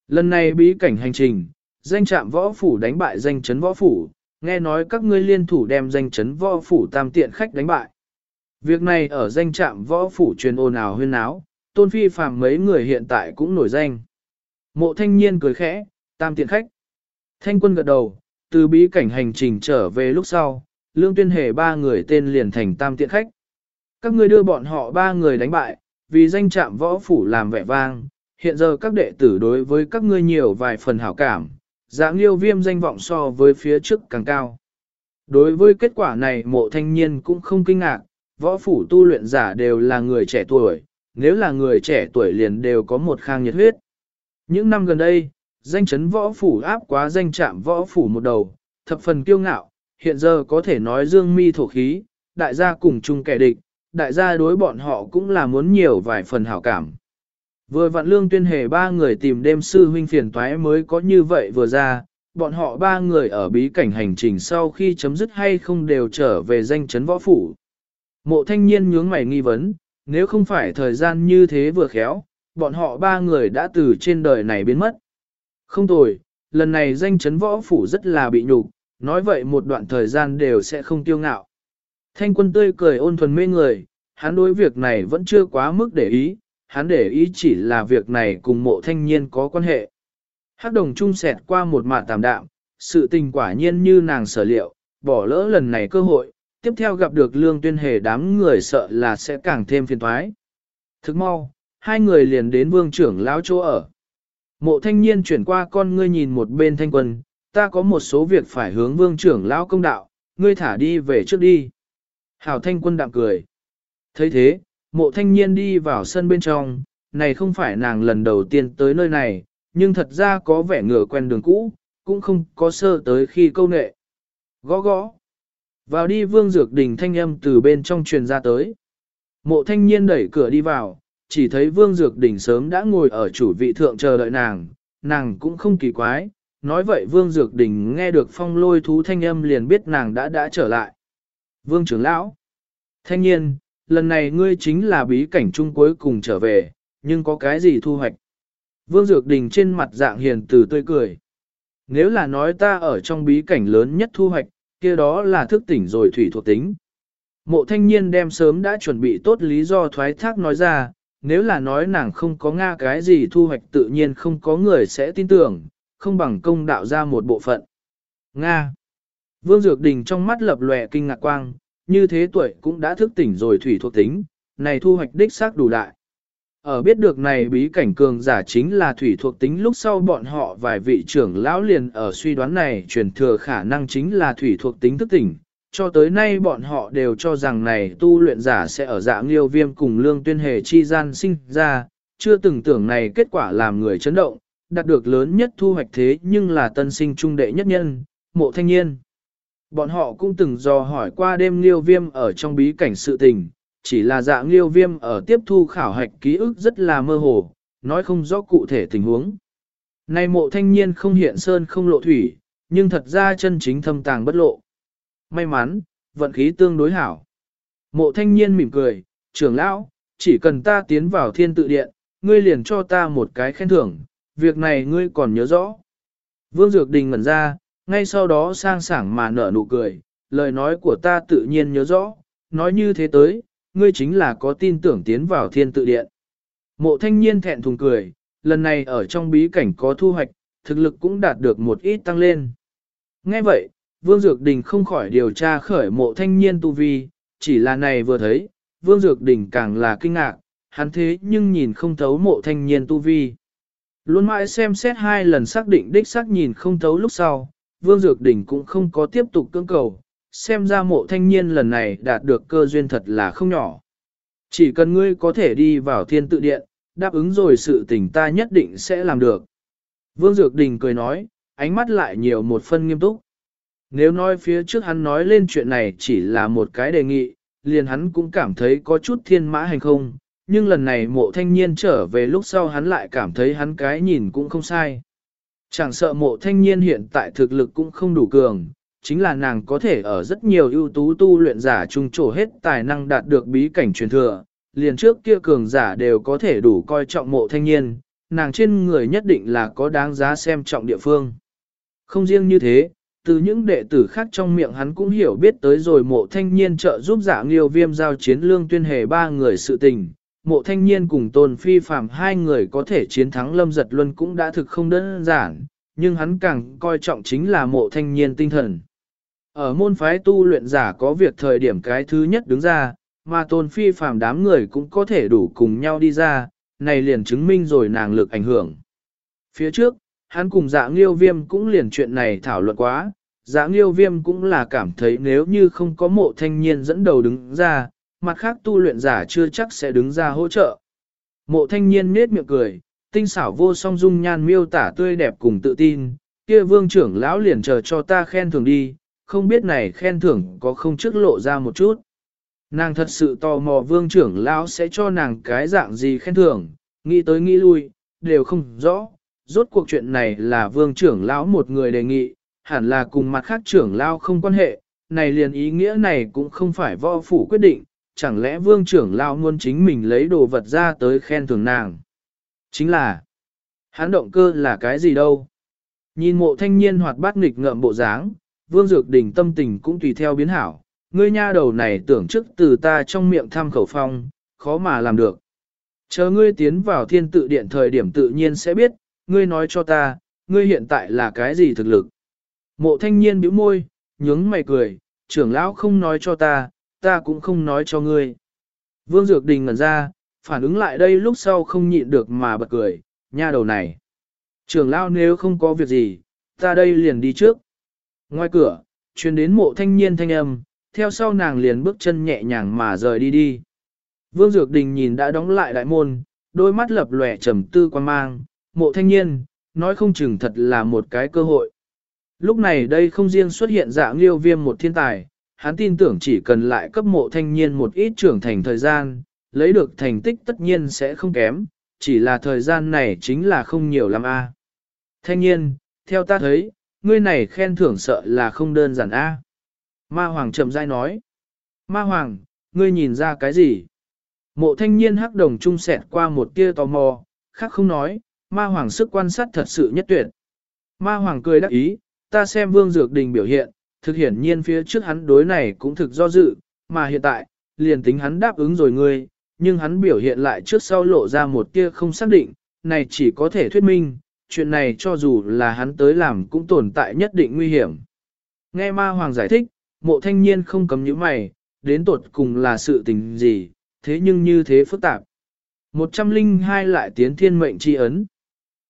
Lần này bí cảnh hành trình, danh trạm võ phủ đánh bại danh chấn võ phủ, nghe nói các ngươi liên thủ đem danh chấn võ phủ tam tiện khách đánh bại. Việc này ở danh trạm võ phủ truyền ồn ào huyên náo, tôn phi phàm mấy người hiện tại cũng nổi danh. Mộ thanh niên cười khẽ, tam tiện khách. Thanh quân gật đầu, từ bí cảnh hành trình trở về lúc sau, lương tuyên hề ba người tên liền thành tam tiện khách. Các ngươi đưa bọn họ ba người đánh bại, vì danh trạm võ phủ làm vẻ vang, hiện giờ các đệ tử đối với các ngươi nhiều vài phần hảo cảm, dạng liêu viêm danh vọng so với phía trước càng cao. Đối với kết quả này mộ thanh niên cũng không kinh ngạc, võ phủ tu luyện giả đều là người trẻ tuổi, nếu là người trẻ tuổi liền đều có một khang nhiệt huyết. Những năm gần đây, danh chấn võ phủ áp quá danh trạm võ phủ một đầu, thập phần kiêu ngạo, hiện giờ có thể nói dương mi thổ khí, đại gia cùng chung kẻ địch, đại gia đối bọn họ cũng là muốn nhiều vài phần hảo cảm. Vừa vạn lương tuyên hề ba người tìm đêm sư huynh phiền toái mới có như vậy vừa ra, bọn họ ba người ở bí cảnh hành trình sau khi chấm dứt hay không đều trở về danh chấn võ phủ. Mộ thanh niên nhướng mày nghi vấn, nếu không phải thời gian như thế vừa khéo, bọn họ ba người đã từ trên đời này biến mất. Không tồi, lần này danh chấn võ phủ rất là bị nhục, nói vậy một đoạn thời gian đều sẽ không tiêu ngạo. Thanh quân tươi cười ôn thuần mê người, hắn đối việc này vẫn chưa quá mức để ý, hắn để ý chỉ là việc này cùng mộ thanh niên có quan hệ. Hắc đồng trung sẹt qua một mạt tạm đạm, sự tình quả nhiên như nàng sở liệu, bỏ lỡ lần này cơ hội, tiếp theo gặp được lương tuyên hề đám người sợ là sẽ càng thêm phiền thoái. Thức mau, hai người liền đến vương trưởng lão chỗ ở. Mộ thanh niên chuyển qua con ngươi nhìn một bên thanh quân, ta có một số việc phải hướng vương trưởng lão công đạo, ngươi thả đi về trước đi. Hảo thanh quân đạm cười. thấy thế, mộ thanh niên đi vào sân bên trong, này không phải nàng lần đầu tiên tới nơi này, nhưng thật ra có vẻ ngửa quen đường cũ, cũng không có sơ tới khi câu nệ. Gõ gõ. Vào đi vương dược đình thanh âm từ bên trong truyền ra tới. Mộ thanh niên đẩy cửa đi vào, chỉ thấy vương dược đình sớm đã ngồi ở chủ vị thượng chờ đợi nàng, nàng cũng không kỳ quái, nói vậy vương dược đình nghe được phong lôi thú thanh âm liền biết nàng đã đã trở lại. Vương trưởng lão, thanh niên, lần này ngươi chính là bí cảnh chung cuối cùng trở về, nhưng có cái gì thu hoạch? Vương Dược Đình trên mặt dạng hiền từ tươi cười. Nếu là nói ta ở trong bí cảnh lớn nhất thu hoạch, kia đó là thức tỉnh rồi thủy thuộc tính. Mộ thanh niên đem sớm đã chuẩn bị tốt lý do thoái thác nói ra, nếu là nói nàng không có Nga cái gì thu hoạch tự nhiên không có người sẽ tin tưởng, không bằng công đạo ra một bộ phận. Nga Vương Dược Đình trong mắt lập lòe kinh ngạc quang, như thế tuổi cũng đã thức tỉnh rồi thủy thuộc tính, này thu hoạch đích xác đủ đại. Ở biết được này bí cảnh cường giả chính là thủy thuộc tính lúc sau bọn họ vài vị trưởng lão liền ở suy đoán này truyền thừa khả năng chính là thủy thuộc tính thức tỉnh, cho tới nay bọn họ đều cho rằng này tu luyện giả sẽ ở dạng liêu viêm cùng lương tuyên hề chi gian sinh ra, chưa từng tưởng này kết quả làm người chấn động, đạt được lớn nhất thu hoạch thế nhưng là tân sinh trung đệ nhất nhân, mộ thanh niên. Bọn họ cũng từng dò hỏi qua đêm liêu viêm ở trong bí cảnh sự tình, chỉ là dạng liêu viêm ở tiếp thu khảo hạch ký ức rất là mơ hồ, nói không rõ cụ thể tình huống. Này mộ thanh niên không hiện sơn không lộ thủy, nhưng thật ra chân chính thâm tàng bất lộ. May mắn, vận khí tương đối hảo. Mộ thanh niên mỉm cười, trưởng lão, chỉ cần ta tiến vào thiên tự điện, ngươi liền cho ta một cái khen thưởng, việc này ngươi còn nhớ rõ. Vương Dược Đình ngẩn ra, ngay sau đó sang sảng mà nở nụ cười, lời nói của ta tự nhiên nhớ rõ, nói như thế tới, ngươi chính là có tin tưởng tiến vào thiên tự điện. Mộ thanh niên thẹn thùng cười, lần này ở trong bí cảnh có thu hoạch, thực lực cũng đạt được một ít tăng lên. Nghe vậy, Vương Dược Đình không khỏi điều tra khởi mộ thanh niên tu vi, chỉ là này vừa thấy, Vương Dược Đình càng là kinh ngạc, hắn thế nhưng nhìn không thấu mộ thanh niên tu vi. Luôn mãi xem xét hai lần xác định đích xác nhìn không thấu lúc sau, Vương Dược Đình cũng không có tiếp tục cưỡng cầu, xem ra mộ thanh niên lần này đạt được cơ duyên thật là không nhỏ. Chỉ cần ngươi có thể đi vào thiên tự điện, đáp ứng rồi sự tình ta nhất định sẽ làm được. Vương Dược Đình cười nói, ánh mắt lại nhiều một phân nghiêm túc. Nếu nói phía trước hắn nói lên chuyện này chỉ là một cái đề nghị, liền hắn cũng cảm thấy có chút thiên mã hành không, nhưng lần này mộ thanh niên trở về lúc sau hắn lại cảm thấy hắn cái nhìn cũng không sai. Chẳng sợ mộ thanh niên hiện tại thực lực cũng không đủ cường, chính là nàng có thể ở rất nhiều ưu tú tu luyện giả trung trổ hết tài năng đạt được bí cảnh truyền thừa, liền trước kia cường giả đều có thể đủ coi trọng mộ thanh niên, nàng trên người nhất định là có đáng giá xem trọng địa phương. Không riêng như thế, từ những đệ tử khác trong miệng hắn cũng hiểu biết tới rồi mộ thanh niên trợ giúp giả nghiêu viêm giao chiến lương tuyên hề ba người sự tình. Mộ thanh niên cùng tôn phi phạm hai người có thể chiến thắng lâm giật luân cũng đã thực không đơn giản, nhưng hắn càng coi trọng chính là mộ thanh niên tinh thần. Ở môn phái tu luyện giả có việc thời điểm cái thứ nhất đứng ra, mà tôn phi phàm đám người cũng có thể đủ cùng nhau đi ra, này liền chứng minh rồi nàng lực ảnh hưởng. Phía trước, hắn cùng dạ nghiêu viêm cũng liền chuyện này thảo luận quá, dạ nghiêu viêm cũng là cảm thấy nếu như không có mộ thanh niên dẫn đầu đứng ra, mặt khác tu luyện giả chưa chắc sẽ đứng ra hỗ trợ. Mộ thanh niên nết miệng cười, tinh xảo vô song dung nhan miêu tả tươi đẹp cùng tự tin, kia vương trưởng lão liền chờ cho ta khen thưởng đi, không biết này khen thưởng có không trước lộ ra một chút. Nàng thật sự tò mò vương trưởng lão sẽ cho nàng cái dạng gì khen thưởng, nghĩ tới nghĩ lui, đều không rõ. Rốt cuộc chuyện này là vương trưởng lão một người đề nghị, hẳn là cùng mặt khác trưởng lão không quan hệ, này liền ý nghĩa này cũng không phải võ phủ quyết định, chẳng lẽ vương trưởng lão muốn chính mình lấy đồ vật ra tới khen thưởng nàng. Chính là, hắn động cơ là cái gì đâu? Nhìn mộ thanh niên hoạt bát nghịch ngợm bộ dáng, vương dược Đình tâm tình cũng tùy theo biến hảo, ngươi nha đầu này tưởng trước từ ta trong miệng tham khẩu phong, khó mà làm được. Chờ ngươi tiến vào thiên tự điện thời điểm tự nhiên sẽ biết, ngươi nói cho ta, ngươi hiện tại là cái gì thực lực. Mộ thanh niên bĩu môi, nhướng mày cười, trưởng lão không nói cho ta, ta cũng không nói cho ngươi. Vương Dược Đình ngẩn ra, phản ứng lại đây lúc sau không nhịn được mà bật cười, nha đầu này. Trưởng lão nếu không có việc gì, ta đây liền đi trước. Ngoài cửa, truyền đến mộ thanh niên thanh âm, theo sau nàng liền bước chân nhẹ nhàng mà rời đi đi. Vương Dược Đình nhìn đã đóng lại đại môn, đôi mắt lập lòe trầm tư quan mang, mộ thanh niên, nói không chừng thật là một cái cơ hội. Lúc này đây không riêng xuất hiện dạng liêu viêm một thiên tài, hắn tin tưởng chỉ cần lại cấp mộ thanh niên một ít trưởng thành thời gian, lấy được thành tích tất nhiên sẽ không kém, chỉ là thời gian này chính là không nhiều lắm a. Thanh niên, theo ta thấy, ngươi này khen thưởng sợ là không đơn giản a. Ma Hoàng chậm rãi nói. Ma Hoàng, ngươi nhìn ra cái gì? Mộ thanh niên hắc đồng trung sẹt qua một tia tò mò, khác không nói, Ma Hoàng sức quan sát thật sự nhất tuyệt. Ma Hoàng cười đắc ý, ta xem Vương Dược Đình biểu hiện, thực hiển nhiên phía trước hắn đối này cũng thực do dự, mà hiện tại, liền tính hắn đáp ứng rồi ngươi, nhưng hắn biểu hiện lại trước sau lộ ra một tia không xác định, này chỉ có thể thuyết minh, chuyện này cho dù là hắn tới làm cũng tồn tại nhất định nguy hiểm. Nghe Ma Hoàng giải thích, Mộ thanh niên không cấm những mày, đến tột cùng là sự tình gì, thế nhưng như thế phức tạp. 102 lại tiến thiên mệnh chi ấn.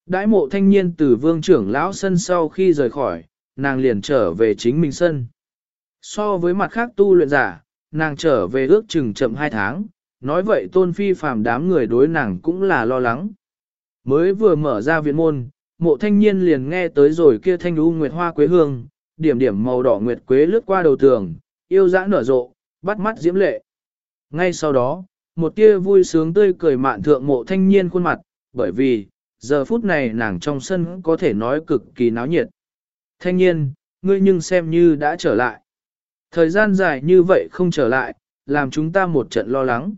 Đãi mộ thanh niên từ vương trưởng lão sân sau khi rời khỏi, nàng liền trở về chính mình sân. So với mặt khác tu luyện giả, nàng trở về ước chừng chậm 2 tháng, nói vậy tôn phi phàm đám người đối nàng cũng là lo lắng. Mới vừa mở ra viện môn, mộ thanh niên liền nghe tới rồi kia thanh u nguyệt hoa quế hương, điểm điểm màu đỏ nguyệt quế lướt qua đầu tường, yêu dã nở rộ, bắt mắt diễm lệ. Ngay sau đó, một tia vui sướng tươi cười mạn thượng mộ thanh niên khuôn mặt, bởi vì, giờ phút này nàng trong sân có thể nói cực kỳ náo nhiệt. Thanh niên, ngươi nhưng xem như đã trở lại. Thời gian dài như vậy không trở lại, làm chúng ta một trận lo lắng.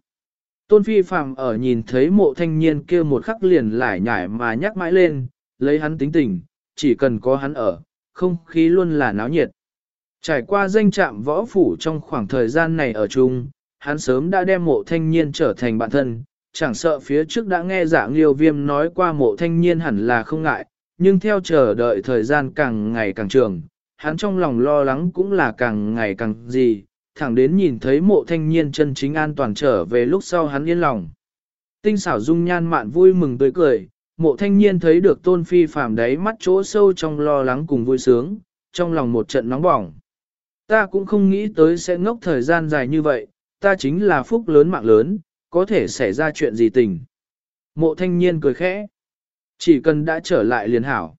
Tôn Phi Phạm ở nhìn thấy mộ thanh niên kia một khắc liền lải nhải mà nhắc mãi lên, lấy hắn tính tình, chỉ cần có hắn ở, không khí luôn là náo nhiệt. Trải qua danh trạm võ phủ trong khoảng thời gian này ở chung, hắn sớm đã đem mộ thanh niên trở thành bạn thân, chẳng sợ phía trước đã nghe dạng liêu viêm nói qua mộ thanh niên hẳn là không ngại, nhưng theo chờ đợi thời gian càng ngày càng trường, hắn trong lòng lo lắng cũng là càng ngày càng gì, thẳng đến nhìn thấy mộ thanh niên chân chính an toàn trở về lúc sau hắn yên lòng. Tinh xảo dung nhan mạn vui mừng tươi cười, mộ thanh niên thấy được tôn phi phàm đáy mắt chỗ sâu trong lo lắng cùng vui sướng, trong lòng một trận nóng bỏng. Ta cũng không nghĩ tới sẽ ngốc thời gian dài như vậy, ta chính là phúc lớn mạng lớn, có thể xảy ra chuyện gì tình. Mộ thanh niên cười khẽ. Chỉ cần đã trở lại liền hảo.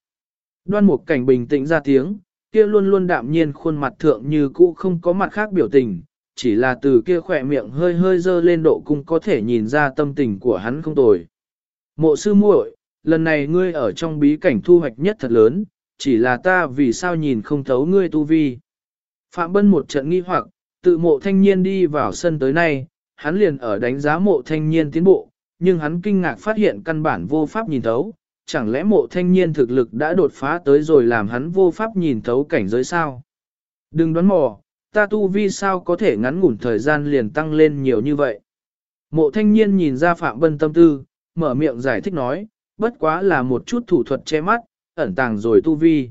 Đoan một cảnh bình tĩnh ra tiếng, kia luôn luôn đạm nhiên khuôn mặt thượng như cũ không có mặt khác biểu tình, chỉ là từ kia khỏe miệng hơi hơi dơ lên độ cung có thể nhìn ra tâm tình của hắn không tồi. Mộ sư muội, lần này ngươi ở trong bí cảnh thu hoạch nhất thật lớn, chỉ là ta vì sao nhìn không thấu ngươi tu vi. Phạm Bân một trận nghi hoặc, tự mộ thanh niên đi vào sân tới nay, hắn liền ở đánh giá mộ thanh niên tiến bộ, nhưng hắn kinh ngạc phát hiện căn bản vô pháp nhìn thấu, chẳng lẽ mộ thanh niên thực lực đã đột phá tới rồi làm hắn vô pháp nhìn thấu cảnh giới sao? Đừng đoán mò, ta tu vi sao có thể ngắn ngủn thời gian liền tăng lên nhiều như vậy. Mộ thanh niên nhìn ra Phạm Bân tâm tư, mở miệng giải thích nói, bất quá là một chút thủ thuật che mắt, ẩn tàng rồi tu vi.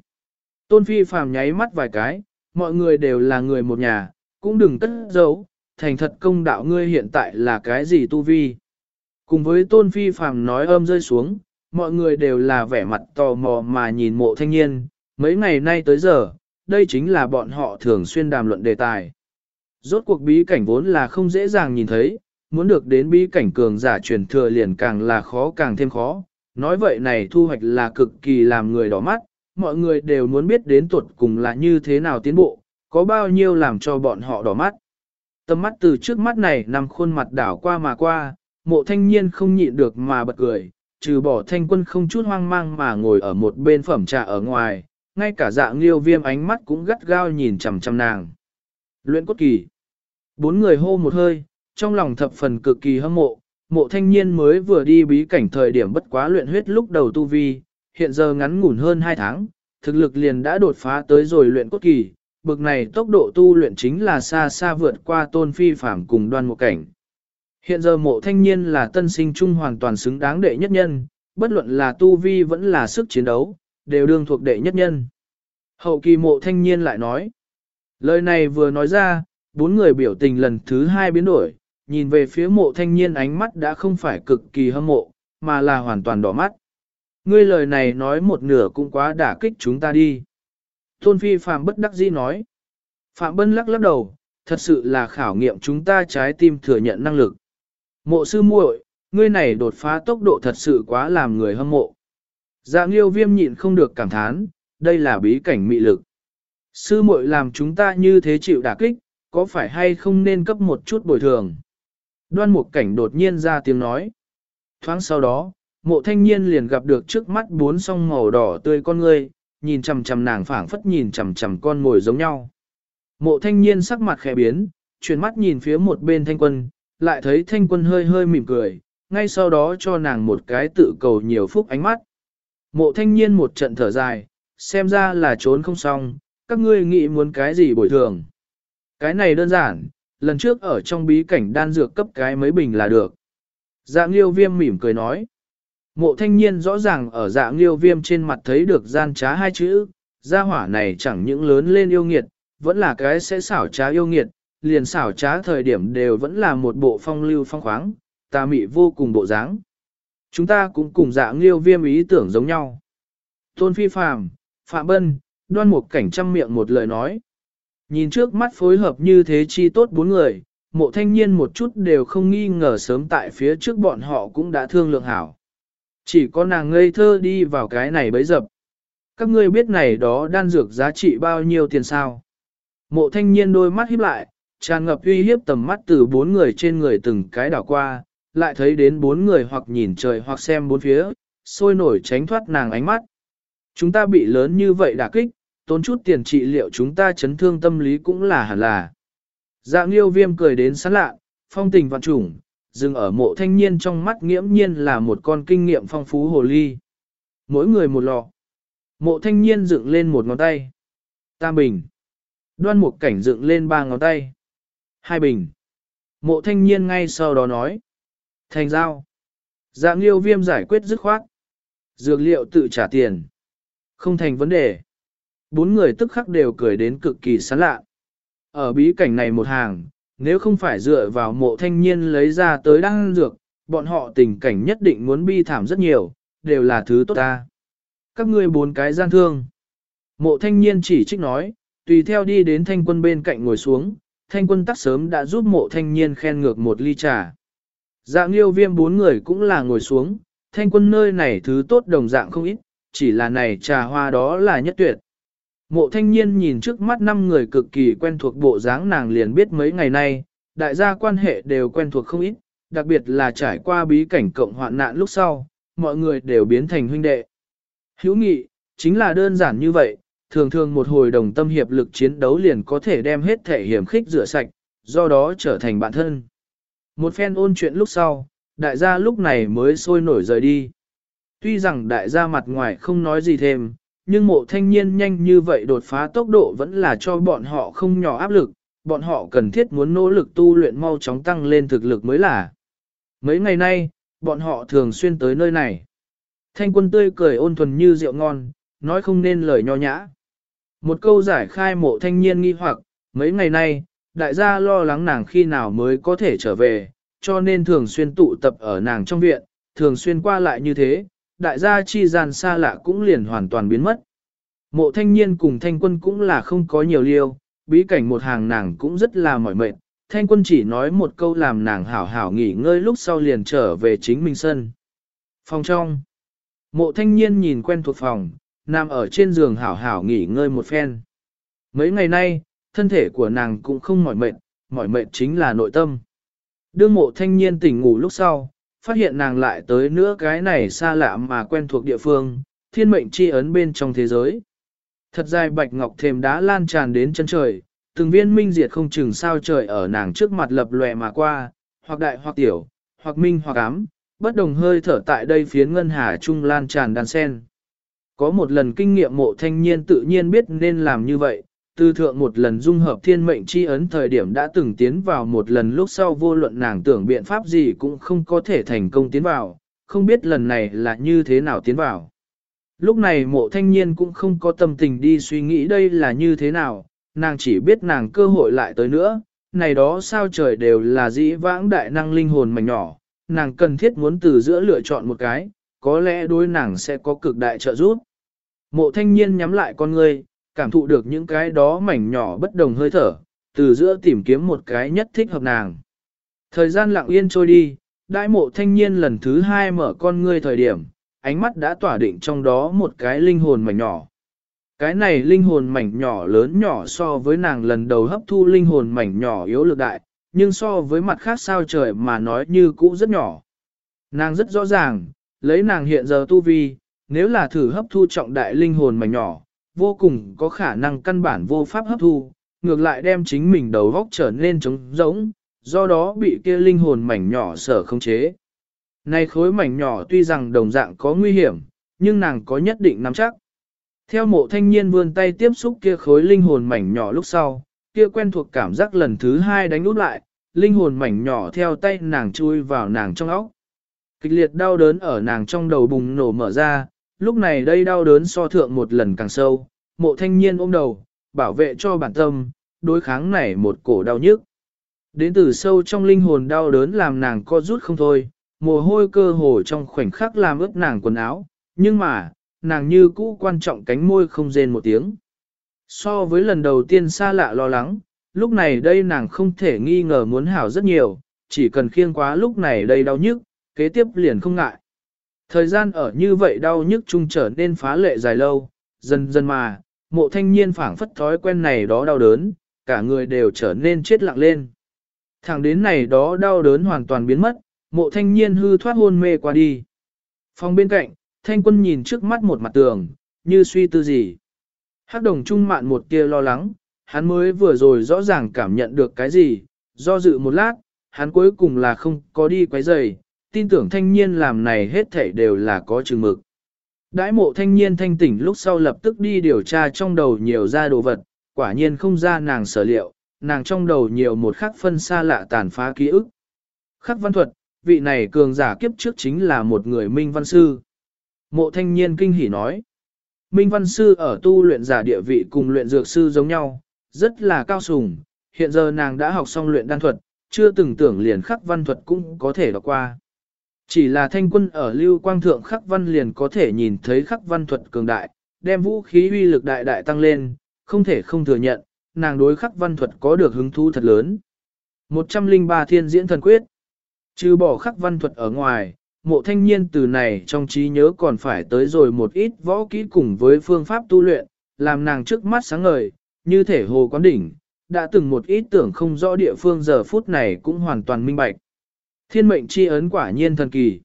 Tôn Phi Phạm nháy mắt vài cái, mọi người đều là người một nhà, cũng đừng cất giấu, thành thật công đạo ngươi hiện tại là cái gì tu vi. Cùng với Tôn Phi Phạm nói âm rơi xuống, mọi người đều là vẻ mặt tò mò mà nhìn mộ thanh niên, mấy ngày nay tới giờ, đây chính là bọn họ thường xuyên đàm luận đề tài. Rốt cuộc bí cảnh vốn là không dễ dàng nhìn thấy, muốn được đến bí cảnh cường giả truyền thừa liền càng là khó càng thêm khó. Nói vậy này thu hoạch là cực kỳ làm người đỏ mắt, mọi người đều muốn biết đến tuột cùng là như thế nào tiến bộ, có bao nhiêu làm cho bọn họ đỏ mắt. Tâm mắt từ trước mắt này nằm khuôn mặt đảo qua mà qua, mộ thanh niên không nhịn được mà bật cười, trừ bỏ thanh quân không chút hoang mang mà ngồi ở một bên phẩm trà ở ngoài, ngay cả dạng liêu viêm ánh mắt cũng gắt gao nhìn chằm chằm nàng. Luyện cốt kỳ. Bốn người hô một hơi, trong lòng thập phần cực kỳ hâm mộ, mộ thanh niên mới vừa đi bí cảnh thời điểm bất quá luyện huyết lúc đầu tu vi, hiện giờ ngắn ngủn hơn 2 tháng, thực lực liền đã đột phá tới rồi luyện cốt kỳ, bực này tốc độ tu luyện chính là xa xa vượt qua tôn phi phạm cùng đoan một cảnh. Hiện giờ mộ thanh niên là tân sinh trung hoàn toàn xứng đáng đệ nhất nhân, bất luận là tu vi vẫn là sức chiến đấu, đều đương thuộc đệ nhất nhân. Hậu kỳ mộ thanh niên lại nói. Lời này vừa nói ra, bốn người biểu tình lần thứ hai biến đổi, nhìn về phía mộ thanh niên ánh mắt đã không phải cực kỳ hâm mộ, mà là hoàn toàn đỏ mắt. Ngươi lời này nói một nửa cũng quá đả kích chúng ta đi. Tôn Phi Phạm bất đắc dĩ nói. Phạm Bân lắc lắc đầu, thật sự là khảo nghiệm chúng ta trái tim thừa nhận năng lực. Mộ sư muội, ngươi này đột phá tốc độ thật sự quá làm người hâm mộ. Dạ nghiêu viêm nhịn không được cảm thán, đây là bí cảnh mị lực. Sư muội làm chúng ta như thế chịu đả kích, có phải hay không nên cấp một chút bồi thường? Đoan một cảnh đột nhiên ra tiếng nói. Thoáng sau đó, mộ thanh niên liền gặp được trước mắt bốn song màu đỏ tươi con ngươi, nhìn chằm chằm nàng phảng phất nhìn chằm chằm con mồi giống nhau. Mộ thanh niên sắc mặt khẽ biến, chuyển mắt nhìn phía một bên thanh quân, lại thấy thanh quân hơi hơi mỉm cười, ngay sau đó cho nàng một cái tự cầu nhiều phúc ánh mắt. Mộ thanh niên một trận thở dài, xem ra là trốn không xong, các ngươi nghĩ muốn cái gì bồi thường. Cái này đơn giản, lần trước ở trong bí cảnh đan dược cấp cái mấy bình là được. Dạng liêu viêm mỉm cười nói. Mộ thanh niên rõ ràng ở dạng liêu viêm trên mặt thấy được gian trá hai chữ, gia hỏa này chẳng những lớn lên yêu nghiệt, vẫn là cái sẽ xảo trá yêu nghiệt, liền xảo trá thời điểm đều vẫn là một bộ phong lưu phong khoáng, ta mị vô cùng bộ dáng. Chúng ta cũng cùng dạng liêu viêm ý tưởng giống nhau. Tôn Phi Phạm, Phạm Bân, đoan một cảnh trăm miệng một lời nói. Nhìn trước mắt phối hợp như thế chi tốt bốn người, mộ thanh niên một chút đều không nghi ngờ sớm tại phía trước bọn họ cũng đã thương lượng hảo. Chỉ có nàng ngây thơ đi vào cái này bấy dập. Các ngươi biết này đó đan dược giá trị bao nhiêu tiền sao? Mộ thanh niên đôi mắt híp lại, tràn ngập uy hiếp tầm mắt từ bốn người trên người từng cái đảo qua, lại thấy đến bốn người hoặc nhìn trời hoặc xem bốn phía, sôi nổi tránh thoát nàng ánh mắt. Chúng ta bị lớn như vậy đả kích, tốn chút tiền trị liệu chúng ta chấn thương tâm lý cũng là hẳn là. Dạ nghiêu viêm cười đến sán lạ, phong tình vạn trùng, dừng ở mộ thanh niên trong mắt nghiễm nhiên là một con kinh nghiệm phong phú hồ ly. Mỗi người một lọ. Mộ thanh niên dựng lên một ngón tay. Tam bình. Đoan một cảnh dựng lên ba ngón tay. Hai bình. Mộ thanh niên ngay sau đó nói. Thành giao. Dạng liêu viêm giải quyết dứt khoát. Dược liệu tự trả tiền. Không thành vấn đề. Bốn người tức khắc đều cười đến cực kỳ sán lạ. Ở bí cảnh này một hàng, nếu không phải dựa vào mộ thanh niên lấy ra tới đăng dược, bọn họ tình cảnh nhất định muốn bi thảm rất nhiều, đều là thứ tốt ta. Các ngươi bốn cái gian thương. Mộ thanh niên chỉ trích nói, tùy theo đi đến thanh quân bên cạnh ngồi xuống, thanh quân tắc sớm đã giúp mộ thanh niên khen ngược một ly trà. Dạ nghiêu viêm bốn người cũng là ngồi xuống, thanh quân nơi này thứ tốt đồng dạng không ít, chỉ là này trà hoa đó là nhất tuyệt. Mộ thanh niên nhìn trước mắt năm người cực kỳ quen thuộc bộ dáng nàng liền biết mấy ngày nay, đại gia quan hệ đều quen thuộc không ít, đặc biệt là trải qua bí cảnh cộng hoạn nạn lúc sau, mọi người đều biến thành huynh đệ. Hữu nghị, chính là đơn giản như vậy, thường thường một hồi đồng tâm hiệp lực chiến đấu liền có thể đem hết thể hiểm khích rửa sạch, do đó trở thành bạn thân. Một phen ôn chuyện lúc sau, đại gia lúc này mới sôi nổi rời đi. Tuy rằng đại gia mặt ngoài không nói gì thêm, nhưng mộ thanh niên nhanh như vậy đột phá tốc độ vẫn là cho bọn họ không nhỏ áp lực, bọn họ cần thiết muốn nỗ lực tu luyện mau chóng tăng lên thực lực mới là. Mấy ngày nay, bọn họ thường xuyên tới nơi này. Thanh quân tươi cười ôn thuần như rượu ngon, nói không nên lời nho nhã. Một câu giải khai mộ thanh niên nghi hoặc, mấy ngày nay, đại gia lo lắng nàng khi nào mới có thể trở về, cho nên thường xuyên tụ tập ở nàng trong viện, thường xuyên qua lại như thế, đại gia chi gian xa lạ cũng liền hoàn toàn biến mất. Mộ thanh niên cùng thanh quân cũng là không có nhiều liêu, bí cảnh một hàng nàng cũng rất là mỏi mệt, thanh quân chỉ nói một câu làm nàng hảo hảo nghỉ ngơi lúc sau liền trở về chính mình sân. Phòng trong, mộ thanh niên nhìn quen thuộc phòng, nằm ở trên giường hảo hảo nghỉ ngơi một phen. Mấy ngày nay, thân thể của nàng cũng không mỏi mệt, mỏi mệt chính là nội tâm. Đương mộ thanh niên tỉnh ngủ lúc sau, phát hiện nàng lại tới nữa cái này xa lạ mà quen thuộc địa phương, thiên mệnh chi ấn bên trong thế giới. Thật dài bạch ngọc thềm đá lan tràn đến chân trời, từng viên minh diệt không chừng sao trời ở nàng trước mặt lập lòe mà qua, hoặc đại hoặc tiểu, hoặc minh hoặc ám, bất đồng hơi thở tại đây phiến ngân hà trung lan tràn đàn sen. Có một lần kinh nghiệm mộ thanh niên tự nhiên biết nên làm như vậy, tư thượng một lần dung hợp thiên mệnh chi ấn thời điểm đã từng tiến vào một lần lúc sau vô luận nàng tưởng biện pháp gì cũng không có thể thành công tiến vào, không biết lần này là như thế nào tiến vào. Lúc này mộ thanh niên cũng không có tâm tình đi suy nghĩ đây là như thế nào, nàng chỉ biết nàng cơ hội lại tới nữa, này đó sao trời đều là dĩ vãng đại năng linh hồn mảnh nhỏ, nàng cần thiết muốn từ giữa lựa chọn một cái, có lẽ đối nàng sẽ có cực đại trợ giúp. Mộ thanh niên nhắm lại con ngươi, cảm thụ được những cái đó mảnh nhỏ bất đồng hơi thở, từ giữa tìm kiếm một cái nhất thích hợp nàng. Thời gian lặng yên trôi đi, đại mộ thanh niên lần thứ hai mở con ngươi thời điểm, ánh mắt đã tỏa định trong đó một cái linh hồn mảnh nhỏ. Cái này linh hồn mảnh nhỏ lớn nhỏ so với nàng lần đầu hấp thu linh hồn mảnh nhỏ yếu lực đại, nhưng so với mặt khác sao trời mà nói như cũ rất nhỏ. Nàng rất rõ ràng, lấy nàng hiện giờ tu vi, nếu là thử hấp thu trọng đại linh hồn mảnh nhỏ, vô cùng có khả năng căn bản vô pháp hấp thu, ngược lại đem chính mình đầu góc trở nên trống rỗng, do đó bị kia linh hồn mảnh nhỏ sở không chế. Này khối mảnh nhỏ tuy rằng đồng dạng có nguy hiểm, nhưng nàng có nhất định nắm chắc. Theo mộ thanh niên vươn tay tiếp xúc kia khối linh hồn mảnh nhỏ lúc sau, kia quen thuộc cảm giác lần thứ hai đánh út lại, linh hồn mảnh nhỏ theo tay nàng chui vào nàng trong óc. Kịch liệt đau đớn ở nàng trong đầu bùng nổ mở ra, lúc này đây đau đớn so thượng một lần càng sâu, mộ thanh niên ôm đầu, bảo vệ cho bản tâm, đối kháng này một cổ đau nhức. Đến từ sâu trong linh hồn đau đớn làm nàng co rút không thôi, mồ hôi cơ hồ trong khoảnh khắc làm ướt nàng quần áo, nhưng mà, nàng như cũ quan trọng cánh môi không rên một tiếng. So với lần đầu tiên xa lạ lo lắng, lúc này đây nàng không thể nghi ngờ muốn hảo rất nhiều, chỉ cần khiêng quá lúc này đây đau nhức, kế tiếp liền không ngại. Thời gian ở như vậy đau nhức chung trở nên phá lệ dài lâu, dần dần mà, mộ thanh niên phảng phất thói quen này đó đau đớn, cả người đều trở nên chết lặng lên. Thẳng đến này đó đau đớn hoàn toàn biến mất, mộ thanh niên hư thoát hôn mê qua đi. Phòng bên cạnh, thanh quân nhìn trước mắt một mặt tường, như suy tư gì. Hắc đồng trung mạn một kia lo lắng, hắn mới vừa rồi rõ ràng cảm nhận được cái gì, do dự một lát, hắn cuối cùng là không có đi quấy rầy, tin tưởng thanh niên làm này hết thảy đều là có chừng mực. Đãi mộ thanh niên thanh tỉnh lúc sau lập tức đi điều tra trong đầu nhiều ra đồ vật, quả nhiên không ra nàng sở liệu, nàng trong đầu nhiều một khắc phân xa lạ tàn phá ký ức. Khắc văn thuật, vị này cường giả kiếp trước chính là một người minh văn sư. Mộ thanh niên kinh hỉ nói. Minh văn sư ở tu luyện giả địa vị cùng luyện dược sư giống nhau, rất là cao sùng. Hiện giờ nàng đã học xong luyện đan thuật, chưa từng tưởng liền khắc văn thuật cũng có thể đọc qua. Chỉ là thanh quân ở lưu quang thượng khắc văn liền có thể nhìn thấy khắc văn thuật cường đại, đem vũ khí uy lực đại đại tăng lên, không thể không thừa nhận, nàng đối khắc văn thuật có được hứng thú thật lớn. 103 thiên diễn thần quyết Trừ bỏ khắc văn thuật ở ngoài, mộ thanh niên từ này trong trí nhớ còn phải tới rồi một ít võ kỹ cùng với phương pháp tu luyện, làm nàng trước mắt sáng ngời, như thể hồ quán đỉnh, đã từng một ít tưởng không rõ địa phương giờ phút này cũng hoàn toàn minh bạch. Thiên mệnh chi ấn quả nhiên thần kỳ.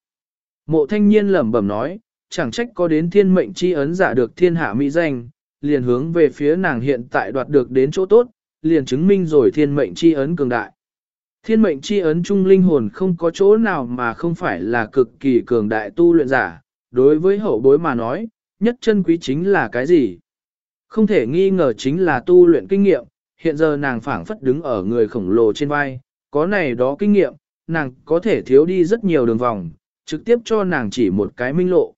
Mộ thanh niên lẩm bẩm nói, chẳng trách có đến thiên mệnh chi ấn giả được thiên hạ mỹ danh, liền hướng về phía nàng hiện tại đoạt được đến chỗ tốt, liền chứng minh rồi thiên mệnh chi ấn cường đại. Thiên mệnh chi ấn trung linh hồn không có chỗ nào mà không phải là cực kỳ cường đại tu luyện giả, đối với hậu bối mà nói, nhất chân quý chính là cái gì? Không thể nghi ngờ chính là tu luyện kinh nghiệm, hiện giờ nàng phảng phất đứng ở người khổng lồ trên vai, có này đó kinh nghiệm, nàng có thể thiếu đi rất nhiều đường vòng, trực tiếp cho nàng chỉ một cái minh lộ.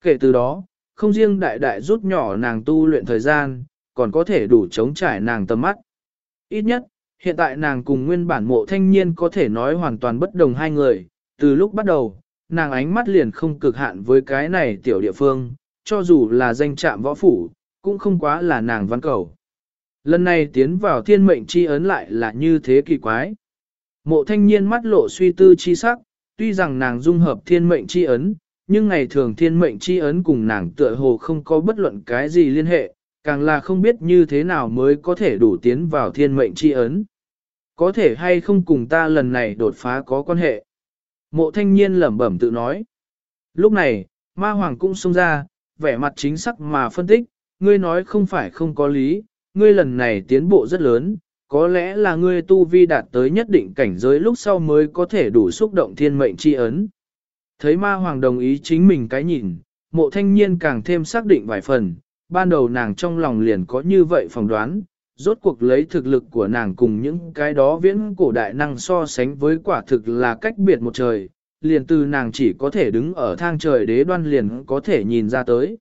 Kể từ đó, không riêng đại đại rút nhỏ nàng tu luyện thời gian, còn có thể đủ chống trải nàng tầm mắt. Ít nhất, hiện tại nàng cùng nguyên bản mộ thanh niên có thể nói hoàn toàn bất đồng hai người, từ lúc bắt đầu, nàng ánh mắt liền không cực hạn với cái này tiểu địa phương, cho dù là danh trạm võ phủ, cũng không quá là nàng văn cầu. Lần này tiến vào thiên mệnh chi ấn lại là như thế kỳ quái. Mộ thanh niên mắt lộ suy tư chi sắc, tuy rằng nàng dung hợp thiên mệnh chi ấn, nhưng ngày thường thiên mệnh chi ấn cùng nàng tựa hồ không có bất luận cái gì liên hệ, càng là không biết như thế nào mới có thể đủ tiến vào thiên mệnh chi ấn. Có thể hay không cùng ta lần này đột phá có quan hệ. Mộ thanh niên lẩm bẩm tự nói. Lúc này, ma hoàng cũng xông ra, vẻ mặt chính sắc mà phân tích, ngươi nói không phải không có lý, ngươi lần này tiến bộ rất lớn, có lẽ là ngươi tu vi đạt tới nhất định cảnh giới lúc sau mới có thể đủ xúc động thiên mệnh chi ấn. Thấy ma hoàng đồng ý chính mình cái nhìn, mộ thanh niên càng thêm xác định vài phần, ban đầu nàng trong lòng liền có như vậy phỏng đoán, rốt cuộc lấy thực lực của nàng cùng những cái đó viễn cổ đại năng so sánh với quả thực là cách biệt một trời, liền từ nàng chỉ có thể đứng ở thang trời đế đoan liền có thể nhìn ra tới.